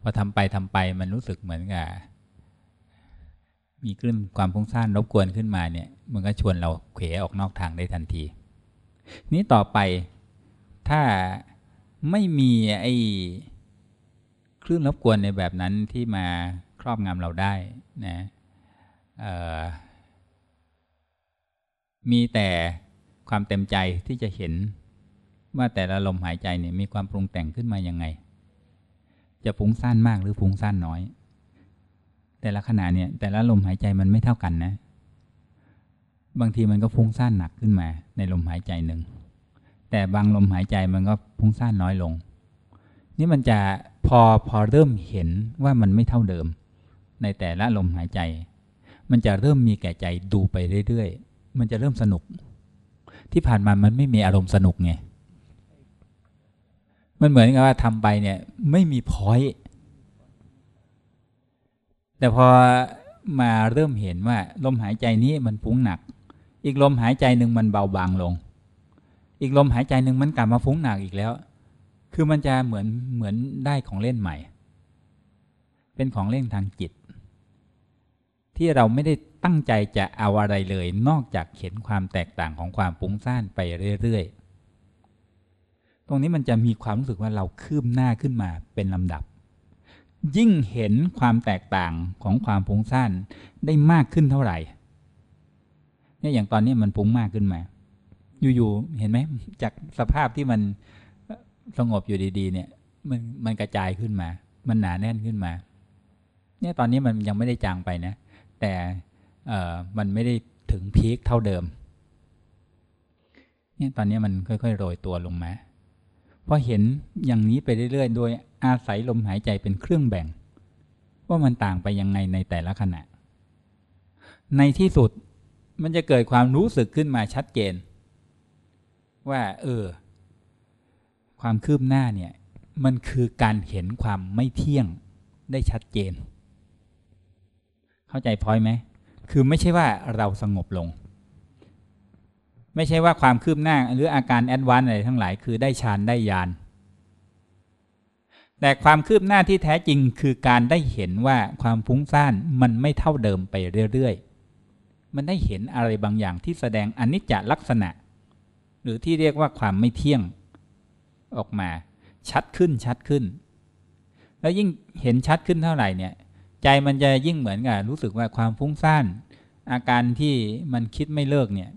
พอทำไปทำไปมันรู้สึกเหมือนกับมีคลื่นความฟุ้งซ่านรบกวนขึ้นมาเนี่ยมันก็ชวนเราเขวออกนอกทางได้ทันที นี้ต่อไปถ้าไม่มีไอ้คลื่นรบกวนในแบบนั้นที่มาครอบงำเราได้นะ มีแต่ความเต็มใจที่จะเห็นว่าแต่ละลมหายใจเนี่ยมีความปรุงแต่งขึ้นมายังไง จะฟุ้งซ่านมากหรือฟุ้งซ่านน้อย แต่ละขณะเนี่ยแต่ละลมหายใจมันไม่เท่ากันนะ บางทีมันก็ฟุ้งซ่านหนักขึ้นมาในลมหายใจหนึ่ง แต่บางลมหายใจมันก็พุ่งซ่านน้อยลง นี่มันจะพอพอเริ่มเห็นว่ามันไม่เท่าเดิม ในแต่ละลมหายใจ มันจะเริ่มมีแก่ใจดูไปเรื่อยๆ มันจะเริ่มสนุก ที่ผ่านมามันไม่มีอารมณ์สนุกไงมันเหมือนกับว่าทำไปเนี่ยไม่มีพอยแต่พอมาเริ่มเห็นว่า ลมหายใจนี้มันฟุ้งหนัก อีกลมหายใจหนึ่งมันเบาบางลง อีกลมหายใจหนึ่งมันกลับมาฟุ้งหนักอีกแล้ว คือมันจะเหมือนเหมือนได้ของเล่นใหม่ เป็นของเล่นทางจิต ที่เราไม่ได้ ตั้งใจจะเอาอะไรเลย นอกจากเห็นความแตกต่างของความฟุ้งซ่านไปเรื่อยๆ ตรงนี้มันจะมีความรู้สึกว่าเราคืบหน้าขึ้นมาเป็นลำดับ ยิ่งเห็นความแตกต่างของความฟุ้งซ่านได้มากขึ้นเท่าไหร่เนี่ยอย่างตอนนี้มันฟุ้งมากขึ้นมา อยู่ๆเห็นไหมจากสภาพที่มันสงบอยู่ดีๆ เนี่ยมันมันกระจายขึ้นมา มันหนาแน่นขึ้นมา เนี่ยตอนนี้มันยังไม่ได้จางไปนะ แต่ มันไม่ได้ถึงพีคเท่าเดิมเนี่ยตอนนี้มันค่อยๆโรยตัวลงมาพอเห็นอย่างนี้ไปเรื่อยๆ โดยอาศัยลมหายใจเป็นเครื่องแบ่ง ว่ามันต่างไปยังไงในแต่ละขณะ ในที่สุดมันจะเกิดความรู้สึกขึ้นมาชัดเจน ว่า เออ ความคืบหน้าเนี่ย มันคือการเห็นความไม่เที่ยงได้ชัดเจน เข้าใจพอยไหม คือไม่ใช่ว่าเราสงบลง ไม่ใช่ว่าความคืบหน้าหรืออาการแอดวานซ์อะไรทั้งหลาย คือได้ฌานได้ญาณแต่ความคืบหน้าที่แท้จริงคือการได้เห็นว่าความฟุ้งซ่านมันไม่เท่าเดิมไปเรื่อยๆ มันได้เห็นอะไรบางอย่างที่แสดงอนิจจลักษณะ หรือที่เรียกว่าความไม่เที่ยงออกมา ชัดขึ้นชัดขึ้น แล้วยิ่งเห็นชัดขึ้นเท่าไหร่เนี่ย ใจมันจะยิ่งเหมือนกับรู้สึกว่าความฟุ้งซ่านอาการที่มันคิดไม่เลิกเนี่ย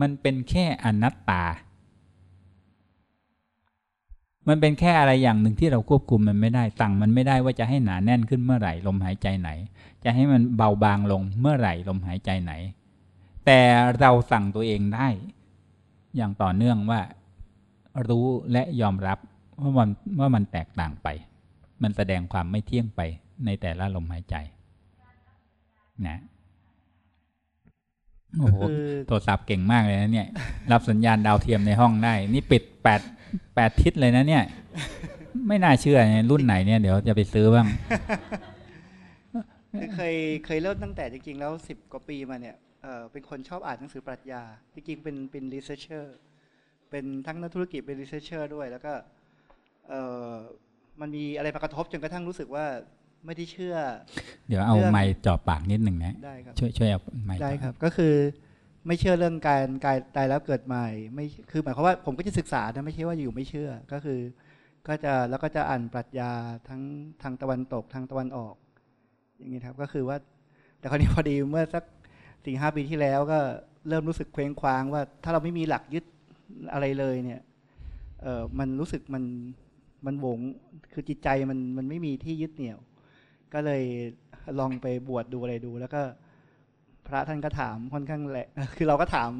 มันเป็นแค่อนัตตา มันเป็นแค่อะไรอย่างหนึ่งที่เราควบคุมมันไม่ได้สั่งมันไม่ได้ว่าจะให้หนาแน่นขึ้นเมื่อไหร่ลมหายใจไหน จะให้มันเบาบางลงเมื่อไหร่ลมหายใจไหน แต่เราสั่งตัวเองได้ อย่างต่อเนื่องว่า รู้และยอมรับว่ามันว่ามันแตกต่างไป มันแสดงความไม่เที่ยงไป ในแต่ละลมหายใจ นะโอ้โหก็คือโทรศัพท์เก่งมากเลยนะเนี่ย รับสัญญาณดาวเทียมในห้องได้ นี่ปิดแปดแปดทิศเลยนะเนี่ย ไม่น่าเชื่อเนี่ยรุ่นไหนเนี่ยเดี๋ยวจะไปซื้อบ้างคือเคยเคยเริ่มตั้งแต่จริงๆ แล้วสิบกว่าปีมาเนี่ยเอ่อเป็นคนชอบอ่านหนังสือปรัชญา จริงๆ เป็นเป็น researcher เป็นทั้งนักธุรกิจเป็น researcher ด้วย แล้วก็เอ่อมันมีอะไรมากระทบจนกระทั่งรู้สึกว่า ไม่ได้เชื่อ เดี๋ยวเอารื่องไม้จ่อปากนิดหนึ่งนะได้ครับช่วยช่วยเอาไม้ได้จ่อครับ ก็คือไม่เชื่อเรื่องการกายตายแล้วเกิดใหม่ ไม่คือหมายความว่าผมก็จะศึกษานะไม่ใช่ว่าอยู่ไม่เชื่อก็คือ ก็จะแล้วก็จะอ่านปรัชญาทั้งทางตะวันตกทางตะวันออก อย่างนี้ครับก็คือว่า แต่คราวนี้พอดีเมื่อสักสี่ห้าปีที่แล้วก็เริ่มรู้สึกเคว้งคว้างว่า ถ้าเราไม่มีหลักยึดอะไรเลยเนี่ยเออมันรู้สึกมันมันหวงคือจิตใจมันมันไม่มีที่ยึดเหนี่ยว ก็เลยลองไปบวชดดูอะไรดู แล้วก็ พระท่านก็ถามค่อนข้างแรงคือเราก็ถาม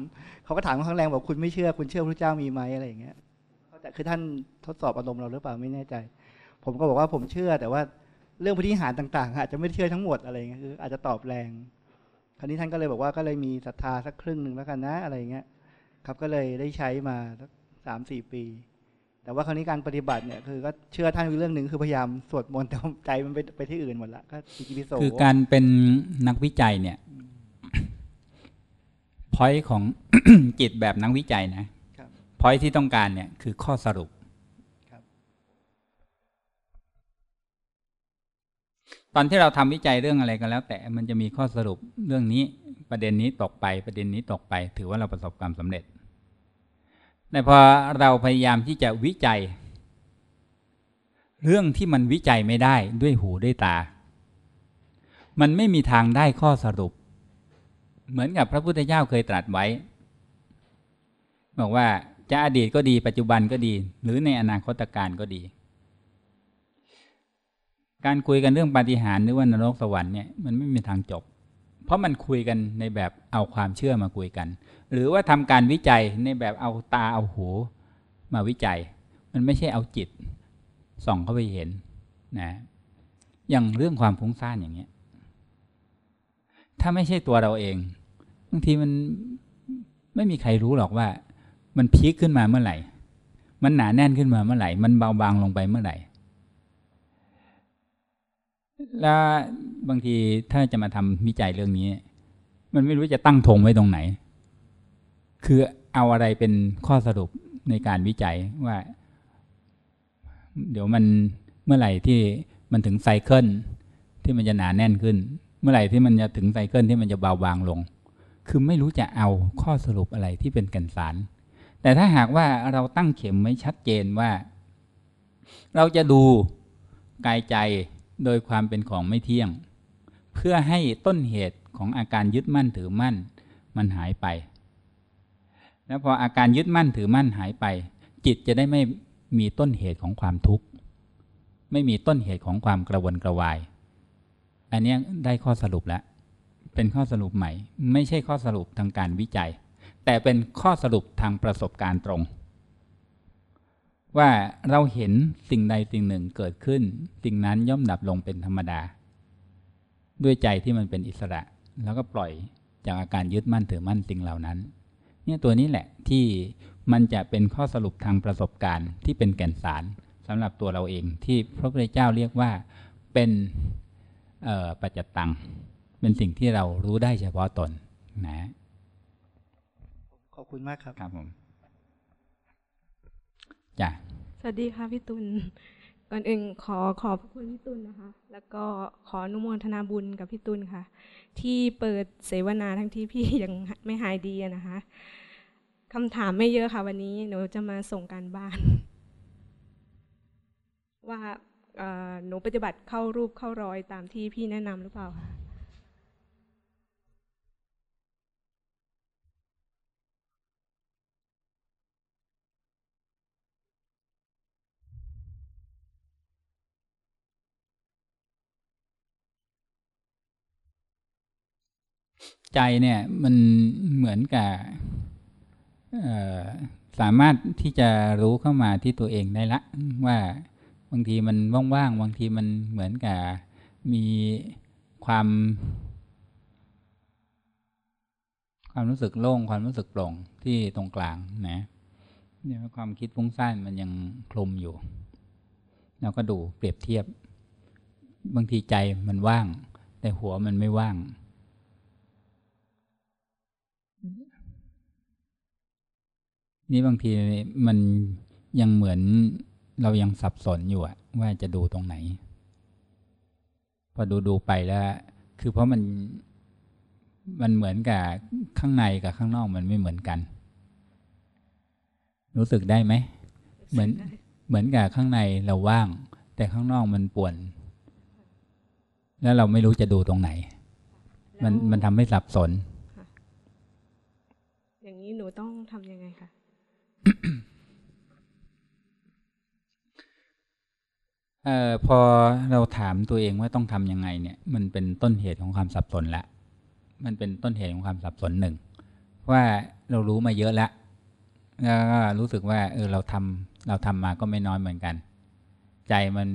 เขาก็ถามค่อนข้างแรงบอกคุณไม่เชื่อ คุณเชื่อพระเจ้ามีไหมอะไรอย่างเงี้ยแต่คือท่านทดสอบอารมณ์เราหรือเปล่าไม่แน่ใจ ผมก็บอกว่าผมเชื่อ แต่ว่าเรื่องปฏิหารต่าง ๆ อาจจะไม่เชื่อทั้งหมดอะไรเงี้ยคืออาจจะตอบแรง คราวนี้ท่านก็เลยบอกว่าก็เลยมีศรัทธาสักครึ่งหนึ่งแล้วกันนะอะไรเงี้ยครับก็เลยได้ใช้มาสักสามสี่ปี แต่ว่าคราวนี้การปฏิบัติเนี่ยคือก็เชื่อท่านอยู่เรื่องหนึ่งคือพยายามสวดมนต์แต่ว่าใจมันไปไปที่อื่นหมดละก็อิติปิโสคือการเป็นนักวิจัยเนี่ยพอยของจิตแบบนักวิจัยนะครับพอยที่ต้องการเนี่ยคือข้อสรุปครับตอนที่เราทำวิจัยเรื่องอะไรก็แล้ว แต่มันจะมีข้อสรุปเรื่องนี้ประเด็นนี้ตกไปประเด็นนี้ตกไป ถือว่าเราประสบความสำเร็จ แต่พอเราพยายามที่จะวิจัย เรื่องที่มันวิจัยไม่ได้ด้วยหูด้วยตา มันไม่มีทางได้ข้อสรุป เหมือนกับพระพุทธเจ้าเคยตรัสไว้ บอกว่าจะอดีตก็ดีปัจจุบันก็ดี หรือในอนาคตการก็ดี การคุยกันเรื่องปาฏิหาริย์หรือว่านรกสวรรค์เนี่ยมันไม่มีทางจบ เพราะมันคุยกันในแบบเอาความเชื่อมาคุยกัน หรือว่าทำการวิจัยในแบบเอาตาเอาหูมาวิจัย มันไม่ใช่เอาจิตส่องเข้าไปเห็นนะอย่างเรื่องความฟุ้งซ่านอย่างเงี้ย ถ้าไม่ใช่ตัวเราเองบางทีมันไม่มีใครรู้หรอกว่า มันพีคขึ้นมาเมื่อไหร่ มันหนาแน่นขึ้นมาเมื่อไหร่ มันเบาบางลงไปเมื่อไหร่แล้วบางทีถ้าจะมาทำวิจัยเรื่องนี้ มันไม่รู้จะตั้งธงไว้ตรงไหน คือเอาอะไรเป็นข้อสรุปในการวิจัยว่า เดี๋ยวมันเมื่อไหร่ที่มันถึงไซเคิลที่มันจะหนาแน่นขึ้น เมื่อไหร่ที่มันจะถึงไซเคิลที่มันจะเบาบางลง คือไม่รู้จะเอาข้อสรุปอะไรที่เป็นก่นสาร แต่ถ้าหากว่าเราตั้งเข็มไว้ชัดเจนว่า เราจะดูกายใจโดยความเป็นของไม่เที่ยง เพื่อให้ต้นเหตุของอาการยึดมั่นถือมั่น มันหายไป แล้วพออาการยึดมั่นถือมั่นหายไป จิตจะได้ไม่มีต้นเหตุของความทุกข์ ไม่มีต้นเหตุของความกระวนกระวาย อันนี้ได้ข้อสรุปแล้ว เป็นข้อสรุปใหม่ ไม่ใช่ข้อสรุปทางการวิจัย แต่เป็นข้อสรุปทางประสบการณ์ตรง ว่าเราเห็นสิ่งใดสิ่งหนึ่งเกิดขึ้น สิ่งนั้นย่อมดับลงเป็นธรรมดา ด้วยใจที่มันเป็นอิสระ แล้วก็ปล่อยจากอาการยึดมั่นถือมั่นสิ่งเหล่านั้น เนี่ยตัวนี้แหละที่มันจะเป็นข้อสรุปทางประสบการณ์ที่เป็นแก่นสารสำหรับตัวเราเองที่พระพุทธเจ้าเรียกว่าเป็นปัจจตัง เป็นสิ่งที่เรารู้ได้เฉพาะตนนะขอบคุณมากครับครับผมจ้ะสวัสดีค่ะพี่ตุล ก่อนอื่นขอขอบคุณพี่ตุลนะคะ แล้วก็ขออนุโมทนาบุญกับพี่ตุลค่ะ ที่เปิดเสวนาทั้งที่พี่ยังไม่หายดีนะคะคำถามไม่เยอะค่ะ วันนี้หนูจะมาส่งการบ้าน ว่าหนูปฏิบัติเข้ารูปเข้ารอยตามที่พี่แนะนำหรือเปล่าคะ ใจเนี่ยมันเหมือนกับสามารถที่จะรู้เข้ามาที่ตัวเองได้ละ ว่าบางทีมันว่างๆบางทีมันเหมือนกับมีความ ความรู้สึกโล่งความรู้สึกโปร่งที่ตรงกลางนะเนี่ยความคิดฟุ้งซ่านมันยังคลุมอยู่ เราก็ดูเปรียบเทียบ บางทีใจมันว่าง แต่หัวมันไม่ว่าง นี่บางทีมันยังเหมือนเรายังสับสนอยู่อะว่าจะดูตรงไหน พอดูดูไปแล้ว คือเพราะมันมันเหมือนกับข้างในกับข้างนอกมันไม่เหมือนกัน รู้สึกได้ไหม เหมือนเหมือนกับข้างในเราว่าง แต่ข้างนอกมันป่วน แล้วเราไม่รู้จะดูตรงไหน มันมันทำให้สับสน หนูต้องทำยังไงคะเอ่อพอเราถามตัวเองว่าต้องทำยังไงเนี่ย มันเป็นต้นเหตุของความสับสนละ มันเป็นต้นเหตุของความสับสนหนึ่งว่าเรารู้มาเยอะแล้วแล้วก็รู้สึกว่า เออเราทำเราทำมาก็ไม่น้อยเหมือนกัน ใจมัน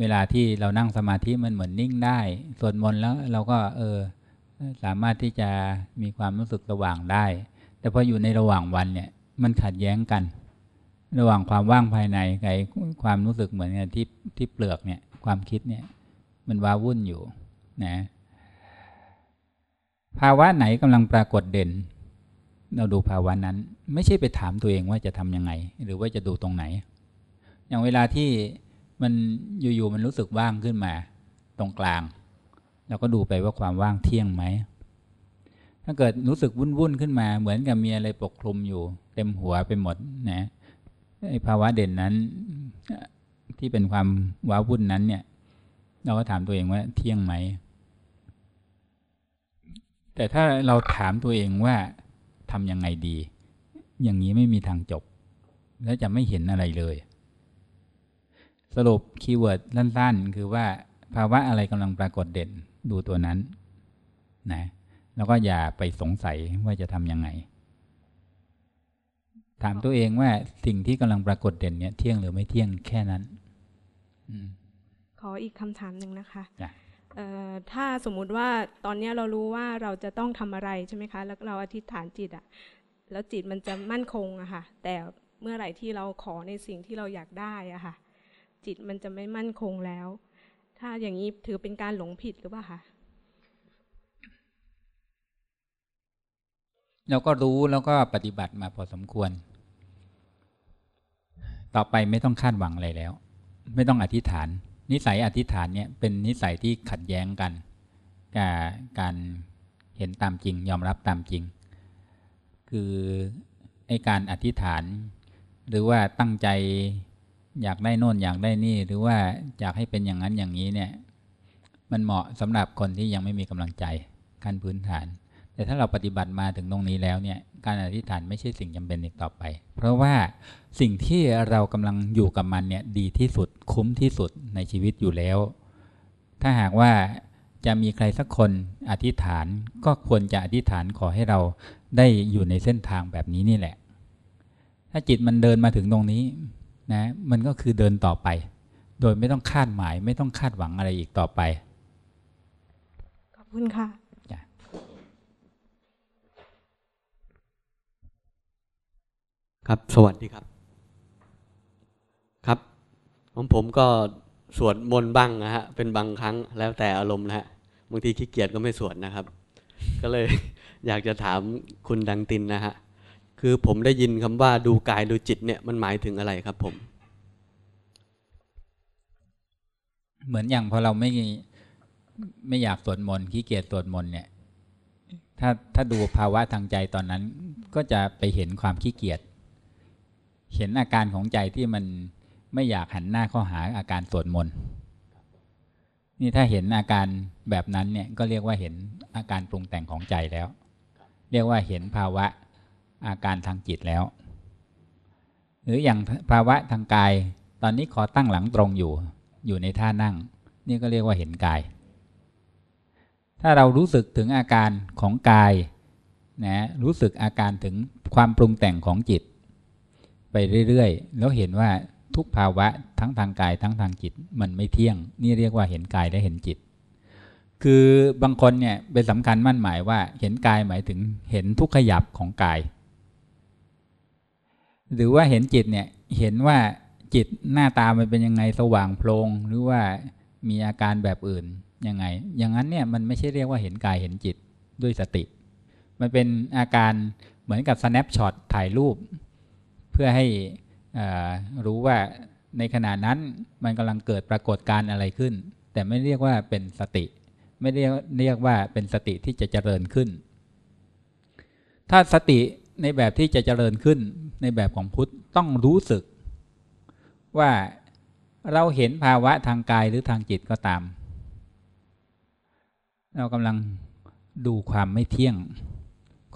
เวลาที่เรานั่งสมาธิมันเหมือนนิ่งได้สวดมนต์แล้วเราก็เออ สามารถที่จะมีความรู้สึกระหว่างได้ แต่พออยู่ในระหว่างวันเนี่ยมันขัดแย้งกัน ระหว่างความว่างภายในกับความรู้สึกเหมือนกันที่ที่เปลือกเนี่ยความคิดเนี่ยมันว้าวุ่นอยู่นะภาวะไหนกำลังปรากฏเด่น เราดูภาวะนั้น ไม่ใช่ไปถามตัวเองว่าจะทำยังไง หรือว่าจะดูตรงไหน อย่างเวลาที่มันอยู่ๆมันรู้สึกว่างขึ้นมา ตรงกลาง เราก็ดูไปว่าความว่างเที่ยงไหม ถ้าเกิดรู้สึกวุ่นๆขึ้นมา เหมือนกับมีอะไรปกคลุมอยู่ เต็มหัวไปหมดนะไอ้ภาวะเด่นนั้น ที่เป็นความว้าวุ่นนั้น เนี่ย เราก็ถามตัวเองว่าเที่ยงไหม แต่ถ้าเราถามตัวเองว่าทำยังไงดี อย่างนี้ไม่มีทางจบ แล้วจะไม่เห็นอะไรเลย สรุปคีย์เวิร์ดสั้นๆ คือว่าภาวะอะไรกำลังปรากฏเด่นดูตัวนั้น นะ แล้วก็อย่าไปสงสัยว่าจะทำยังไง ถามตัวเองว่าสิ่งที่กำลังปรากฏเด่นเนี่ยเที่ยงหรือไม่เที่ยงแค่นั้นขออีกคำถามหนึ่งนะคะถ้าสมมุติว่าตอนนี้เรารู้ว่าเราจะต้องทำอะไรใช่ไหมคะ แล้วเราอธิษฐานจิตอะแล้วจิตมันจะมั่นคงอะค่ะ แต่เมื่อไหร่ที่เราขอในสิ่งที่เราอยากได้อะค่ะ จิตมันจะไม่มั่นคงแล้ว ถ้าอย่างนี้ถือเป็นการหลงผิดหรือเปล่าคะ เราก็รู้แล้วก็ปฏิบัติมาพอสมควร ต่อไปไม่ต้องคาดหวังอะไรแล้ว ไม่ต้องอธิษฐาน นิสัยอธิษฐานเนี่ยเป็นนิสัยที่ขัดแย้งกันกับการเห็นตามจริง ยอมรับตามจริง คือไอการอธิษฐาน หรือว่าตั้งใจอยากได้โน่นอยากได้นี่ หรือว่าอยากให้เป็นอย่างนั้นอย่างนี้เนี่ย มันเหมาะสำหรับคนที่ยังไม่มีกำลังใจขั้นพื้นฐาน แต่ถ้าเราปฏิบัติมาถึงตรงนี้แล้วเนี่ยการอธิษฐานไม่ใช่สิ่งจำเป็นอีกต่อไป เพราะว่าสิ่งที่เรากำลังอยู่กับมันเนี่ยดีที่สุดคุ้มที่สุดในชีวิตอยู่แล้ว ถ้าหากว่าจะมีใครสักคนอธิษฐานก็ควรจะอธิษฐานขอให้เราได้อยู่ในเส้นทางแบบนี้นี่แหละ ถ้าจิตมันเดินมาถึงตรงนี้นะมันก็คือเดินต่อไป โดยไม่ต้องคาดหมายไม่ต้องคาดหวังอะไรอีกต่อไป ขอบคุณค่ะ ครับ สวัสดีครับ ครับของผมก็สวดมนต์บ้างนะฮะ เป็นบางครั้งแล้วแต่อารมณ์นะฮะ บางทีขี้เกียจก็ไม่สวดนะครับ ก็เลยอยากจะถามคุณดังตินนะฮะ คือผมได้ยินคำว่าดูกายดูจิตเนี่ยมันหมายถึงอะไรครับผม เหมือนอย่างพอเราไม่ไม่อยากสวดมนต์ขี้เกียจสวดมนต์เนี่ย ถ้าถ้าดูภาวะทางใจตอนนั้น ก็จะไปเห็นความขี้เกียจ เห็นอาการของใจที่มันไม่อยากหันหน้าเข้าหาอาการสวดมนต์นี่ถ้าเห็นอาการแบบนั้นเนี่ยก็เรียกว่าเห็นอาการปรุงแต่งของใจแล้ว เรียกว่าเห็นภาวะอาการทางจิตแล้ว หรืออย่างภาวะทางกาย ตอนนี้ขอตั้งหลังตรงอยู่ อยู่ในท่านั่ง นี่ก็เรียกว่าเห็นกาย ถ้าเรารู้สึกถึงอาการของกายนะรู้สึกอาการถึงความปรุงแต่งของจิต ไปเรื่อยๆ แล้วเห็นว่าทุกภาวะทั้งทางกายทั้งทางจิตมันไม่เที่ยง นี่เรียกว่าเห็นกายและเห็นจิต คือบางคนเนี่ยเป็นสำคัญมั่นหมายว่าเห็นกายหมายถึงเห็นทุกขยับของกาย หรือว่าเห็นจิตเนี่ยเห็นว่าจิตหน้าตามันเป็นยังไงสว่างโพลงหรือว่ามีอาการแบบอื่นยังไง อย่างนั้นเนี่ยมันไม่ใช่เรียกว่าเห็นกายเห็นจิตด้วยสติ มันเป็นอาการเหมือนกับ snapshot ถ่ายรูป พื่อให้รู้ว่าในขณะนั้นมันกำลังเกิดปรากฏการณ์อะไรขึ้น แต่ไม่เรียกว่าเป็นสติ ไม่เรียกเรียกว่าเป็นสติที่จะเจริญขึ้น ถ้าสติในแบบที่จะเจริญขึ้นในแบบของพุทธต้องรู้สึก ว่าเราเห็นภาวะทางกายหรือทางจิตก็ตาม เรากำลังดูความไม่เที่ยง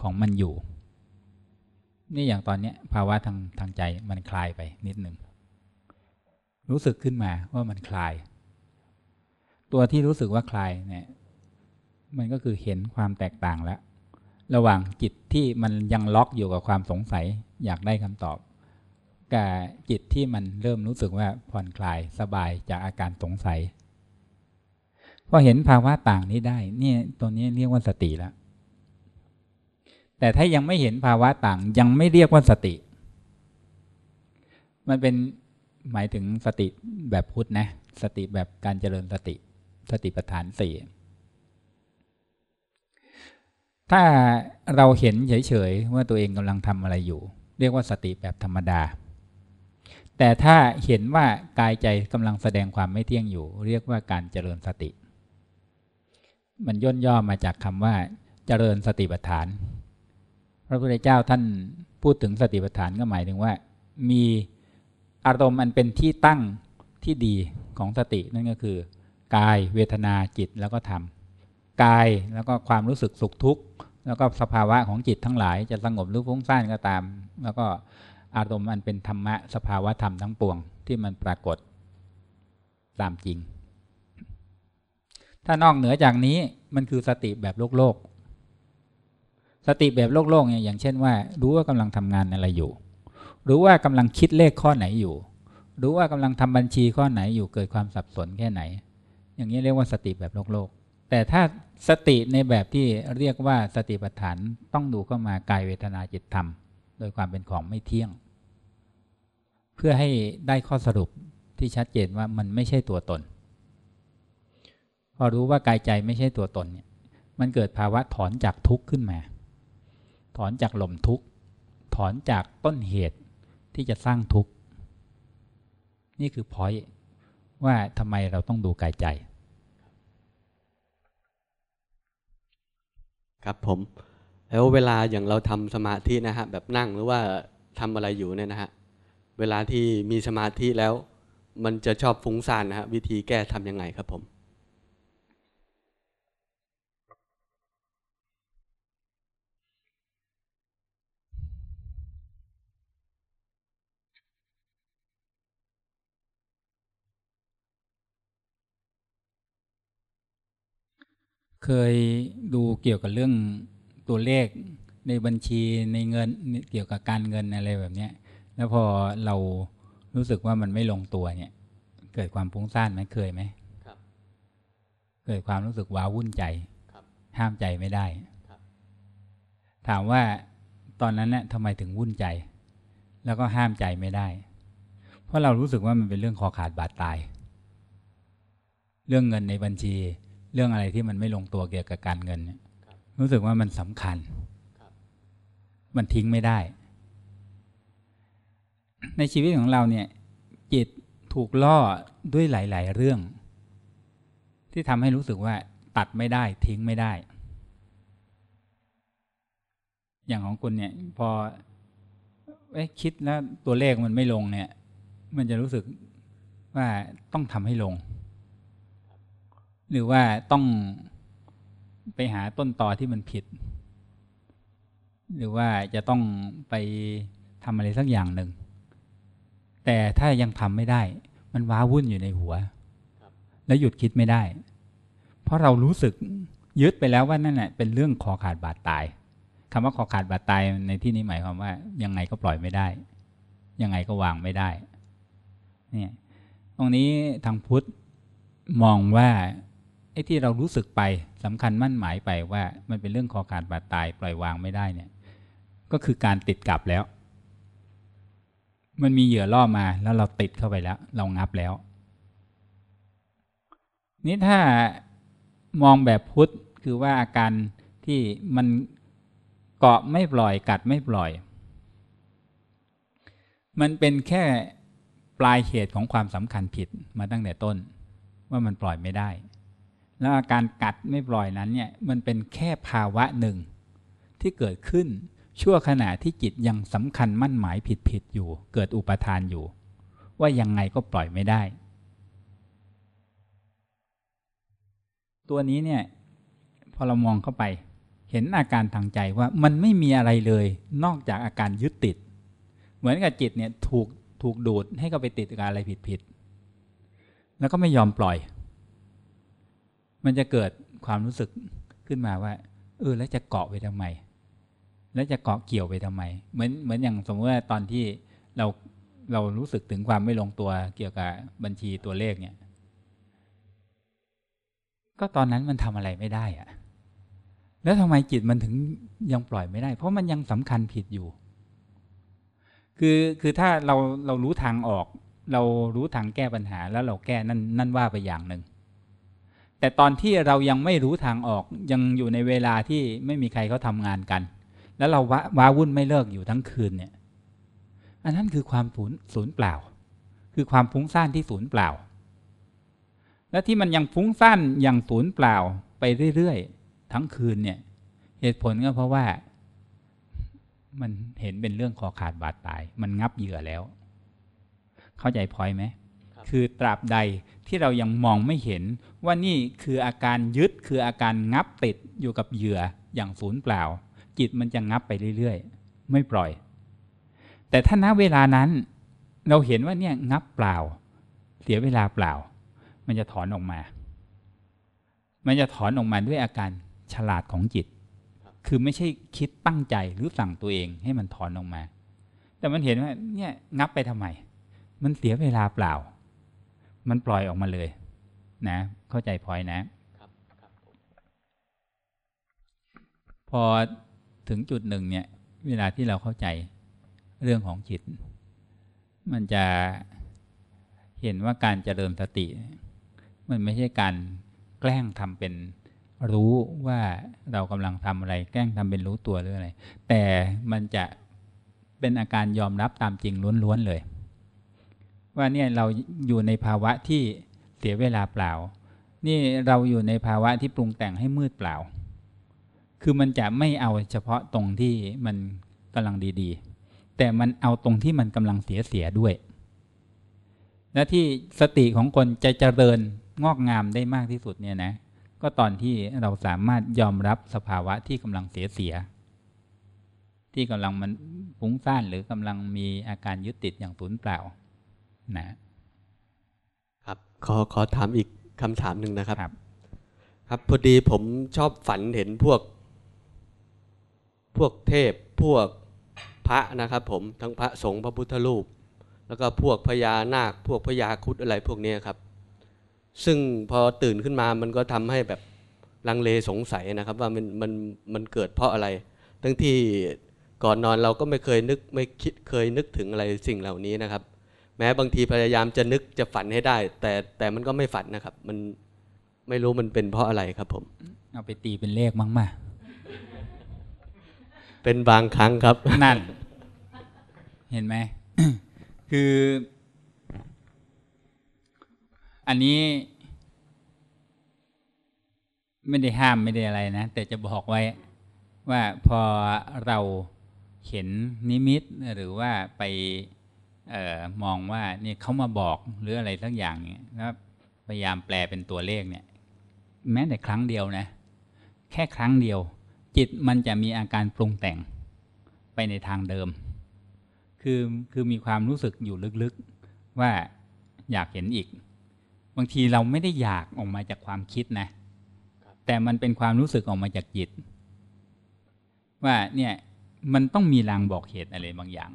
ของมันอยู่ นี่อย่างตอนนี้ภาวะทางทางใจมันคลายไปนิดหนึ่งรู้สึกขึ้นมาว่ามันคลาย ตัวที่รู้สึกว่าคลายเนี่ย มันก็คือเห็นความแตกต่างแล้ว ระหว่างจิตที่มันยังล็อกอยู่กับความสงสัยอยากได้คำตอบ กับจิตที่มันเริ่มรู้สึกว่าผ่อนคลายสบายจากอาการสงสัยพอเห็นภาวะต่างนี้ได้ เนี่ยตัวนี้เรียกว่าสติแล้ว แต่ถ้ายังไม่เห็นภาวะต่างยังไม่เรียกว่าสติ มันเป็นหมายถึงสติแบบพุทธนะ สติแบบการเจริญสติ สติปัฏฐานสี่ถ้าเราเห็นเฉยๆว่าตัวเองกำลังทำอะไรอยู่ เรียกว่าสติแบบธรรมดา แต่ถ้าเห็นว่ากายใจกำลังแสดงความไม่เที่ยงอยู่ เรียกว่าการเจริญสติ มันย่นย่อมาจากคำว่าเจริญสติปัฏฐาน ระพุทธเจ้าท่านพูดถึงสติปัฏฐานก็หมายถึงว่า มีอารมณ์อันเป็นที่ตั้งที่ดีของสตินั่นก็คือ กายเวทนาจิตแล้วก็ธรรมกายแล้วก็ความรู้สึกสุขทุกข์แล้วก็สภาวะของจิตทั้งหลายจะสงบหรือฟุ้งซ่านก็ตาม แล้วก็อารมณ์อันเป็นธรรมะสภาวะธรรมทั้งปวงที่มันปรากฏตามจริง ถ้านอกเหนือจากนี้มันคือสติแบบโลกโลก สติแบบโลกโลกเนี่ยอย่างเช่นว่า รู้ว่ากำลังทำงานอะไรอยู่ รู้ว่ากำลังคิดเลขข้อไหนอยู่ รู้ว่ากำลังทำบัญชีข้อไหนอยู่เกิดความสับสนแค่ไหน อย่างนี้เรียกว่าสติแบบโลกโลกแต่ถ้าสติในแบบที่เรียกว่าสติปัฏฐานต้องดูเข้ามากายเวทนาจิตธรรม โดยความเป็นของไม่เที่ยง เพื่อให้ได้ข้อสรุปที่ชัดเจนว่ามันไม่ใช่ตัวตน พอรู้ว่ากายใจไม่ใช่ตัวตนเนี่ยมันเกิดภาวะถอนจากทุกข์ขึ้นมา ถอนจากหล่มทุกข์ ถอนจากต้นเหตุที่จะสร้างทุกข์ นี่คือพอยว่าทำไมเราต้องดูกายใจ ครับผม แล้วเวลาอย่างเราทำสมาธินะฮะ แบบนั่งหรือว่าทำอะไรอยู่เนี่ยนะฮะ เวลาที่มีสมาธิแล้ว มันจะชอบฟุ้งซ่านนะฮะ วิธีแก้ทำยังไงครับผม เคยดูเกี่ยวกับเรื่องตัวเลขในบัญชีในเงินเกี่ยวกับการเงินอะไรแบบเนี้ย แล้วพอเรารู้สึกว่ามันไม่ลงตัวเนี่ย เกิดความฟุ้งซ่านไหมเคยไหมครับ เกิดความรู้สึกว้าวุ่นใจครับห้ามใจไม่ได้ครับ ถามว่าตอนนั้นเนี่ยทำไมถึงวุ่นใจ แล้วก็ห้ามใจไม่ได้ เพราะเรารู้สึกว่ามันเป็นเรื่องคอขาดบาดตาย เรื่องเงินในบัญชี เรื่องอะไรที่มันไม่ลงตัวเกี่ยวกับการเงินเนี่ยรู้สึกว่ามันสำคัญ มันทิ้งไม่ได้ ในชีวิตของเราเนี่ยจิตถูกล่อด้วยหลาย ๆ เรื่อง ที่ทำให้รู้สึกว่าตัดไม่ได้ทิ้งไม่ได้ อย่างของคุณเนี่ยพอเอ๊ะคิดแล้วตัวเลขมันไม่ลงเนี่ย มันจะรู้สึกว่าต้องทำให้ลง หรือว่าต้องไปหาต้นตอที่มันผิด หรือว่าจะต้องไปทำอะไรสักอย่างหนึ่ง แต่ถ้ายังทำไม่ได้ มันว้าวุ่นอยู่ในหัว แล้วหยุดคิดไม่ได้ เพราะเรารู้สึกยึดไปแล้วว่านั่นแหละเป็นเรื่องคอขาดบาดตายคำว่าคอขาดบาดตายในที่นี้หมายความว่า ยังไงก็ปล่อยไม่ได้ ยังไงก็วางไม่ได้เนี่ยตรงนี้ทางพุทธมองว่า ไอ้ที่เรารู้สึกไปสำคัญมั่นหมายไปว่ามันเป็นเรื่องคอขาดบาดตาย ปล่อยวางไม่ได้เนี่ย ก็คือการติดกลับแล้ว มันมีเหยื่อล่อมาแล้วเราติดเข้าไปแล้ว เรางับแล้ว นี่ถ้ามองแบบพุทธคือว่าอาการที่มันเกาะไม่ปล่อยกัดไม่ปล่อย มันเป็นแค่ปลายเหตุของความสำคัญผิดมาตั้งแต่ต้น ว่ามันปล่อยไม่ได้ แล้วอาการกัดไม่ปล่อยนั้นเนี่ยมันเป็นแค่ภาวะหนึ่ง ที่เกิดขึ้นชั่วขณะที่จิตยังสำคัญมั่นหมายผิดผิดอยู่ เกิดอุปทานอยู่ ว่ายังไงก็ปล่อยไม่ได้ ตัวนี้เนี่ยพอเรามองเข้าไป เห็นอาการทางใจว่ามันไม่มีอะไรเลย นอกจากอาการยึดติด เหมือนกับจิตเนี่ยถูกถูกดูดให้ก็ไปติดกับอะไรผิดผิดแล้วก็ไม่ยอมปล่อย มันจะเกิดความรู้สึกขึ้นมาว่า เออ แล้วจะเกาะไปทำไม แล้วจะเกาะเกี่ยวไปทำไม เหมือนเหมือนอย่างสมมติว่าตอนที่เราเรารู้สึกถึงความไม่ลงตัวเกี่ยวกับบัญชีตัวเลขเนี่ย ก็ตอนนั้นมันทำอะไรไม่ได้อะแล้วทำไมจิตมันถึงยังปล่อยไม่ได้ เพราะมันยังสำคัญผิดอยู่ คือคือถ้าเราเรารู้ทางออก เรารู้ทางแก้ปัญหาแล้วเราแก้นั่นนั่นว่าไปอย่างหนึ่ง แต่ตอนที่เรายังไม่รู้ทางออกยังอยู่ในเวลาที่ไม่มีใครเขาทำงานกัน แล้วเราวว้าวุ่นไม่เลิกอยู่ทั้งคืนเนี่ยอันนั้นคือความศูนย์ศูนย์เปล่า คือความฟุ้งซ่านที่ศูนย์เปล่า และที่มันยังฟุ้งซ่านอย่างศูนย์เปล่าไปเรื่อยๆ ทั้งคืนเนี่ย เหตุผลก็เพราะว่า มันเห็นเป็นเรื่องคอขาดบาดตาย มันงับเหยื่อแล้ว เข้าใจพอยไหม คือตราบใดที่เรายังมองไม่เห็น ว่านี่คืออาการยึดคืออาการงับติดอยู่กับเหยื่ออย่างศูนย์เปล่า จิตมันจะงับไปเรื่อยๆ ไม่ปล่อย แต่ถ้าณเวลานั้น เราเห็นว่าเนี่ยงับเปล่า เสียเวลาเปล่า มันจะถอนออกมา มันจะถอนออกมาด้วยอาการฉลาดของจิต คือไม่ใช่คิดตั้งใจหรือสั่งตัวเองให้มันถอนออกมา แต่มันเห็นว่าเนี่ยงับไปทำไม มันเสียเวลาเปล่า มันปล่อยออกมาเลย นะ เข้าใจพอยนะพอถึงจุดหนึ่งเนี่ยเวลาที่เราเข้าใจเรื่องของจิต มันจะเห็นว่าการเจริญสติ มันไม่ใช่การแกล้งทำเป็นรู้ว่าเรากำลังทำอะไร แกล้งทำเป็นรู้ตัวหรืออะไร แต่มันจะเป็นอาการยอมรับตามจริงล้วนๆเลย ว่าเนี่ยเราอยู่ในภาวะที่เสียเวลาเปล่า นี่เราอยู่ในภาวะที่ปรุงแต่งให้มืดเปล่า คือมันจะไม่เอาเฉพาะตรงที่มันกำลังดีๆ แต่มันเอาตรงที่มันกำลังเสียเสียด้วยและที่สติของคนจะเจริญงอกงามได้มากที่สุดเนี่ยนะก็ตอนที่เราสามารถยอมรับสภาวะที่กำลังเสียเสีย ที่กำลังมันฟุ้งซ่านหรือกำลังมีอาการยึดติดอย่างสูญเปล่านะครับขอขอถามอีก คำถามหนึ่งนะครับครับพอดีผมชอบฝันเห็นพวก พวกเทพพวกพระนะครับผมทั้งพระสงฆ์พระพุทธรูป แล้วก็พวกพญานาค พวกพญาครุดอะไรพวกเนี้ยครับ ซึ่งพอตื่นขึ้นมามันก็ทำให้แบบลังเลสงสัยนะครับ ว่ามันมันมันเกิดเพราะอะไร ทั้งที่ก่อนนอนเราก็ไม่เคยนึกไม่คิดเคยนึกถึงอะไรสิ่งเหล่านี้นะครับ แม้บางทีพยายามจะนึกจะฝันให้ได้ แต่แต่มันก็ไม่ฝันนะครับ มันไม่รู้มันเป็นเพราะอะไรครับผม เอาไปตีเป็นเลขมั้งมาเป็นบางครั้งครับ นั่น เห็นไหม คือ อันนี้ ไม่ได้ห้ามไม่ได้อะไรนะ แต่จะบอกไว้ว่าพอเราเห็นนิมิตหรือว่าไปเออมองว่าเนี่ยเขามาบอกหรืออะไรสักอย่างเนี่ยแล้วพยายามแปลเป็นตัวเลขเนี่ย แม้แต่ครั้งเดียวนะ แค่ครั้งเดียว จิตมันจะมีอาการปรุงแต่งไปในทางเดิม คือคือมีความรู้สึกอยู่ลึกๆว่าอยากเห็นอีก บางทีเราไม่ได้อยากออกมาจากความคิดนะ แต่มันเป็นความรู้สึกออกมาจากจิต ว่าเนี่ยมันต้องมีลางบอกเหตุอะไรบางอย่าง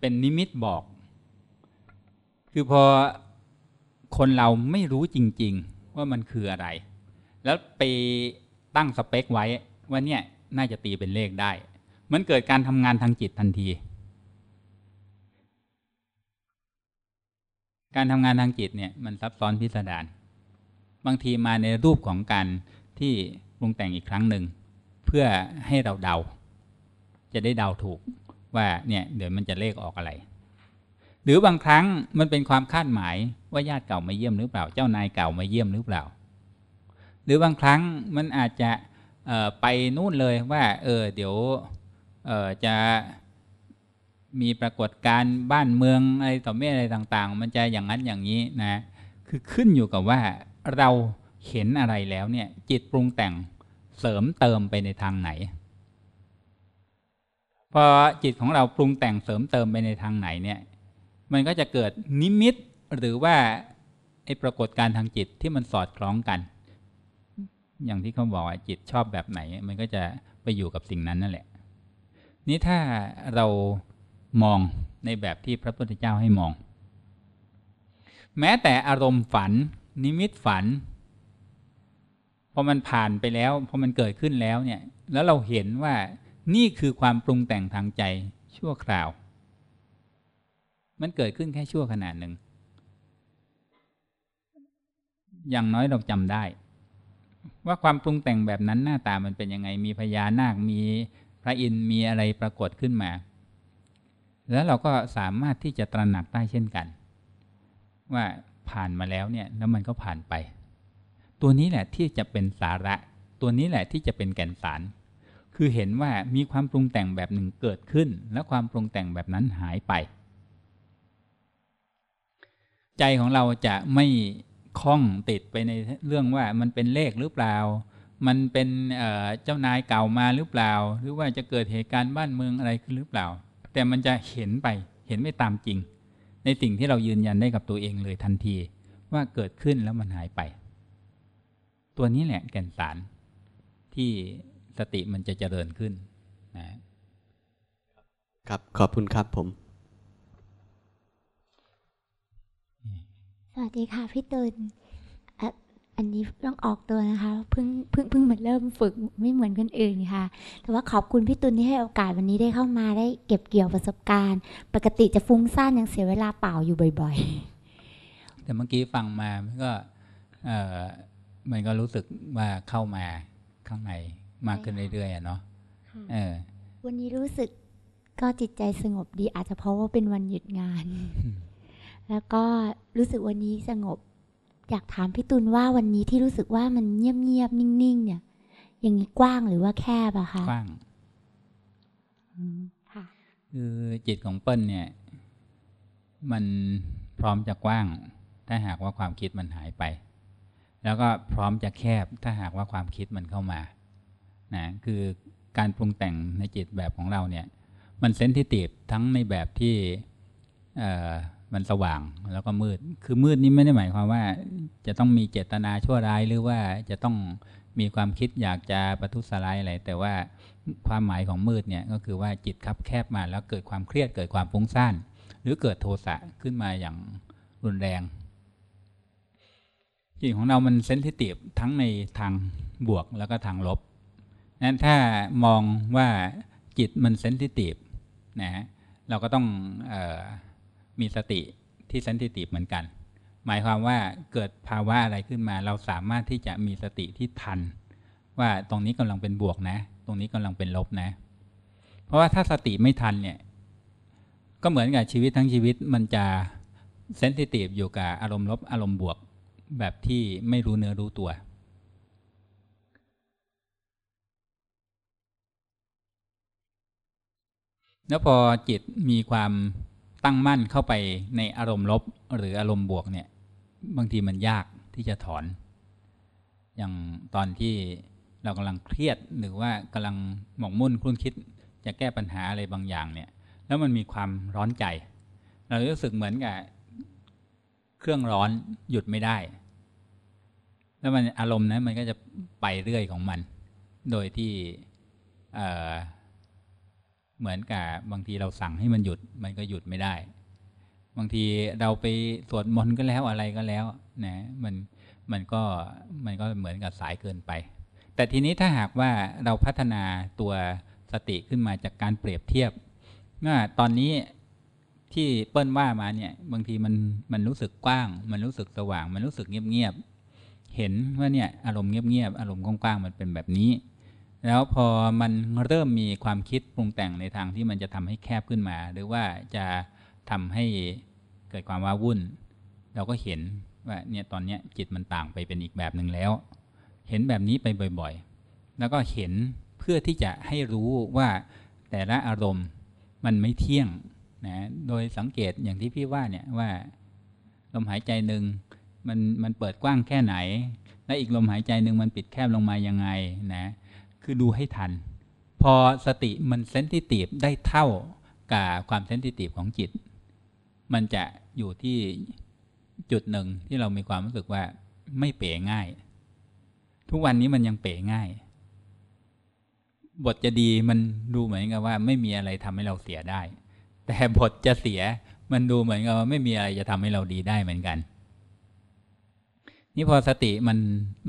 เป็นนิมิตบอก คือพอคนเราไม่รู้จริง ๆ ว่ามันคืออะไร แล้วไปตั้งสเปคไว้ว่าเนี่ยน่าจะตีเป็นเลขได้ มันเกิดการทำงานทางจิตทันที การทำงานทางจิตเนี่ยมันซับซ้อนพิสดาร บางทีมาในรูปของการที่ปรุงแต่งอีกครั้งหนึ่ง เพื่อให้เราเดา จะได้เดาถูก ว่าเนี่ยเดี๋ยวมันจะเลขออกอะไร หรือบางครั้งมันเป็นความคาดหมายว่าญาติเก่ามาเยี่ยมหรือเปล่า เจ้านายเก่ามาเยี่ยมหรือเปล่า หรือบางครั้งมันอาจจะไปนู่นเลยว่าเออเดี๋ยวจะมีปรากฏการณ์บ้านเมืองอะไรต่อเมื่ออะไรต่างๆ มันจะอย่างนั้นอย่างนี้นะคือขึ้นอยู่กับว่าเราเห็นอะไรแล้วเนี่ยจิตปรุงแต่งเสริมเติมไปในทางไหน อจิตของเราปรุงแต่งเสริมเติมไปในทางไหนเนี่ย มันก็จะเกิดนิมิตหรือว่าไอปรากฏการทางจิตที่มันสอดคล้องกัน อย่างที่เขาบอกว่าจิตชอบแบบไหน มันก็จะไปอยู่กับสิ่งนั้นนั่นแหละ นี่ถ้าเรามองในแบบที่พระพุทธเจ้าให้มอง แม้แต่อารมณ์ฝัน นิมิตฝันพอมันผ่านไปแล้วพอมันเกิดขึ้นแล้วเนี่ย แล้วเราเห็นว่า นี่คือความปรุงแต่งทางใจชั่วคราว มันเกิดขึ้นแค่ชั่วขณะหนึ่ง อย่างน้อยเราจำได้ ว่าความปรุงแต่งแบบนั้นหน้าตามันเป็นยังไง มีพญานาค มีพระอินทร์ มีอะไรปรากฏขึ้นมา แล้วเราก็สามารถที่จะตระหนักได้เช่นกัน ว่าผ่านมาแล้วเนี่ย แล้วมันก็ผ่านไป ตัวนี้แหละที่จะเป็นสาระ ตัวนี้แหละที่จะเป็นแก่นสาร คือเห็นว่ามีความปรุงแต่งแบบหนึ่งเกิดขึ้น และความปรุงแต่งแบบนั้นหายไป ใจของเราจะไม่คล้องติดไปในเรื่องว่ามันเป็นเลขหรือเปล่า มันเป็นเจ้านายเก่ามาหรือเปล่า หรือว่าจะเกิดเหตุการณ์บ้านเมืองอะไรขึ้นหรือเปล่า แต่มันจะเห็นไปเห็นไม่ตามจริง ในสิ่งที่เรายืนยันได้กับตัวเองเลยทันที ว่าเกิดขึ้นแล้วมันหายไป ตัวนี้แหละแก่นสารที่ สติมันจะเจริญขึ้นนะครับขอบคุณครับผม สวัสดีค่ะพี่ตุลอันนี้ต้องออกตัวนะคะเพิ่งเพิ่งเพิ่งมาเริ่มฝึกไม่เหมือนคนอื่นค่ะ แต่ว่าขอบคุณพี่ตุลที่ให้โอกาสวันนี้ได้เข้ามาได้เก็บเกี่ยวประสบการณ์ ปกติจะฟุ้งซ่านยังเสียเวลาเปล่าอยู่บ่อย ๆ แต่เมื่อกี้ฟังมามันก็เออมันก็รู้สึกว่าเข้ามาข้างใน มากขึ้นเรื่อยๆเนาะเออ วันนี้รู้สึกก็จิตใจสงบดีอาจจะเพราะว่าเป็นวันหยุดงาน แล้วก็รู้สึกวันนี้สงบ อยากถามพี่ตุลว่าวันนี้ที่รู้สึกว่ามันเงียบๆนิ่งๆ เนี่ย อย่างนี้กว้างหรือว่าแคบอะคะกว้างอืมค่ะคือจิตของเปิ้ลเนี่ย มันพร้อมจะกว้าง ถ้าหากว่าความคิดมันหายไป แล้วก็พร้อมจะแคบถ้าหากว่าความคิดมันเข้ามา นะคือการปรุงแต่งในจิตแบบของเราเนี่ยมันเซนทิทีฟทั้งในแบบที่มันสว่างแล้วก็มืด คือมืดนี่ไม่ได้หมายความว่า จะต้องมีเจตนาชั่วร้ายหรือว่าจะต้องมีความคิดอยากจะประทุษร้ายอะไร แต่ว่าความหมายของมืดเนี่ยก็คือว่าจิตคับแคบมาแล้วเกิดความเครียดเกิดความฟุ้งซ่านหรือเกิดโทสะขึ้นมาอย่างรุนแรง จิตของเรามันเซนซิทีฟทั้งในทางบวกแล้วก็ทางลบ นั้นถ้ามองว่าจิตมันเซนซิทีฟนะฮะเราก็ต้องออมีสติที่เซนซิทีฟเหมือนกัน หมายความว่าเกิดภาวะอะไรขึ้นมา เราสามารถที่จะมีสติที่ทัน ว่าตรงนี้กำลังเป็นบวกนะ ตรงนี้กำลังเป็นลบนะ เพราะว่าถ้าสติไม่ทันเนี่ยก็เหมือนกับชีวิตทั้งชีวิตมันจะเซนซิทีฟอยู่กับอารมณ์ลบอารมณ์บวกแบบที่ไม่รู้เนื้อรู้ตัว แล้วพอจิตมีความตั้งมั่นเข้าไปในอารมณ์ลบหรืออารมณ์บวกเนี่ย บางทีมันยากที่จะถอน อย่างตอนที่เรากำลังเครียดหรือว่ากำลังหมกมุ่นคลุ้นคิด จะแก้ปัญหาอะไรบางอย่างเนี่ย แล้วมันมีความร้อนใจ เรารู้สึกเหมือนกับเครื่องร้อนหยุดไม่ได้ แล้วมันอารมณ์นั้นมันก็จะไปเรื่อยของมัน โดยที่ เหมือนกับบางทีเราสั่งให้มันหยุดมันก็หยุดไม่ได้ บางทีเราไปสวดมนต์ก็แล้วอะไรก็แล้วนะมันมันก็มันก็เหมือนกับสายเกินไป แต่ทีนี้ถ้าหากว่าเราพัฒนาตัวสติขึ้นมาจากการเปรียบเทียบว่าตอนนี้ที่เปิ้ลว่ามาเนี่ยบางทีมันมันรู้สึกกว้าง มันรู้สึกสว่าง มันรู้สึกเงียบๆเห็นว่าเนี่ยอารมณ์เงียบๆอารมณ์กว้างๆมันเป็นแบบนี้ แล้วพอมันเริ่มมีความคิดปรุงแต่งในทางที่มันจะทำให้แคบขึ้นมา หรือว่าจะทำให้เกิดความว้าวุ่น เราก็เห็นว่าเนี่ยตอนเนี้ยจิตมันต่างไปเป็นอีกแบบหนึ่งแล้ว เห็นแบบนี้ไปบ่อยๆ แล้วก็เห็นเพื่อที่จะให้รู้ว่าแต่ละอารมณ์มันไม่เที่ยงนะโดยสังเกตอย่างที่พี่ว่าเนี่ยว่าลมหายใจหนึ่งมันมันเปิดกว้างแค่ไหน และอีกลมหายใจหนึ่งมันปิดแคบลงมายังไงนะ คือดูให้ทัน พอสติมันเซนซิทีฟได้เท่ากับความเซนซิทีฟของจิต มันจะอยู่ที่จุดหนึ่งที่เรามีความรู้สึกว่าไม่เป๋ง่าย ทุกวันนี้มันยังเป๋ง่าย บทจะดีมันดูเหมือนกับว่า ไม่มีอะไรทำให้เราเสียได้ แต่บทจะเสียมันดูเหมือนกับว่าไม่มีอะไรจะทำให้เราดีได้เหมือนกัน นี่พอสติมัน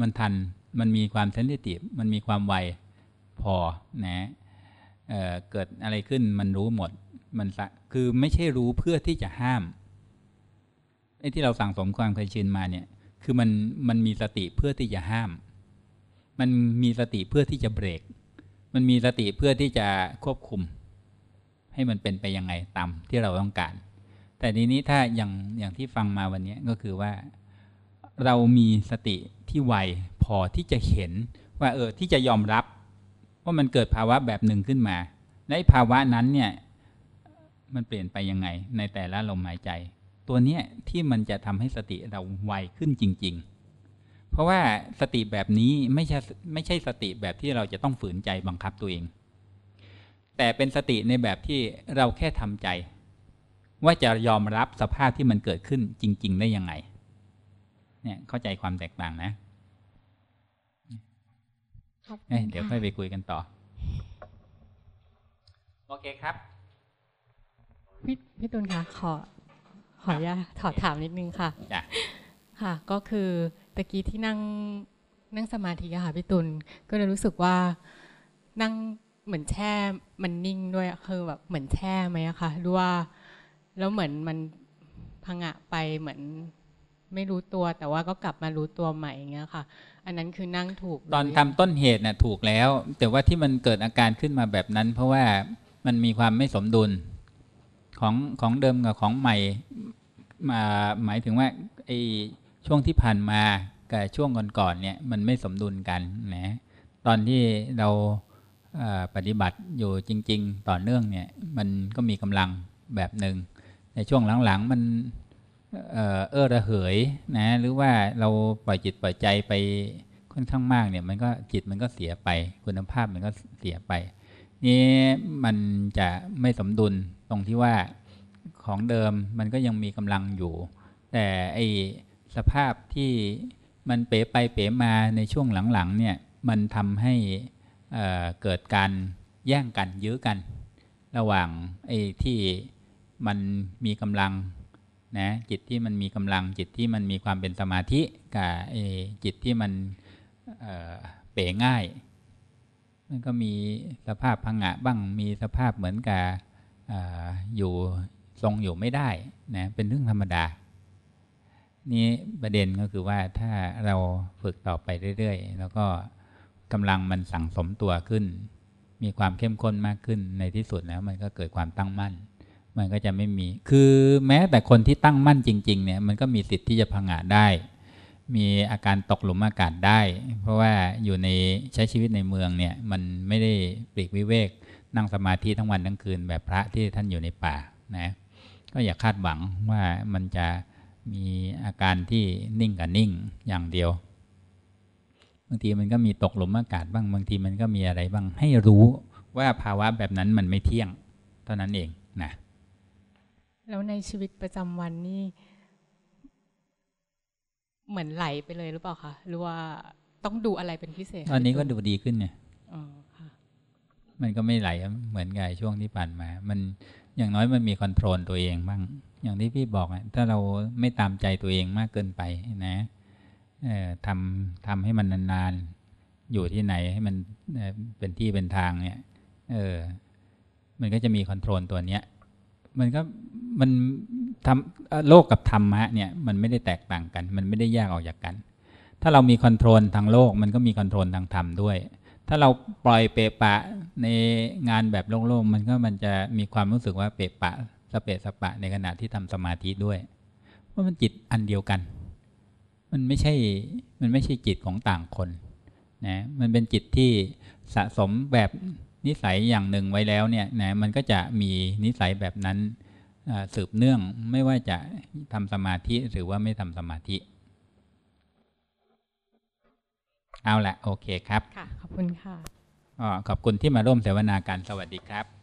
มันทัน มันมีความเซนซิทีฟมันมีความไว พอนะเเกิดอะไรขึ้นมันรู้หมดมันคือไม่ใช่รู้เพื่อที่จะห้ามไอ้ที่เราสั่งสมความเคยชินมาเนี่ย คือมันมันมีสติเพื่อที่จะห้าม มันมีสติเพื่อที่จะเบรก มันมีสติเพื่อที่จะควบคุม ให้มันเป็นไปยังไงตามที่เราต้องการ แต่ทีนี้ถ้าอย่างอย่างที่ฟังมาวันนี้ก็คือว่า เรามีสติที่ไวพอที่จะเห็นว่าเออที่จะยอมรับ ว่ามันเกิดภาวะแบบหนึ่งขึ้นมา ในภาวะนั้นเนี่ยมันเปลี่ยนไปยังไง ในแต่ละลมหายใจ ตัวเนี้ยที่มันจะทำให้สติเราไวขึ้นจริง ๆ เพราะว่าสติแบบนี้ไม่ใช่ไม่ใช่สติแบบที่เราจะต้องฝืนใจบังคับตัวเอง แต่เป็นสติในแบบที่เราแค่ทำใจ ว่าจะยอมรับสภาพที่มันเกิดขึ้นจริง ๆ ได้ยังไงเนี่ยเข้าใจความแตกต่างนะ เเดี๋ยวค่อยไปคุยกันต่อ โอเคครับ พี่พี่ตุลคะขอ ขออนุญาตถอดถามนิดนึงค่ะจ้ะค่ะ ก็คือตะกี้ที่นั่งนั่งสมาธิอะค่ะพี่ตุลก็เลยรู้สึกว่านั่งเหมือนแช่มันนิ่งด้วยคือแบบเหมือนแช่ไหมอะคะหรือว่าแล้วเหมือนมันพังะไปเหมือนไม่รู้ตัวแต่ว่าก็กลับมารู้ตัวใหม่อย่างเงี้ยค่ะ อันนั้นคือนั่งถูกตอนทำต้นเหตุน่ะถูกแล้ว แต่ว่าที่มันเกิดอาการขึ้นมาแบบนั้น เพราะว่ามันมีความไม่สมดุลของของเดิมกับของใหม่มาหมายถึงว่าไอช่วงที่ผ่านมากับช่วงก่อนๆเนี่ยมันไม่สมดุลกันนะตอนที่เราปฏิบัติอยู่จริง ๆ ต่อเนื่องเนี่ยมันก็มีกำลังแบบหนึ่งในช่วงหลังๆมัน เอ่อเออระเหยนะหรือว่าเราปล่อยจิตปล่อยใจไปค่อนข้างมากเนี่ยมันก็จิตมันก็เสียไปคุณภาพมันก็เสียไป นี่มันจะไม่สมดุลตรงที่ว่าของเดิมมันก็ยังมีกำลังอยู่ แต่ไอสภาพที่มันเป๋ไปเป๋มาในช่วงหลังๆเนี่ยมันทำให้เเกิดการแย่งกันยื้อกัน ระหว่างไอ้ที่มันมีกำลัง นะจิตที่มันมีกำลังจิตที่มันมีความเป็นสมาธิกับจิตที่มันเเป๋ง่าย มันก็มีสภาพพังงะบ้างมีสภาพเหมือนกับออยู่ทรงอยู่ไม่ได้นะเป็นเรื่องธรรมดา นี่ประเด็นก็คือว่าถ้าเราฝึกต่อไปเรื่อยๆ แล้วก็กำลังมันสั่งสมตัวขึ้น มีความเข้มข้นมากขึ้นในที่สุดแล้วมันก็เกิดความตั้งมั่น มันก็จะไม่มี คือแม้แต่คนที่ตั้งมั่นจริง ๆ เนี่ย มันก็มีสิทธิ์ที่จะพังงะได้ มีอาการตกหลุมอากาศได้ เพราะว่าอยู่ในใช้ชีวิตในเมืองเนี่ย มันไม่ได้ปลีกวิเวก นั่งสมาธิทั้งวันทั้งคืนแบบพระที่ท่านอยู่ในป่า นะ ก็อย่าคาดหวังว่ามันจะมีอาการที่นิ่งกับนิ่งอย่างเดียว บางทีมันก็มีตกหลุมอากาศบ้าง บางทีมันก็มีอะไรบ้าง ให้รู้ว่าภาวะแบบนั้นมันไม่เที่ยง เท่านั้นเองนะ แล้วในชีวิตประจำวันนี่เหมือนไหลไปเลยหรือเปล่าคะหรือว่าต้องดูอะไรเป็นพิเศษคะตอนนี้ก็พี่ดูดีขึ้นเนี่ยอ๋อค่ะมันก็ไม่ไหลเหมือนกับช่วงที่ผ่านมา มันอย่างน้อยมันมี control ตัวเองบ้าง อย่างที่พี่บอกอะถ้าเราไม่ตามใจตัวเองมากเกินไปนะเอ่อทำทำให้มันนานๆ อยู่ที่ไหนให้มันเอ่อเป็นที่เป็นทางเนี่ย เออ มันก็จะมี control ตัวเนี้ย มันก็ มันทำโลกกับธรรมะเนี่ยมันไม่ได้แตกต่างกัน มันไม่ได้แยกออกจากกัน ถ้าเรามี control ทางโลก มันก็มี control ทางธรรมด้วย ถ้าเราปล่อยเปะปะในงานแบบโลกๆมันก็มันจะมีความรู้สึกว่าเปะปะสเปะสปะในขณะที่ทำสมาธิด้วยเพราะมันจิตอันเดียวกัน มันไม่ใช่มันไม่ใช่จิตของต่างคนนะมันเป็นจิตที่สะสมแบบนิสัยอย่างหนึ่งไว้แล้วเนี่ยนะมันก็จะมีนิสัยแบบนั้น สืบเนื่องไม่ว่าจะทำสมาธิหรือว่าไม่ทำสมาธิ เอาละโอเคครับ ค่ะ ขอบคุณค่ะอ๋อขอบคุณที่มาร่วมเสวนาการสวัสดีครับ